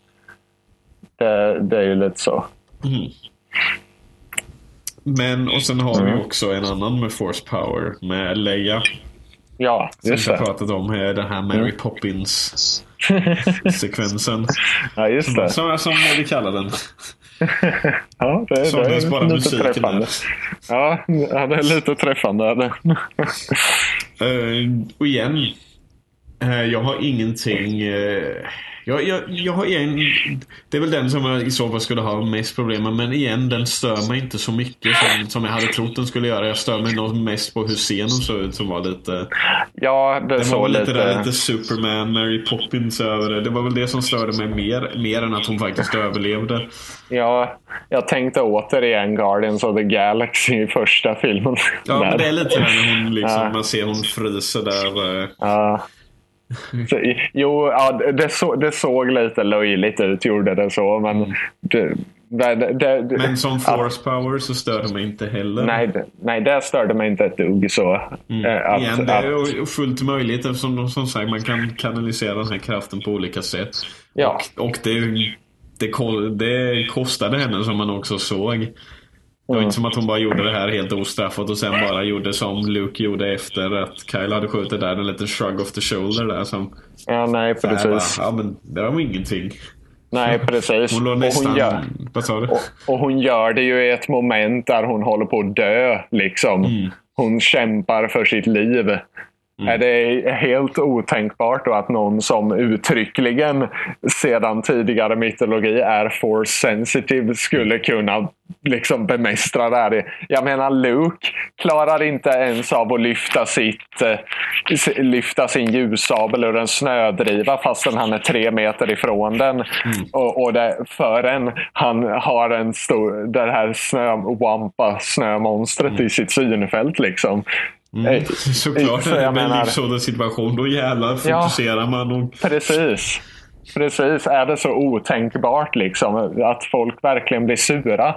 Det, det är ju lite så. Men, och sen har vi Mm. också en annan med Force Power med Leia. Ja, Som just vi har det. pratat om, är den här Mary Poppins-sekvensen. Ja, just det. Som, som vi kallar den. Ja, det, det Saknas bara är lite musiken träffande. där. Ja, det är lite träffande. Det. Eh, och igen, jag har ingenting... eh, jag, jag, jag har en, det är väl den som jag i så fall skulle ha mest problem med. Men igen, den stör mig inte så mycket som, som jag hade trott den skulle göra. Jag stör mig nog mest på hur scenen såg ut som var lite... Ja, det såg var lite... lite, där, lite Superman, Mary Poppins över det. Det var väl det som störde mig mer, mer än att hon faktiskt överlevde. Ja, jag tänkte återigen Guardians of the Galaxy i första filmen. Ja, men det är lite när hon liksom, Ja. man ser hon fryser där. eh, Ja. Så, jo, ja, det, så, det såg lite löjligt ut, gjorde det så. Men det, det, det, det, Mm. Men som force power så stör det mig inte heller. nej, nej, det störde mig inte ett dugg. Så, eh, att, Igen, det att, är ju fullt möjligt eftersom de, som sagt, man kan kanalisera den här kraften på olika sätt. Ja. Och, och det, det, det kostade henne som man också såg. Det var inte som att hon bara gjorde det här helt ostraffat och sen bara gjorde som Luke gjorde efter att Kyle hade skjutit där. En liten shrug of the shoulder där som... ja, nej, här bara, precis. ja men det var ingenting. Nej, precis. Hon låg Och nästan... hon gör, och, och hon gör det ju i ett moment där hon håller på att dö. Liksom. Mm. Hon kämpar för sitt liv. Är det helt otänkbart att någon som uttryckligen sedan tidigare mytologi är force sensitive skulle kunna liksom bemästra det här? Jag menar Luke klarar inte ens av att lyfta, sitt, eh, lyfta sin ljussabel ur en snödriva fastän han är tre meter ifrån den. Och, och det, förrän han har en stor, det här snö, wampa snömonstret i sitt synfält. Liksom. Eh, Såklart, så det är jag en menar- livshotande situation. Då jävlar fokuserar man. Och, Precis. Precis. Är det så otänkbart liksom att folk verkligen blir sura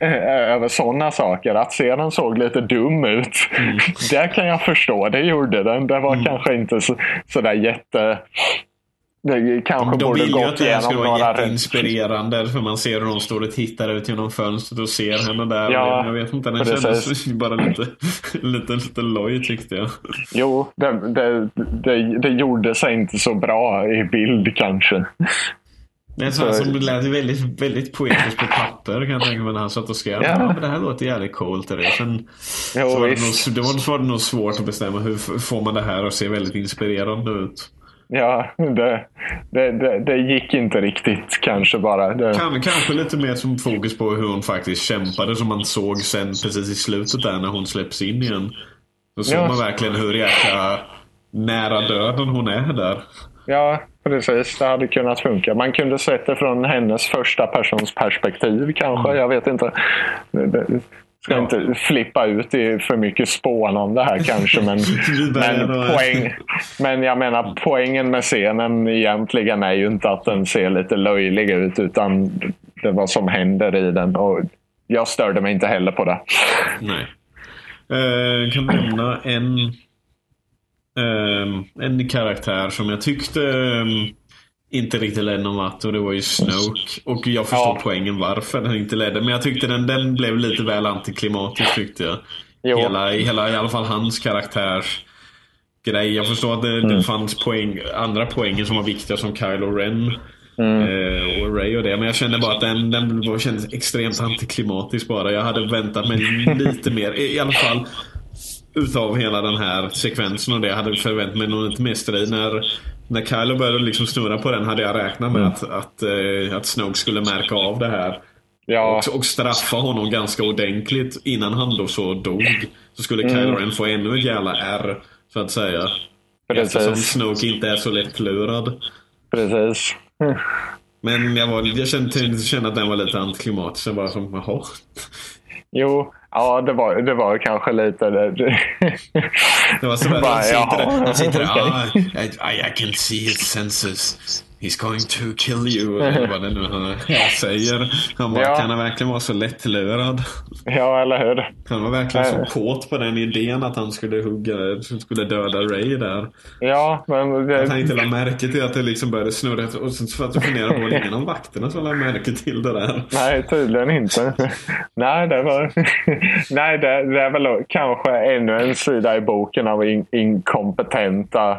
eh, över sådana saker? Att scenen såg lite dum ut. Mm. Det kan jag förstå. Det gjorde den. Det var kanske inte så, så där jätte... Det kanske de borde vill ju att det här igenom vara jätteinspirerande. För man ser hur de står och tittar ut genom fönstret och ser henne där. Ja, jag vet inte, den precis. kändes bara lite, lite, lite loj tyckte jag. Jo, det, det, det, det gjorde sig inte så bra i bild kanske. Det är så här Så- som lät väldigt, väldigt poetiskt på papper kan jag tänka mig när han satt och skrev. Ja. Men det här låter jävligt coolt. Det. Sen, Jo, så var det, nog, det var, var det nog svårt att bestämma hur får man det här att se väldigt inspirerande ut. Ja, det, det, det, det gick inte riktigt kanske bara. Det, Kan, kanske lite mer som fokus på hur hon faktiskt kämpade som man såg sen precis i slutet där när hon släpps in igen. Då såg Ja. man verkligen hur jäkla nära döden hon är där. Ja, precis. Det hade kunnat funka. Man kunde sett det från hennes första persons perspektiv kanske. Jag vet inte. Det- det- Ska Ja. inte flippa ut i för mycket spånande här kanske. Men, men, poäng, men jag menar poängen med scenen egentligen är ju inte att den ser lite löjlig ut. Utan det är vad som händer i den. Och jag störde mig inte heller på det. Nej. Eh, kan nämna en, ehm, en karaktär som jag tyckte ehm, inte riktigt ledde någon vart och det var ju Snoke. Och jag förstår Ja. poängen varför den inte ledde. Men jag tyckte den, den blev lite väl antiklimatisk tyckte jag. Jo. Hela, hela, i alla fall hans karaktärs grej. Jag förstår att det, Mm. det fanns poäng, andra poänger som var viktiga som Kylo Ren. Mm. Eh, och Ray och det. Men jag kände bara att den, den kändes extremt antiklimatisk bara. Jag hade väntat mig lite mer. I alla fall utav hela den här sekvensen och det. Jag hade förväntat mig något mer strid. När, när Kylo började liksom snurra på den hade jag räknat med att, att, eh, att Snoke skulle märka av det här. Ja, Och, och straffa honom ganska ordentligt innan han då så dog. Så skulle Mm. Kylo Ren få ännu ett jävla R, så att säga. Precis. Eftersom Snoke inte är så lättlurad. precis. Men jag, var, jag kände, kände att den var lite antiklimatisk. Jag bara som, jaha. Jo, ja det var, det var kanske lite det. Det var Bara, han sitter där, han sitter där ah, I, I can see his senses. He's going to kill you, eller vad det nu han säger. Han bara, Ja. kan han verkligen vara så lättlurad? Ja, eller hur? Han var verkligen så kåt på den idén att han skulle hugga, skulle döda Ray där. Ja, men... Det, Att han inte lade märke till att det liksom började snurra. Och sen för att jag funderar på, ingen av vakterna som lade märke till det där? Nej, tydligen inte. Nej, det var... Nej, det, det är väl kanske ännu en sida i boken av in, inkompetenta eh,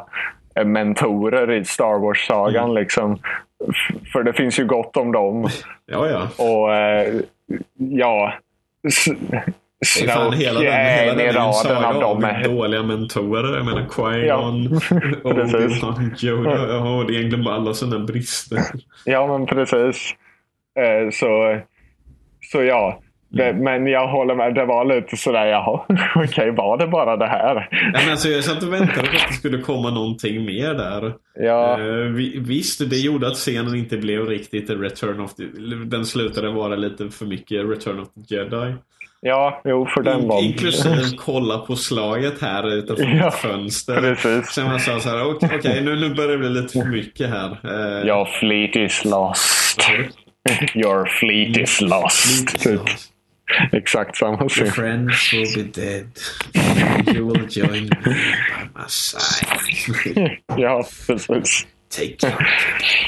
mentorer i Star Wars-sagan. Mm. Liksom. För det finns ju gott om dem. Ja, ja. Och eh, ja... Det är fan hela den, är hela en den är raden av dem. dåliga mentorer. Jag menar Qui-Gon, Ja. Obi-Wan, Yoda. Ja, det är egentligen bara alla sådana brister. Ja, men precis. Eh, så, så ja. Det, Mm. Men jag håller med. Det var lite sådär, jaha, okej, var det bara det här? Ja, men alltså, jag satt och väntade på att det skulle komma någonting mer där. Ja, vi, visst, det gjorde att scenen inte blev riktigt Return of the... Den slutade vara lite för mycket Return of the Jedi. ja, jo, för den var... Inklusive kolla på slaget här utanför Ja, mitt fönster. precis. Sen man sa så här, okej, okej, nu, nu börjar det bli lite för mycket här. Eh, Your fleet is lost. Your fleet is lost. Typ. Exakt samma Your sak. friends will be dead. You will join me by my side. Ja, precis. Take your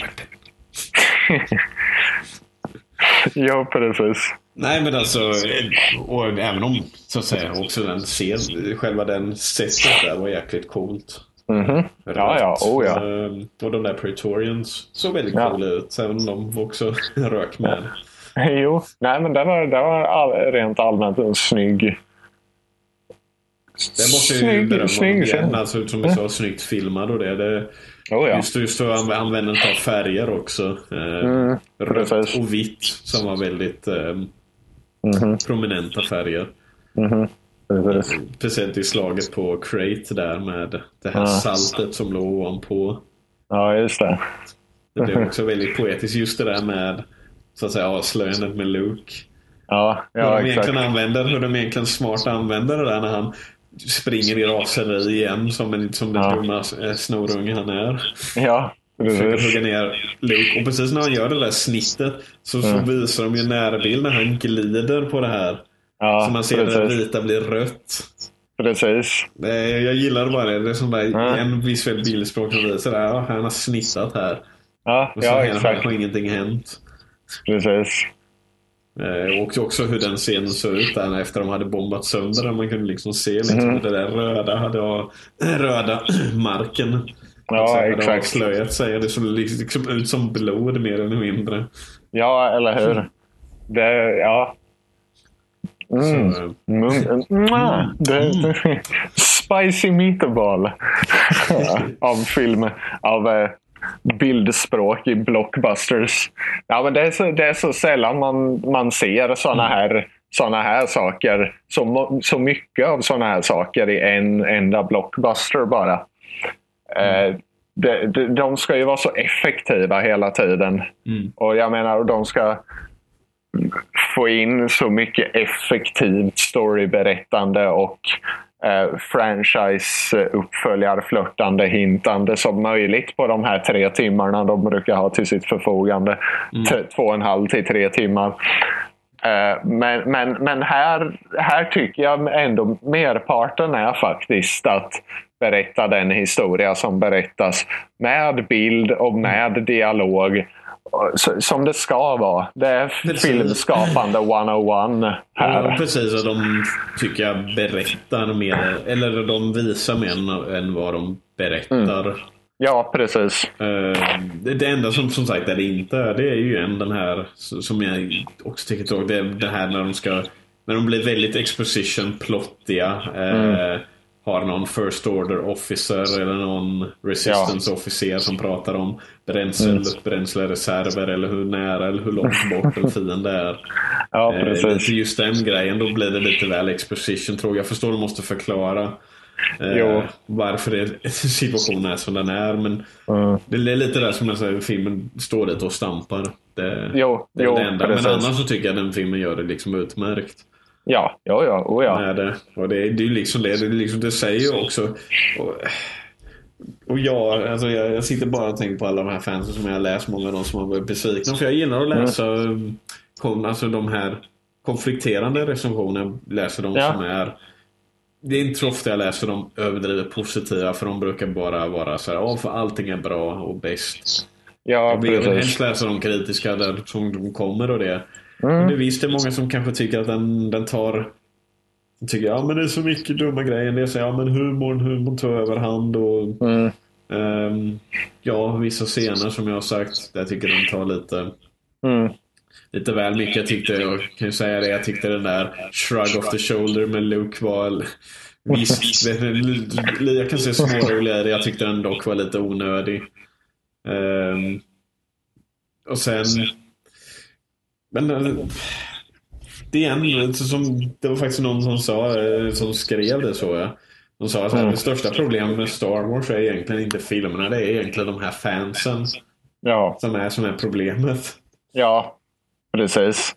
weapon. Ja, precis. Nej men alltså, och även om så att säga också den scen, själva den sättet där var jäkligt coolt. Mhm. Ja, ja. Oh, ja. Ehm, Och de där Praetorians såg väldigt Ja. coola ut, även om de också rök med. Jo, nej men det var, det var all, rent allmänt en snygg... Det måste ju Snygg, berömma snygg igen. Alltså, som jag sa, snyggt filmad och det. det Oh, ja. Just, just för anv- användandet av färger också. Eh, Mm, rött precis. och vitt som var väldigt eh, Mhm, prominenta färger. mhm. Precis. Speciellt i slaget på Crate där med det här Ja. saltet som låg ovanpå. Ja, just det. Det blev också väldigt poetiskt. Just det där med så att säga avslöjandet med Luke. Ja, hur ja de exakt. egentligen använder, hur de egentligen smart använder det där när han springer i raseri igen som, en, som den Ja. dumma eh, snorunge han är. Ja, Försöker hugga ner Luke. Och precis när han gör det där snittet så, så Mm. visar de ju närbild när han glider på det här. Ja, så man ser det precis. vita blir rött. Precis. Jag gillar bara det. Det är som där, Ja. en visuell bildspråk som visar att ja, han har snittat här. Ja, Och så ja har, exakt. har ingenting hänt. Precis. Eh, och också hur den scenen såg ut där efter de hade bombat sönder den. Man kunde liksom se liksom Mm. det där röda hade röda marken. Ja, så hade exakt. avslöjat sig. Det såg liksom ut som blod mer eller mindre. Ja, eller hur? Det, ja. Mm. Så, eh, Mm. Mm. Spicy meatball av film. Av eh, bildspråk i blockbusters. Ja, men det, är så, det är så sällan man, man ser såna här, såna här saker. Så, så mycket av såna här saker i en enda blockbuster bara. Eh, de, de, de ska ju vara så effektiva hela tiden. Mm. Och jag menar, de ska få in så mycket effektivt storyberättande och eh, franchise-uppföljarflörtande hintande som möjligt på de här tre timmarna de brukar ha till sitt förfogande. T- två och en halv till tre timmar. Eh, men men, men här, här tycker jag ändå merparten är faktiskt att berätta den historia som berättas med bild och med dialog. Som det ska vara. Det är Precis. filmskapande 101 här. Ja, precis. Och de tycker jag berättar mer, eller de visar mer än, vad de berättar. Ja, precis. Eh, det, enda som som sagt är det inte är, det är ju en den här som jag också tycker är tråkigt. Det är det här när de ska, när de blir väldigt exposition plottiga. Eh, Har någon first order officer eller någon resistance officer som pratar om bränsel, bränslereserver eller hur nära eller hur långt bort en fiende är. Ja, Eh, precis. lite just den grejen, då blir det lite väl exposition tror jag. Jag förstår de måste förklara eh, varför det, situationen är som den är. Men Mm. det är lite där som jag säger, filmen står lite och stampar. Det, Jo, det är jo, det enda. Men annars så tycker jag den filmen gör det liksom utmärkt. Ja, ja, ja. Oh, ja. Med det. Och det, det är ju liksom det. Det, liksom, det säger också... Och, och jag, alltså jag, jag sitter bara och tänker på alla de här fansen som jag har läst. Många av dem som har varit besvikna. För jag gillar att läsa mm. kom, alltså de här konflikterande recensioner. Läser de ja. som är det är inte så ofta jag läser de överdrivet positiva för de brukar bara vara så här, ja för allting är bra och bäst. Ja, jag vill helst läsa de kritiska där som de kommer och det. Mm. Men det visst är många som kanske tycker att den, den tar Tycker ja men det är så mycket dumma grejer. Det är så, ja men humorn, humorn tar överhand och mm. um, Ja, vissa scener som jag har sagt, där jag tycker den tar lite mm. Lite väl mycket. Jag tyckte, jag kan ju säga det, jag tyckte den där Shrug of the shoulder med Luke var Visst, jag kan se småroliga det. Jag tyckte den dock var lite onödig. Um, och sen... Men det är en, som, det var faktiskt någon som sa, eh, som skrev det så. De sa att mm. det största problemet med Star Wars är egentligen inte filmerna, det är egentligen de här fansen. Ja. Som är som är problemet. Ja, precis.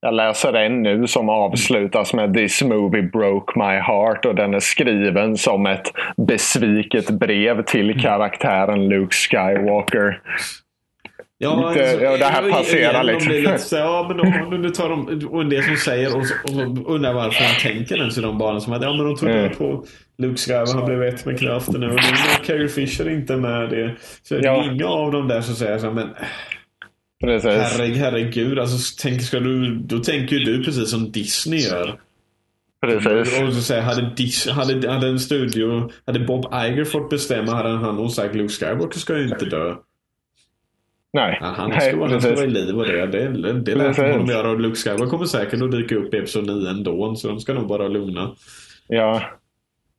Jag läser en nu som avslutas med “This movie broke my heart” och den är skriven som ett besviket brev till karaktären Luke Skywalker. Ja, alltså, ja, det här passerar liksom. Lite ja, men de, nu tar de, och del som säger och, och undrar varför de tänker ens i de barnen som att ja, men de tog mm. på Luke Skywalker, han blev ett med kraften nu och nu är Carrie Fisher inte med det. Så ja. det inga av dem där som säger så men Herregud, herregud, alltså, tänk, ska du, då tänker ju du precis som Disney gör. Precis. Och så säga, hade, Dis, hade, hade en studio, hade Bob Iger fått bestämma hade han nog sagt Luke Skywalker ska ju inte dö. Nej. Ja, han, ska, Nej, han ska vara i liv och det. Det, det, det lät honom göra. Och Luke Skywalker kommer säkert att dyka upp i Episod 9 ändå. Så de ska nog bara lugna. Ja.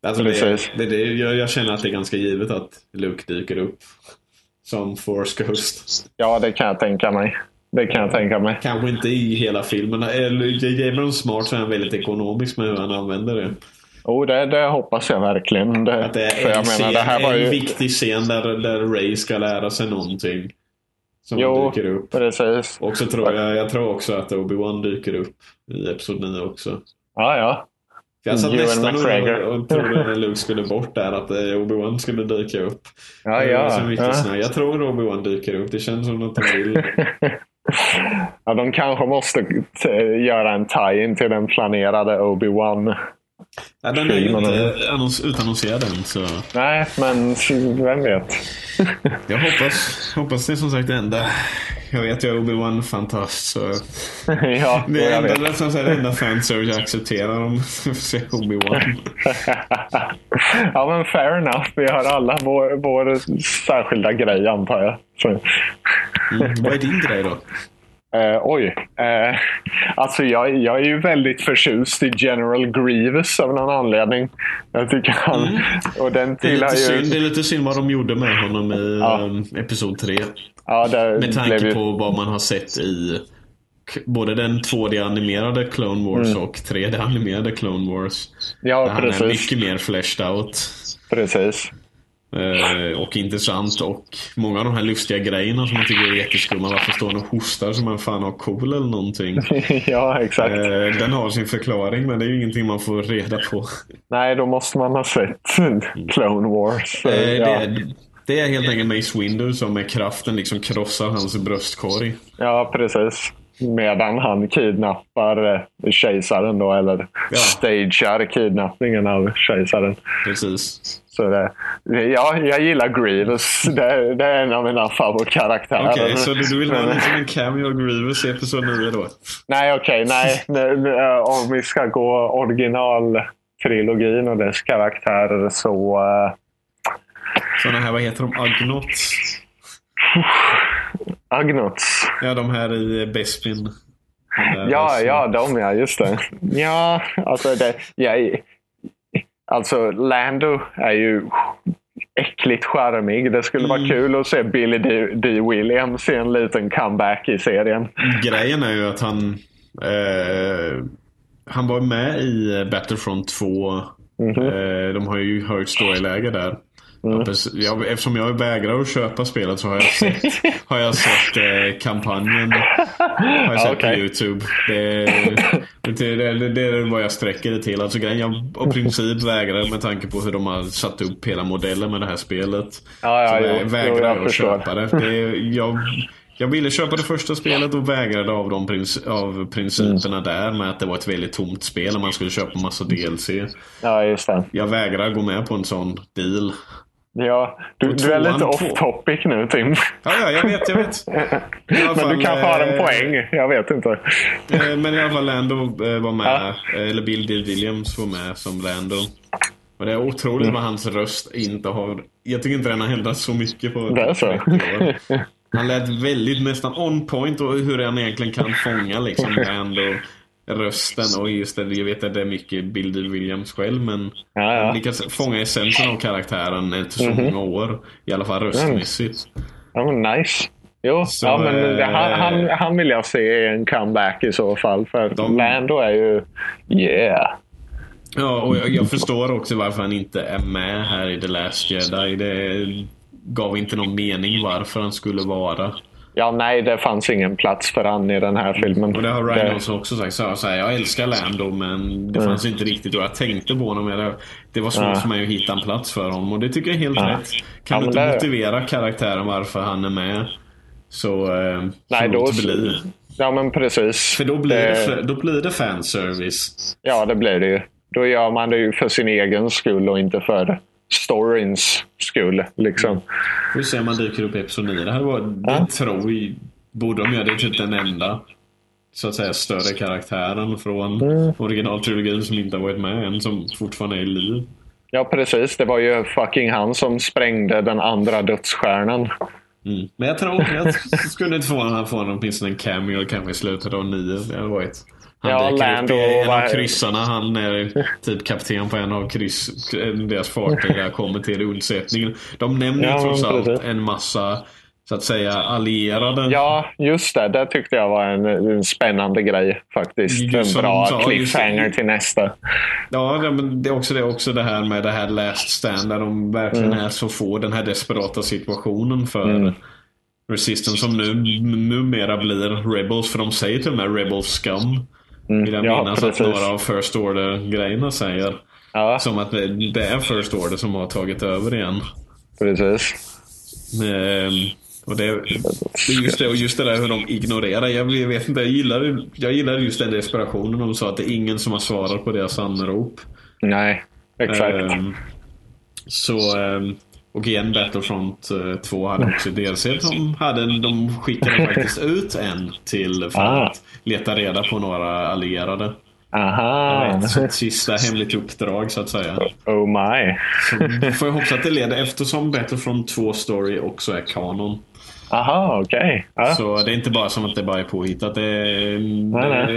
Alltså det, det, det, jag, jag känner att det är ganska givet att Luke dyker upp. Som Force Ghost. Ja, det kan jag tänka mig. Det kan jag tänka mig. Kanske inte i hela filmen. J.J. Abrams smart så är han väldigt ekonomisk med hur han använder det. Oh, det, det hoppas jag verkligen. Det, att det är en, scen, menar, det här var ju... en viktig scen där, där Ray ska lära sig någonting. Som jo, dyker upp. precis. Och så tror jag, jag tror också att Obi-Wan dyker upp i Episod 9 också. Ja, ja. Jag satt nästan och, och trodde när Luke skulle bort där att eh, Obi-Wan skulle dyka upp. Ja, ja. Så mycket ja. Jag tror Obi-Wan dyker upp. Det känns som att de vill. ja, de kanske måste göra en tie-in till den planerade Obi-Wan. Ja, den är ju inte utannonserad än. Så... Nej, men vem vet. jag hoppas, hoppas det är som sagt det enda jag vet, jag är Obi-Wan-fantast. Så... ja, det är enda, det är det enda fanservice jag accepterar om jag ser Obi-Wan. ja, men fair enough. Vi har alla vår, vår särskilda grej, antar jag. Mm, vad är din grej då? Uh, oj. Uh, alltså jag, jag är ju väldigt förtjust i General Grievous av någon anledning. Jag tycker han... Mm. Och den det, är lite ju... synd, det är lite synd vad de gjorde med honom i ja. um, Episod 3. Ja, med tanke ju... på vad man har sett i både den 2D-animerade Clone Wars mm. och 3D-animerade Clone Wars. Ja, där precis. han är mycket mer fleshed out. Precis. Eh, och intressant och många av de här lustiga grejerna som man tycker är jätteskumma. Varför står han och hostar som en fan har cool eller någonting? ja, exakt. Eh, den har sin förklaring men det är ju ingenting man får reda på. Nej, då måste man ha sett Clone Wars. Eh, ja. det, det, är helt enkelt Mace Windu som med kraften liksom krossar hans bröstkorg. Ja, precis. Medan han kidnappar kejsaren då, eller ja. stagear kidnappningen av kejsaren. Precis. Så det, ja, jag gillar Grievous. Det, det är en av mina favoritkaraktärer. Okej, okay, så du vill ha liksom en cameo av Grievous i Episod 9 då? Nej, okej. Okay, nej. Eh, om vi ska gå originaltrilogin och dess karaktärer så... Uh... Sådana här, vad heter de? Agnots? Agnots? Ja, de här i Bespin. Ja, ja, de ja. Just det. Ja, alltså det... Jag, Alltså Lando är ju äckligt charmig. Det skulle vara mm. kul att se Billy D. D. Williams i en liten comeback i serien. Grejen är ju att han eh, Han var med i Battlefront 2. Mm -hmm. eh, de har ju höjt storyläge där. Precis. jag, eftersom jag vägrar att köpa spelet så har jag sett, har jag sett eh, kampanjen har jag sett Okej. på Youtube. Det, det, det, det är vad jag sträcker det till. Alltså grejen, jag i princip vägrar med tanke på hur de har satt upp hela modellen med det här spelet. Ja, ja, så jo, vä- jo, vägrar jag jag att förstår. köpa det. det jag, jag ville köpa det första spelet och vägrade av, de princi- av principerna Mm. där med att det var ett väldigt tomt spel och man skulle köpa massa DLC. Ja, just det. Jag vägrar gå med på en sån deal. Ja, du, du är lite off topic nu Tim. Ja, ja, jag vet, jag vet. Men fall, du kanske har en eh, poäng. Jag vet inte. eh, Men i alla fall Lando eh, var med, Ja. eller Bill D. Williams var med som Lando. Och det är otroligt Mm. vad hans röst inte har... Jag tycker inte den har ändrats så mycket på Det är så. 30 år. Han lät väldigt nästan on point och hur han egentligen kan fånga liksom Lando rösten och just det, jag vet att det är mycket Bill D. Williams själv men Ja, ja. Lyckas fånga essensen av karaktären efter så många år. I alla fall röstmässigt. Ja, men nice. Jo, Så, ja, men det- han, eh, han, han vill jag se en comeback i så fall. För De- Lando är ju... Yeah. Ja, och jag, jag förstår också varför han inte är med här i The Last Jedi. Det gav inte någon mening varför han skulle vara. Ja, nej, det fanns ingen plats för han i den här filmen. Och det har Det- Reynolds också sagt. Så, så här, jag älskar Lando men det fanns inte riktigt och jag tänkte på honom. Det, det var svårt Ja. för mig att hitta en plats för honom och det tycker jag är helt Ja. rätt. Kan Ja, du inte det- motivera karaktären varför han är med så, eh, Nej, då... låt bli. Ja, men precis. För då blir det, Det- då blir det fanservice. Ja, det blir det ju. Då gör man det ju för sin egen skull och inte för storyns skull. Liksom. Får vi se om han dyker upp i Episod 9. Det här var, Ja. tror vi borde de göra. Det är typ den enda så att säga större karaktären från Mm. originaltrilogin som inte har varit med än, som fortfarande är i liv. Ja, precis. Det var ju fucking han som sprängde den andra dödsstjärnan. Mm. Men jag tror, jag skulle inte förvåna om han får åtminstone en cameo kanske i slutet av nio. Det hade varit. Han Ja, upp Lando i en av kryssarna. Han är typ kapten på en av kryss, deras fartyg där kommer till undsättningen. De nämner Ja, trots allt precis. en massa så att säga allierade. Ja, just det. Det tyckte jag var en, en spännande grej faktiskt. Just En bra sa, cliffhanger till nästa. Ja, men det är också det, också det här med det här last stand där de verkligen Mm. är så få. Den här desperata situationen för Resistance som nu numera blir Rebels. För de säger till och med Rebels scum. Vill jag Mm. Ja, minnas att precis. några av First Order-grejerna säger. Ja, Som att det, är First Order som har tagit över igen. precis. Ehm, och det, just det, och just det där hur de ignorerar. Jag vet inte, jag gillar, jag gillar just den desperationen. De sa att det är ingen som har svarat på deras anrop. Nej, exakt. Ehm, så, ehm, och igen Battlefront eh, 2 hade också DLC. De, hade, de skickade faktiskt ut en till att leta reda på några allierade. Aha. Ett sista hemligt uppdrag så att säga. Oh my. Så får jag hoppas att det leder eftersom Battlefront 2 story också är kanon. Aha, okej. Ja. Så det är inte bara som att det bara är påhittat. Det är, nej.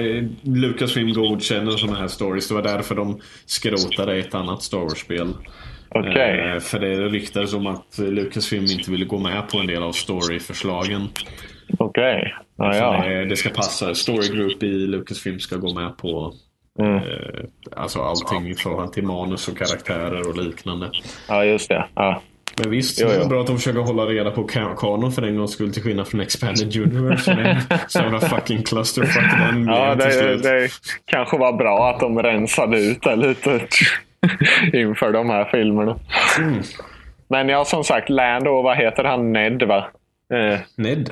det- Lucasfilm godkänner sådana här stories. Det var därför de skrotade ett annat Star Wars-spel. Okej. Eh, för det ryktades om att Lucasfilm inte ville gå med på en del av storyförslagen. Okej. Ja, Så ja. det, det ska passa. Story Group i Lucasfilm ska gå med på Mm. eh, alltså allting i förhållande till manus och karaktärer och liknande. ja, just det. Ja. Men visst, Jo, det är jo. bra att de försöker hålla reda på ka- kanon för en gångs skull till skillnad från Expanded Universe. En Sådana fucking clusterfuck den Ja, det, det kanske var bra att de rensade ut det lite inför de här filmerna. Mm. Men ja, som sagt, Lando, vad heter han? Ned, va? Eh, Ned?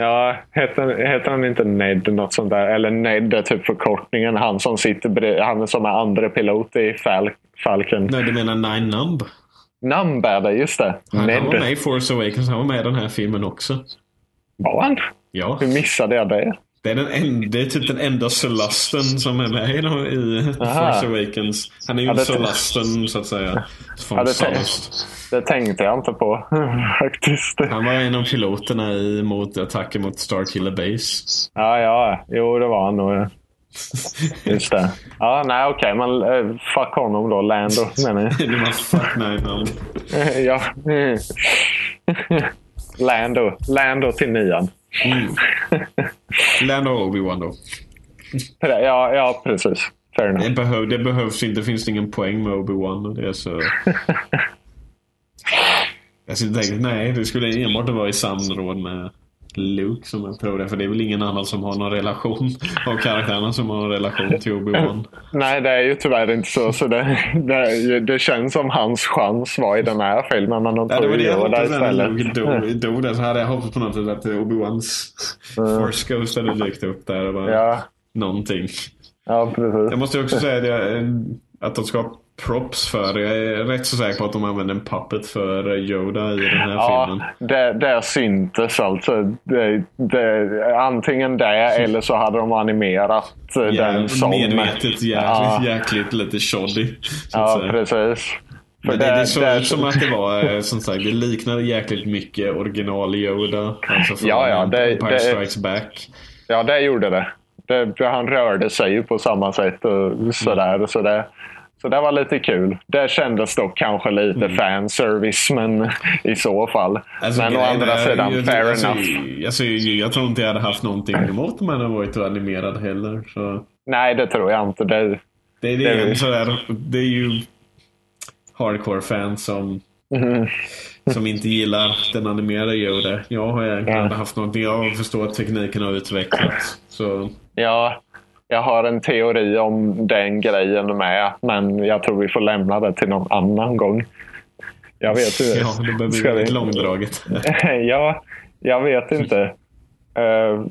Ja, heter, heter han inte Ned något sånt där? Eller Ned är typ förkortningen. Han som sitter bredvid, han som är andra pilot i Fal Falcon. Nej, du menar Nine Numb? Numb är det, just det. Han, Ned. han var med i Force Awakens. Han var med i den här filmen också. Var han? Ja. Hur missade jag det? Det är, den en, det är typ den enda Solasten som är med i, de- i. Force Awakens. Han är ju Ja, Solasten så att säga. Ja, det- Sallust. Det tänkte jag inte på faktiskt. Han var en av piloterna i mot attacken mot Starkiller Base. Ja, ja. Jo, det var han nog. Just det. Ja, nej, okej. Men eh, fuck honom då. Lando, menar jag. Det var fuck nine numb. ja. Lando. Lando till nian. Lando och Obi-Wan då. Ja, ja precis. Det, behöv, det behövs inte. Det finns ingen poäng med Obi-Wan. och Det är så... Jag tänka, nej, det skulle enbart vara i samråd med Luke som jag tror det. För det är väl ingen annan som har någon relation av karaktärerna som har en relation till Obi-Wan. Nej, det är ju tyvärr inte så. så det, det, det känns som hans chans var i den här filmen. Men de Ja, det tog var det jag hoppades när. Luke dog, dog där. Så hade jag hoppats på något sätt att Obi-Wans Force Ghost hade dykt upp där. Och bara Ja, Någonting. ja, precis. Jag måste också säga det, att de ska ha props för. Jag är rätt så säker på att de använder en puppet för Yoda i den här filmen. Ja, det, det syntes alltså. Det, det, antingen det eller så hade de animerat eh, Ja, den som... medvetet jäkligt, Ja. jäkligt lite shoddy. Ja, precis. För Men det, det såg ut som att det var, eh, som sagt, det liknade jäkligt mycket original Yoda. Alltså från Ja, ja, det- Empire det- Strikes Back. Ja, det gjorde det. det. Han rörde sig ju på samma sätt och sådär. Så det, så det var lite kul. Det kändes dock kanske lite fanservice, men i så fall. Alltså, men å andra är- sidan, jag, fair alltså, enough. Alltså, jag tror inte jag hade haft någonting emot om han hade varit animerad heller. Så. Nej, det tror jag inte. Det, Det, det, är- är, sådär, det är ju hardcore-fans som, Mhm. som inte gillar den animerade Yoda. Jag har egentligen Ja. haft någonting. Jag förstår att tekniken har utvecklats. Så, ja, jag har en teori om den grejen med, men jag tror vi får lämna det till någon annan gång. Jag vet ju. ja, det börjar bli Ska vi- väldigt långdraget. ja, jag vet inte eh,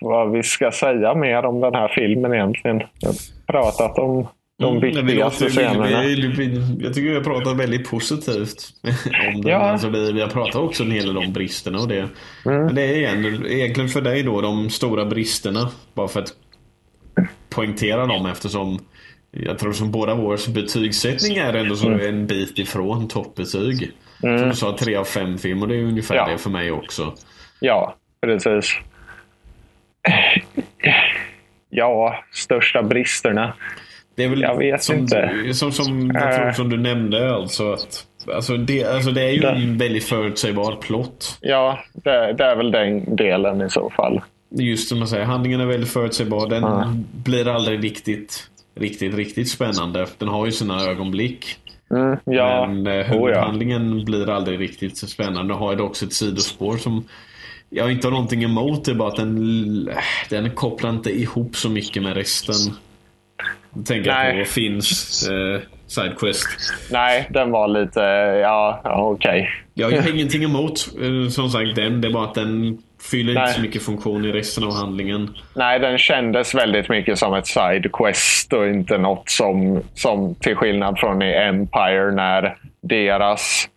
vad vi ska säga mer om den här filmen egentligen. Jag har pratat om de Mm, vi viktigaste vi- scenerna. vi- vi- Jag tycker vi har pratat väldigt positivt om den. Ja. Alltså vi, vi har pratat också en hel del om bristerna och det. Mm. Men det är igen, egentligen för dig då, de stora bristerna. Bara för att poängtera dem eftersom jag tror som båda vårs betygssättning är ändå så Mm. en bit ifrån toppbetyg. Som du sa, tre av fem film och det är ungefär Ja. det för mig också. Ja, precis. Ja, största bristerna. Det är väl Jag vet som, inte. Som, som, jag tror Äh. som du nämnde alltså att Alltså det, alltså det är ju Det- en väldigt förutsägbar plott. Ja, det, det är väl den delen i så fall. Just som jag säger, handlingen är väldigt förutsägbar. Den Ja. blir aldrig riktigt, riktigt, riktigt spännande. Den har ju sina ögonblick. Mm, ja, Men eh, oh, ja. huvudhandlingen blir aldrig riktigt så spännande. Den har ju också ett sidospår som jag inte har någonting emot. Det är bara att den, den kopplar inte ihop så mycket med resten. Tänker jag Nej. på Finns eh, Sidequest. Nej, den var lite... Ja, okej. Jag har ingenting emot eh, som sagt den. Det är bara att den fyller Nej. inte så mycket funktion i resten av handlingen. Nej, den kändes väldigt mycket som ett side quest och inte något som, som till skillnad från i Empire när deras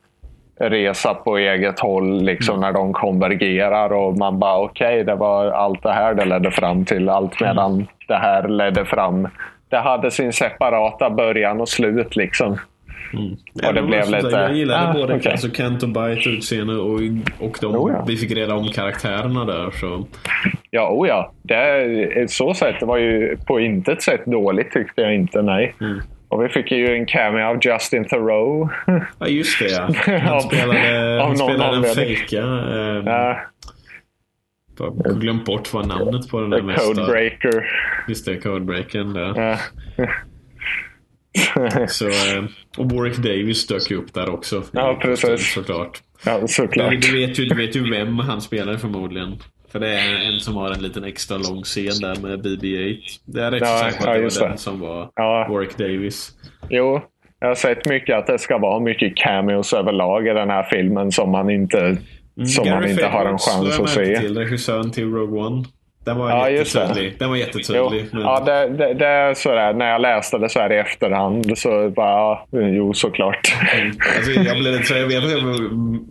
resa på eget håll, liksom när de konvergerar och man bara okej, det var allt det här det ledde fram till. Allt medan det här ledde fram. Det hade sin separata början och slut liksom. Och det men blev lite- Jag gillade Ah, både okej. alltså Kent och Bite utseende och, och de, Oh, ja. vi fick reda om karaktärerna där. Så. Ja, oh ja. Det, så sätt var ju på intet sätt dåligt tyckte jag inte, nej. Mm. Och vi fick ju en cameo av Justin Theroux. Ja, just det ja. Han spelade, av han någon spelade en fejka. Eh, Ja, Jag har glömt bort vad namnet på den där mesta. Codebreaker. Just det, Codebreaken. Där. Ja. Så, eh, och Warwick Davis dök ju upp där också. Ja, precis. Såklart. ja, såklart. du, vet ju, du vet ju vem han spelar förmodligen. För det är en som har en liten extra lång scen där med BB-8. Det är rätt Ja, så säker på ja, att det var det. den som var Ja. Warwick Davis. Jo, jag har sett mycket att det ska vara mycket cameos överlag i den här filmen som man inte, som man Mm, Gareth inte har en chans att se. Till, regissören till Rogue One. Den var Ja, jättetydlig. Den var Jo, jättetydlig. men- ja, det, det, det är sådär, när jag läste det så här i efterhand så bara, ja, jo såklart. Alltså, jag, blev lite så, jag vet att jag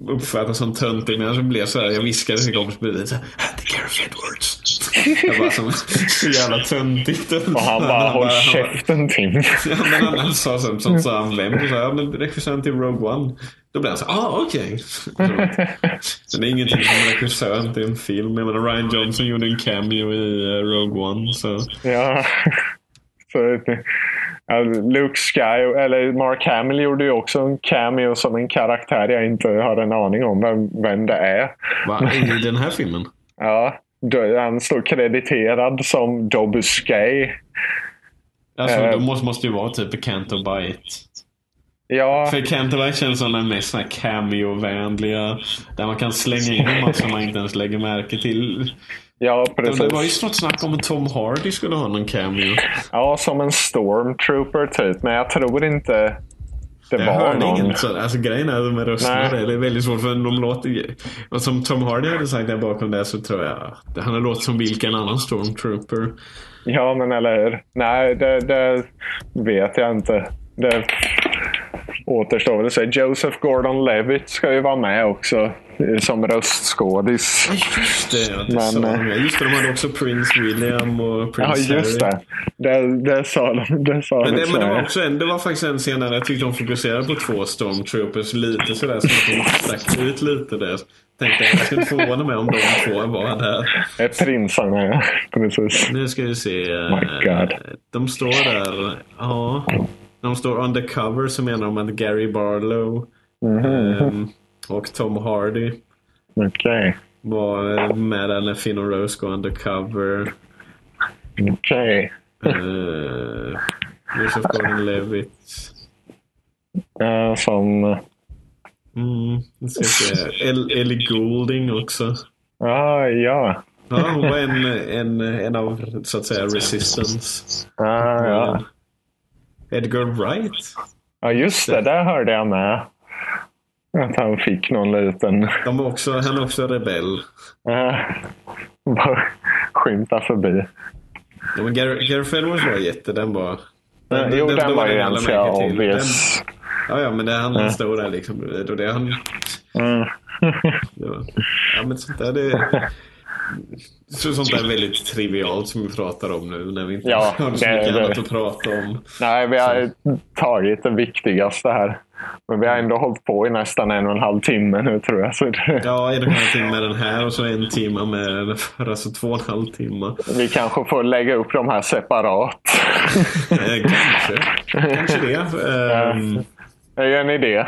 uppfattas som töntig, men jag blev så här, jag viskade till kompis bredvid. så här, "Ah, Det är Gareth Edwards. Jag bara som så jävla töntigt. Och han bara, håll han käften Tim. Ja, men han, han sa så, så sa han vem? Och så, ja, men regissören till Rogue One. Då blev han så ah okej. Så, så det är ingenting som regissören till en film. Jag menar, Ryan Johnson gjorde en cameo i eh, Rogue One. Så. Ja. Så, Luke Sky, eller Mark Hamill gjorde ju också en cameo som en karaktär jag inte har en aning om vem, vem det är. Va, I den här filmen? Ja, han står krediterad som Dobus Gay. Alltså, Eh. då måste, måste ju vara typ Canto Bite. Ja, För Canterbury känns som den mest cameo-vänliga. Där man kan slänga in en massa man inte ens lägger märke till. ja Det var ju precis. något snack om att Tom Hardy skulle ha någon cameo. Ja, som en stormtrooper typ. Men jag tror inte det Jag hörde någon. ingen sån. Alltså grejen är med rösterna. Det är väldigt svårt för de låter och Som Tom Hardy hade sagt där bakom det så tror jag. Det han har låtit som vilken annan stormtrooper. Ja, men eller hur? Nej, det, det vet jag inte. Det återstår väl att se. Joseph Gordon-Levitt ska ju vara med också som röstskådis. Just det, ja, det Men, sa eh, de. ja. Just det, de hade också Prince William och Ja, Prince just Harry. det. Det, det sa de. Det sa Men de det, men det, var också en, det var faktiskt en scen där jag tyckte de fokuserade på två stormtroopers lite sådär så att de stack ut lite där. Tänkte jag, jag skulle förvåna mig om de två var där. Är prinsarna, ja. Precis. Nu ska vi se. eh, My God. De står där. Ja. De står undercover så menar de att Gary Barlow Mhm. ehm, och Tom Hardy Okej. var med där när Finn och Rose går undercover. Okej. Uh, Joseph Gordon-Levitt. Ja, som... Mm. El- Ellie Goulding också. Ah, ja. Ja, hon var en, en, en av så att säga resistance. Ah, ja. Edgar Wright. ja, just det. Där hörde jag med. Att han fick någon liten... De var också, han är också rebell. Uh, bara skymta förbi. Ja, men Gar- Gareth Edwards var jätte, den var... Den, jo, den, var ju ganska obvious. Den, ja, ja, men det han stod där liksom. Det han... Mm. Var, ja, men sånt där det... Så sånt där är väldigt trivialt som vi pratar om nu när vi inte Ja, har så det- mycket det- annat att prata om. Nej, vi har tagit det viktigaste här. Men vi har ändå hållit på i nästan en och en halv timme nu tror jag. Så det, Ja, en och en halv timme med den här och så en timme med den förra, så två och en halv timme. Vi kanske får lägga upp de här separat. Kanske. Kanske det. Ehm, Det är ju en idé.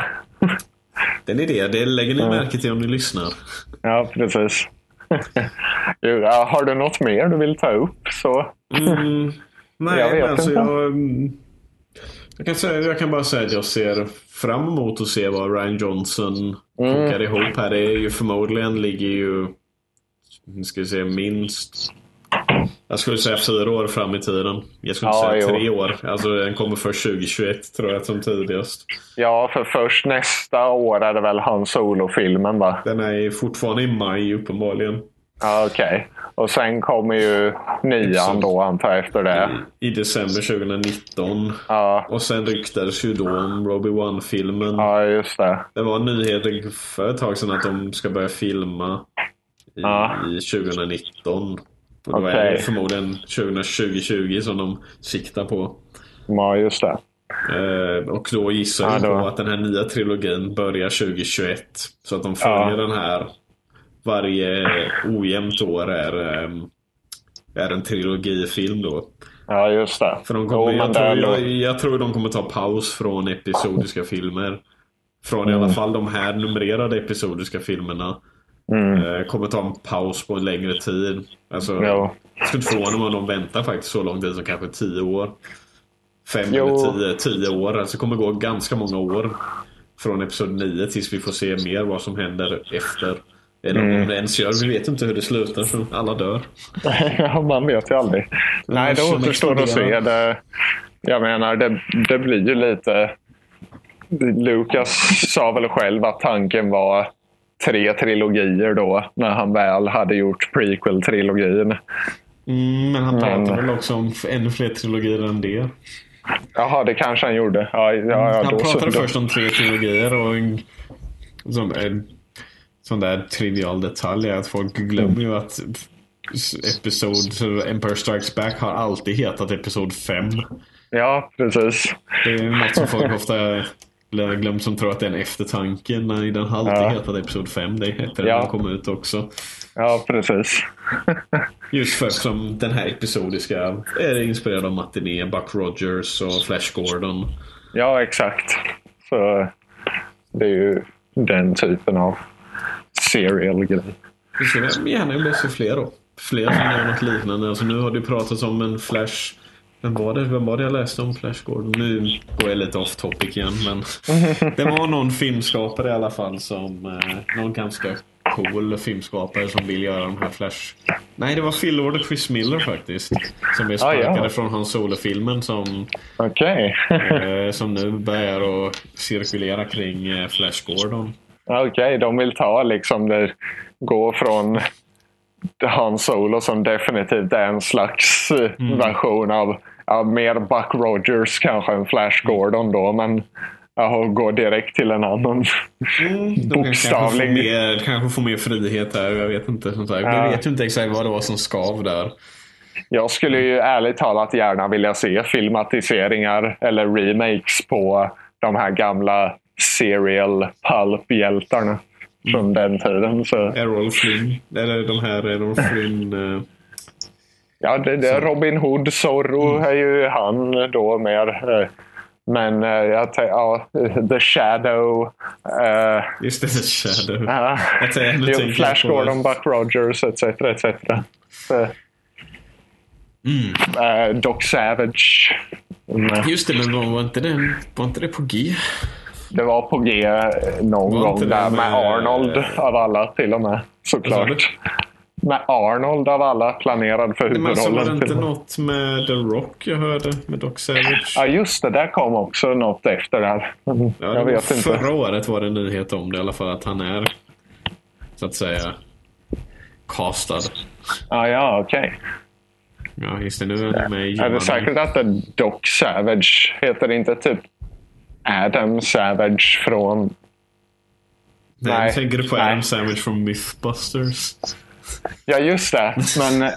den är det. Det lägger ni märke till om ni lyssnar. Ja, precis. Ja, har du något mer du vill ta upp så... Mm, nej, Jag vet men alltså inte. jag, mm, jag, kan säga, jag kan bara säga att jag ser fram emot att se vad Ryan Johnson Mm. kokar ihop här. Det är ju förmodligen ligger ju, nu ska vi se, minst jag skulle säga fyra år fram i tiden. Jag skulle Ja, säga jo. tre år. Alltså den kommer först 2021 tror jag som tidigast. Ja, för först nästa år är det väl Han Solo-filmen va? Den är fortfarande i maj uppenbarligen. Ja, okej. Och sen kommer ju nian då antar jag efter det. I december 2019. Ja, Och sen ryktades ju då om Robbie One-filmen. ja just det. Det var nyheter för ett tag sedan att de ska börja filma i, Ja. i 2019. Och då är Okej. det förmodligen 2020 som de siktar på. Ja, just det. Eh, och då gissar Ja, jag på att den här nya trilogin börjar 2021. Så att de följer Ja. den här varje ojämnt år är, eh, är en trilogifilm då. Ja, just det. För de kommer, men jag, tror, jag, jag tror de kommer ta paus från episodiska filmer. Från i Mm. alla fall de här numrerade episodiska filmerna. Eh, kommer ta en paus på en längre tid. Alltså, Jo. Jag skulle inte förvåna mig om de väntar faktiskt så lång tid som kanske tio år. Fem Jo. eller tio, tio år. Alltså det kommer gå ganska många år. Från episod 9 tills vi får se mer vad som händer efter. Eller Mm. om det ens gör. Vi vet inte hur det slutar för alla dör. ja, man vet ju aldrig. Nej, det återstår att se. Det, jag menar, det, det blir ju lite... Lucas sa väl själv att tanken var tre trilogier då, när han väl hade gjort prequel-trilogin. Mm, men han pratar Men- väl också om ännu fler trilogier än det. Jaha, det kanske han gjorde. Ja, ja, ja, han då, så- pratade då, först om tre trilogier och en sån, en sån där trivial detalj är att folk glömmer ju att episod så Empire Strikes Back har alltid hetat Episod 5. Ja, precis. Det är något som folk ofta glömmer som tror att det är en eftertanke. Nej, den har alltid Ja. hetat Episod 5. Det hette den Ja. när den kom ut också. Ja, precis. Just för som den här episodiska är inspirerad av Matiné, Buck Rogers och Flash Gordon. Ja, exakt. Så det är ju den typen av serial-grej. Vi skulle gärna vilja se fler då. Fler som gör något liknande. Alltså nu har det pratats om en Flash Vem var, det, vem var det jag läste om Flash Gordon? Nu går jag lite off topic igen men Det var någon filmskapare i alla fall som eh, Någon ganska cool filmskapare som vill göra de här Flash Nej det var Phil Lord och Chris Miller faktiskt Som är Ah, ja. sparkade från hans solofilmen som Okej. eh, Som nu börjar att cirkulera kring eh, Flash Gordon Okej, de vill ta liksom det, gå från Han Solo som definitivt är en slags Mm. version av ja, mer Buck Rogers kanske än Flash Gordon då. Men och gå direkt till en annan Mm, De kanske bokstavlig. mer, kanske får mer frihet här, jag vet inte. Som sagt. Ja. Vi vet ju inte exakt vad det var som skav där. Jag skulle ju ärligt talat gärna vilja se filmatiseringar eller remakes på de här gamla serial pulp-hjältarna från den tiden. Så, Errol Flynn, eller de här Errol Flynn. Eh, ja, det, det, Robin Hood, Zorro är ju han då mer. eh, Men eh, jag tänker, ja, The Shadow. eh, Just det, The Shadow. ja, Jag tänker- jag Flash Gordon, Buck Rogers etc. etc. Så, Mm. eh, Doc Savage. Mm. Just det, men var, var, inte det, var inte det på G? Det var på G någon Var gång där med med- Arnold av alla till och med. Såklart. Med Arnold av alla planerad för Men alltså, var det huvudrollen. inte något med The Rock jag hörde med Doc Savage? Ja just det, där kom också något efter där. Ja, jag vet förra inte. året var det en nyhet om det i alla fall. Att han är, så att säga, castad. Ja, ja okej. Ja, just det. Nu är han med i Är det säkert att det Doc Savage heter inte typ Adam Savage från... Nej, Nej. tänker du på Nej. Adam Savage från Mythbusters? Ja just det. Men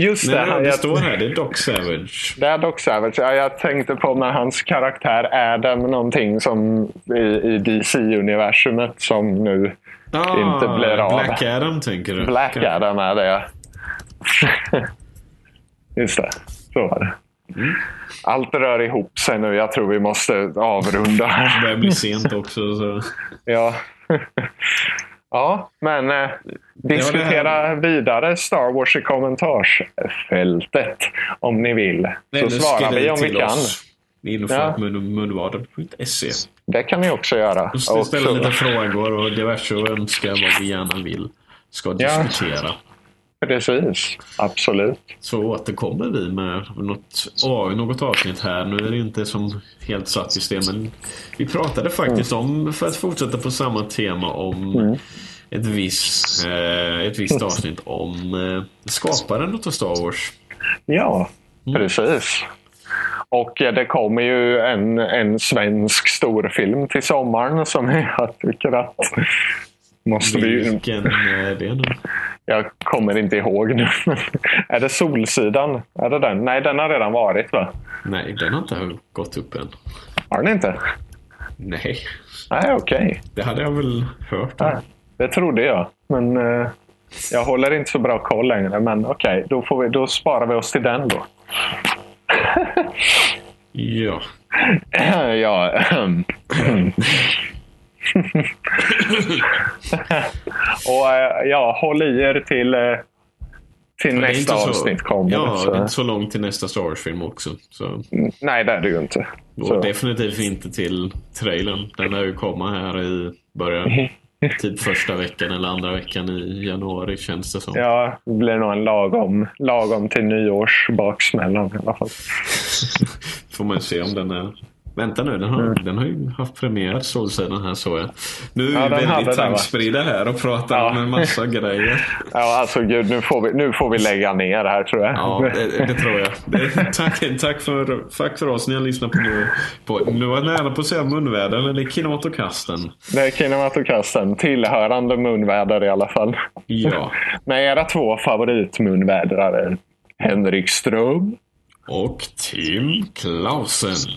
just Nej, det. det, det står här. Det är Doc Savage. Det är Doc Savage. Ja, jag tänkte på med hans karaktär Adam, någonting som i, i DC-universumet som nu Ah, inte blir av. Black Adam tänker du? Black Kanske. Adam är det. Just det, så var det. Mm. Allt rör ihop sig nu. Jag tror vi måste avrunda Det börjar bli sent också. Så. Ja, ja men eh, diskutera vidare Star Wars i kommentarsfältet om ni vill. Så svarar vi om vi kan. oss. Info Ja. ja. Det kan ni också göra. Och ställa lite frågor och diverse och önska vad vi gärna vill ska Ja. diskutera. Precis, absolut. Så återkommer vi med något, något avsnitt här. Nu är det inte som helt satt i sten, men vi pratade faktiskt om, för att fortsätta på samma tema, om ett, visst, eh, ett visst avsnitt om eh, skaparen av Star Wars. Ja, Mm. precis. Och eh, det kommer ju en, en svensk storfilm till sommaren som jag tycker att måste vi... Vilken är det nu? Jag kommer inte ihåg nu. är det Solsidan? Är det den? Nej, den har redan varit va? Nej, den har inte gått upp än. Har den inte? Nej, Nej, okej. det hade jag väl hört. om. Det trodde jag. Men eh, jag håller inte så bra koll längre. Men okej, då, får vi, då sparar vi oss till den då. Ja. ja. Och eh, ja, håll i er till, eh, till är nästa så- avsnitt kommer. Ja, så. det är inte så långt till nästa Star Wars-film också. Så. Nej, det är det ju inte. Och Så. definitivt inte till trailern. Den lär ju komma här i början. Typ första veckan eller andra veckan i januari känns det som. Ja, det blir nog en lagom, lagom till nyårsbaksmällan i alla fall. Får man se om den är... Vänta nu, den har, den har ju haft premiär Solsidan här såg jag. Nu är Ja, vi väldigt tankspridda här och pratar Ja. om en massa grejer. Ja, alltså gud, nu får vi, nu får vi lägga ner här tror jag. Ja, det, det tror jag. Det, tack, tack, för, tack för oss ni har lyssnat på nu. På, nu var jag nära på att säga munväder, men det är kinematokasten. Det är kinematokasten. Tillhörande munväder i alla fall. Ja. Med era två favoritmunvädrare. Henrik Ström. Och Tim Klausen.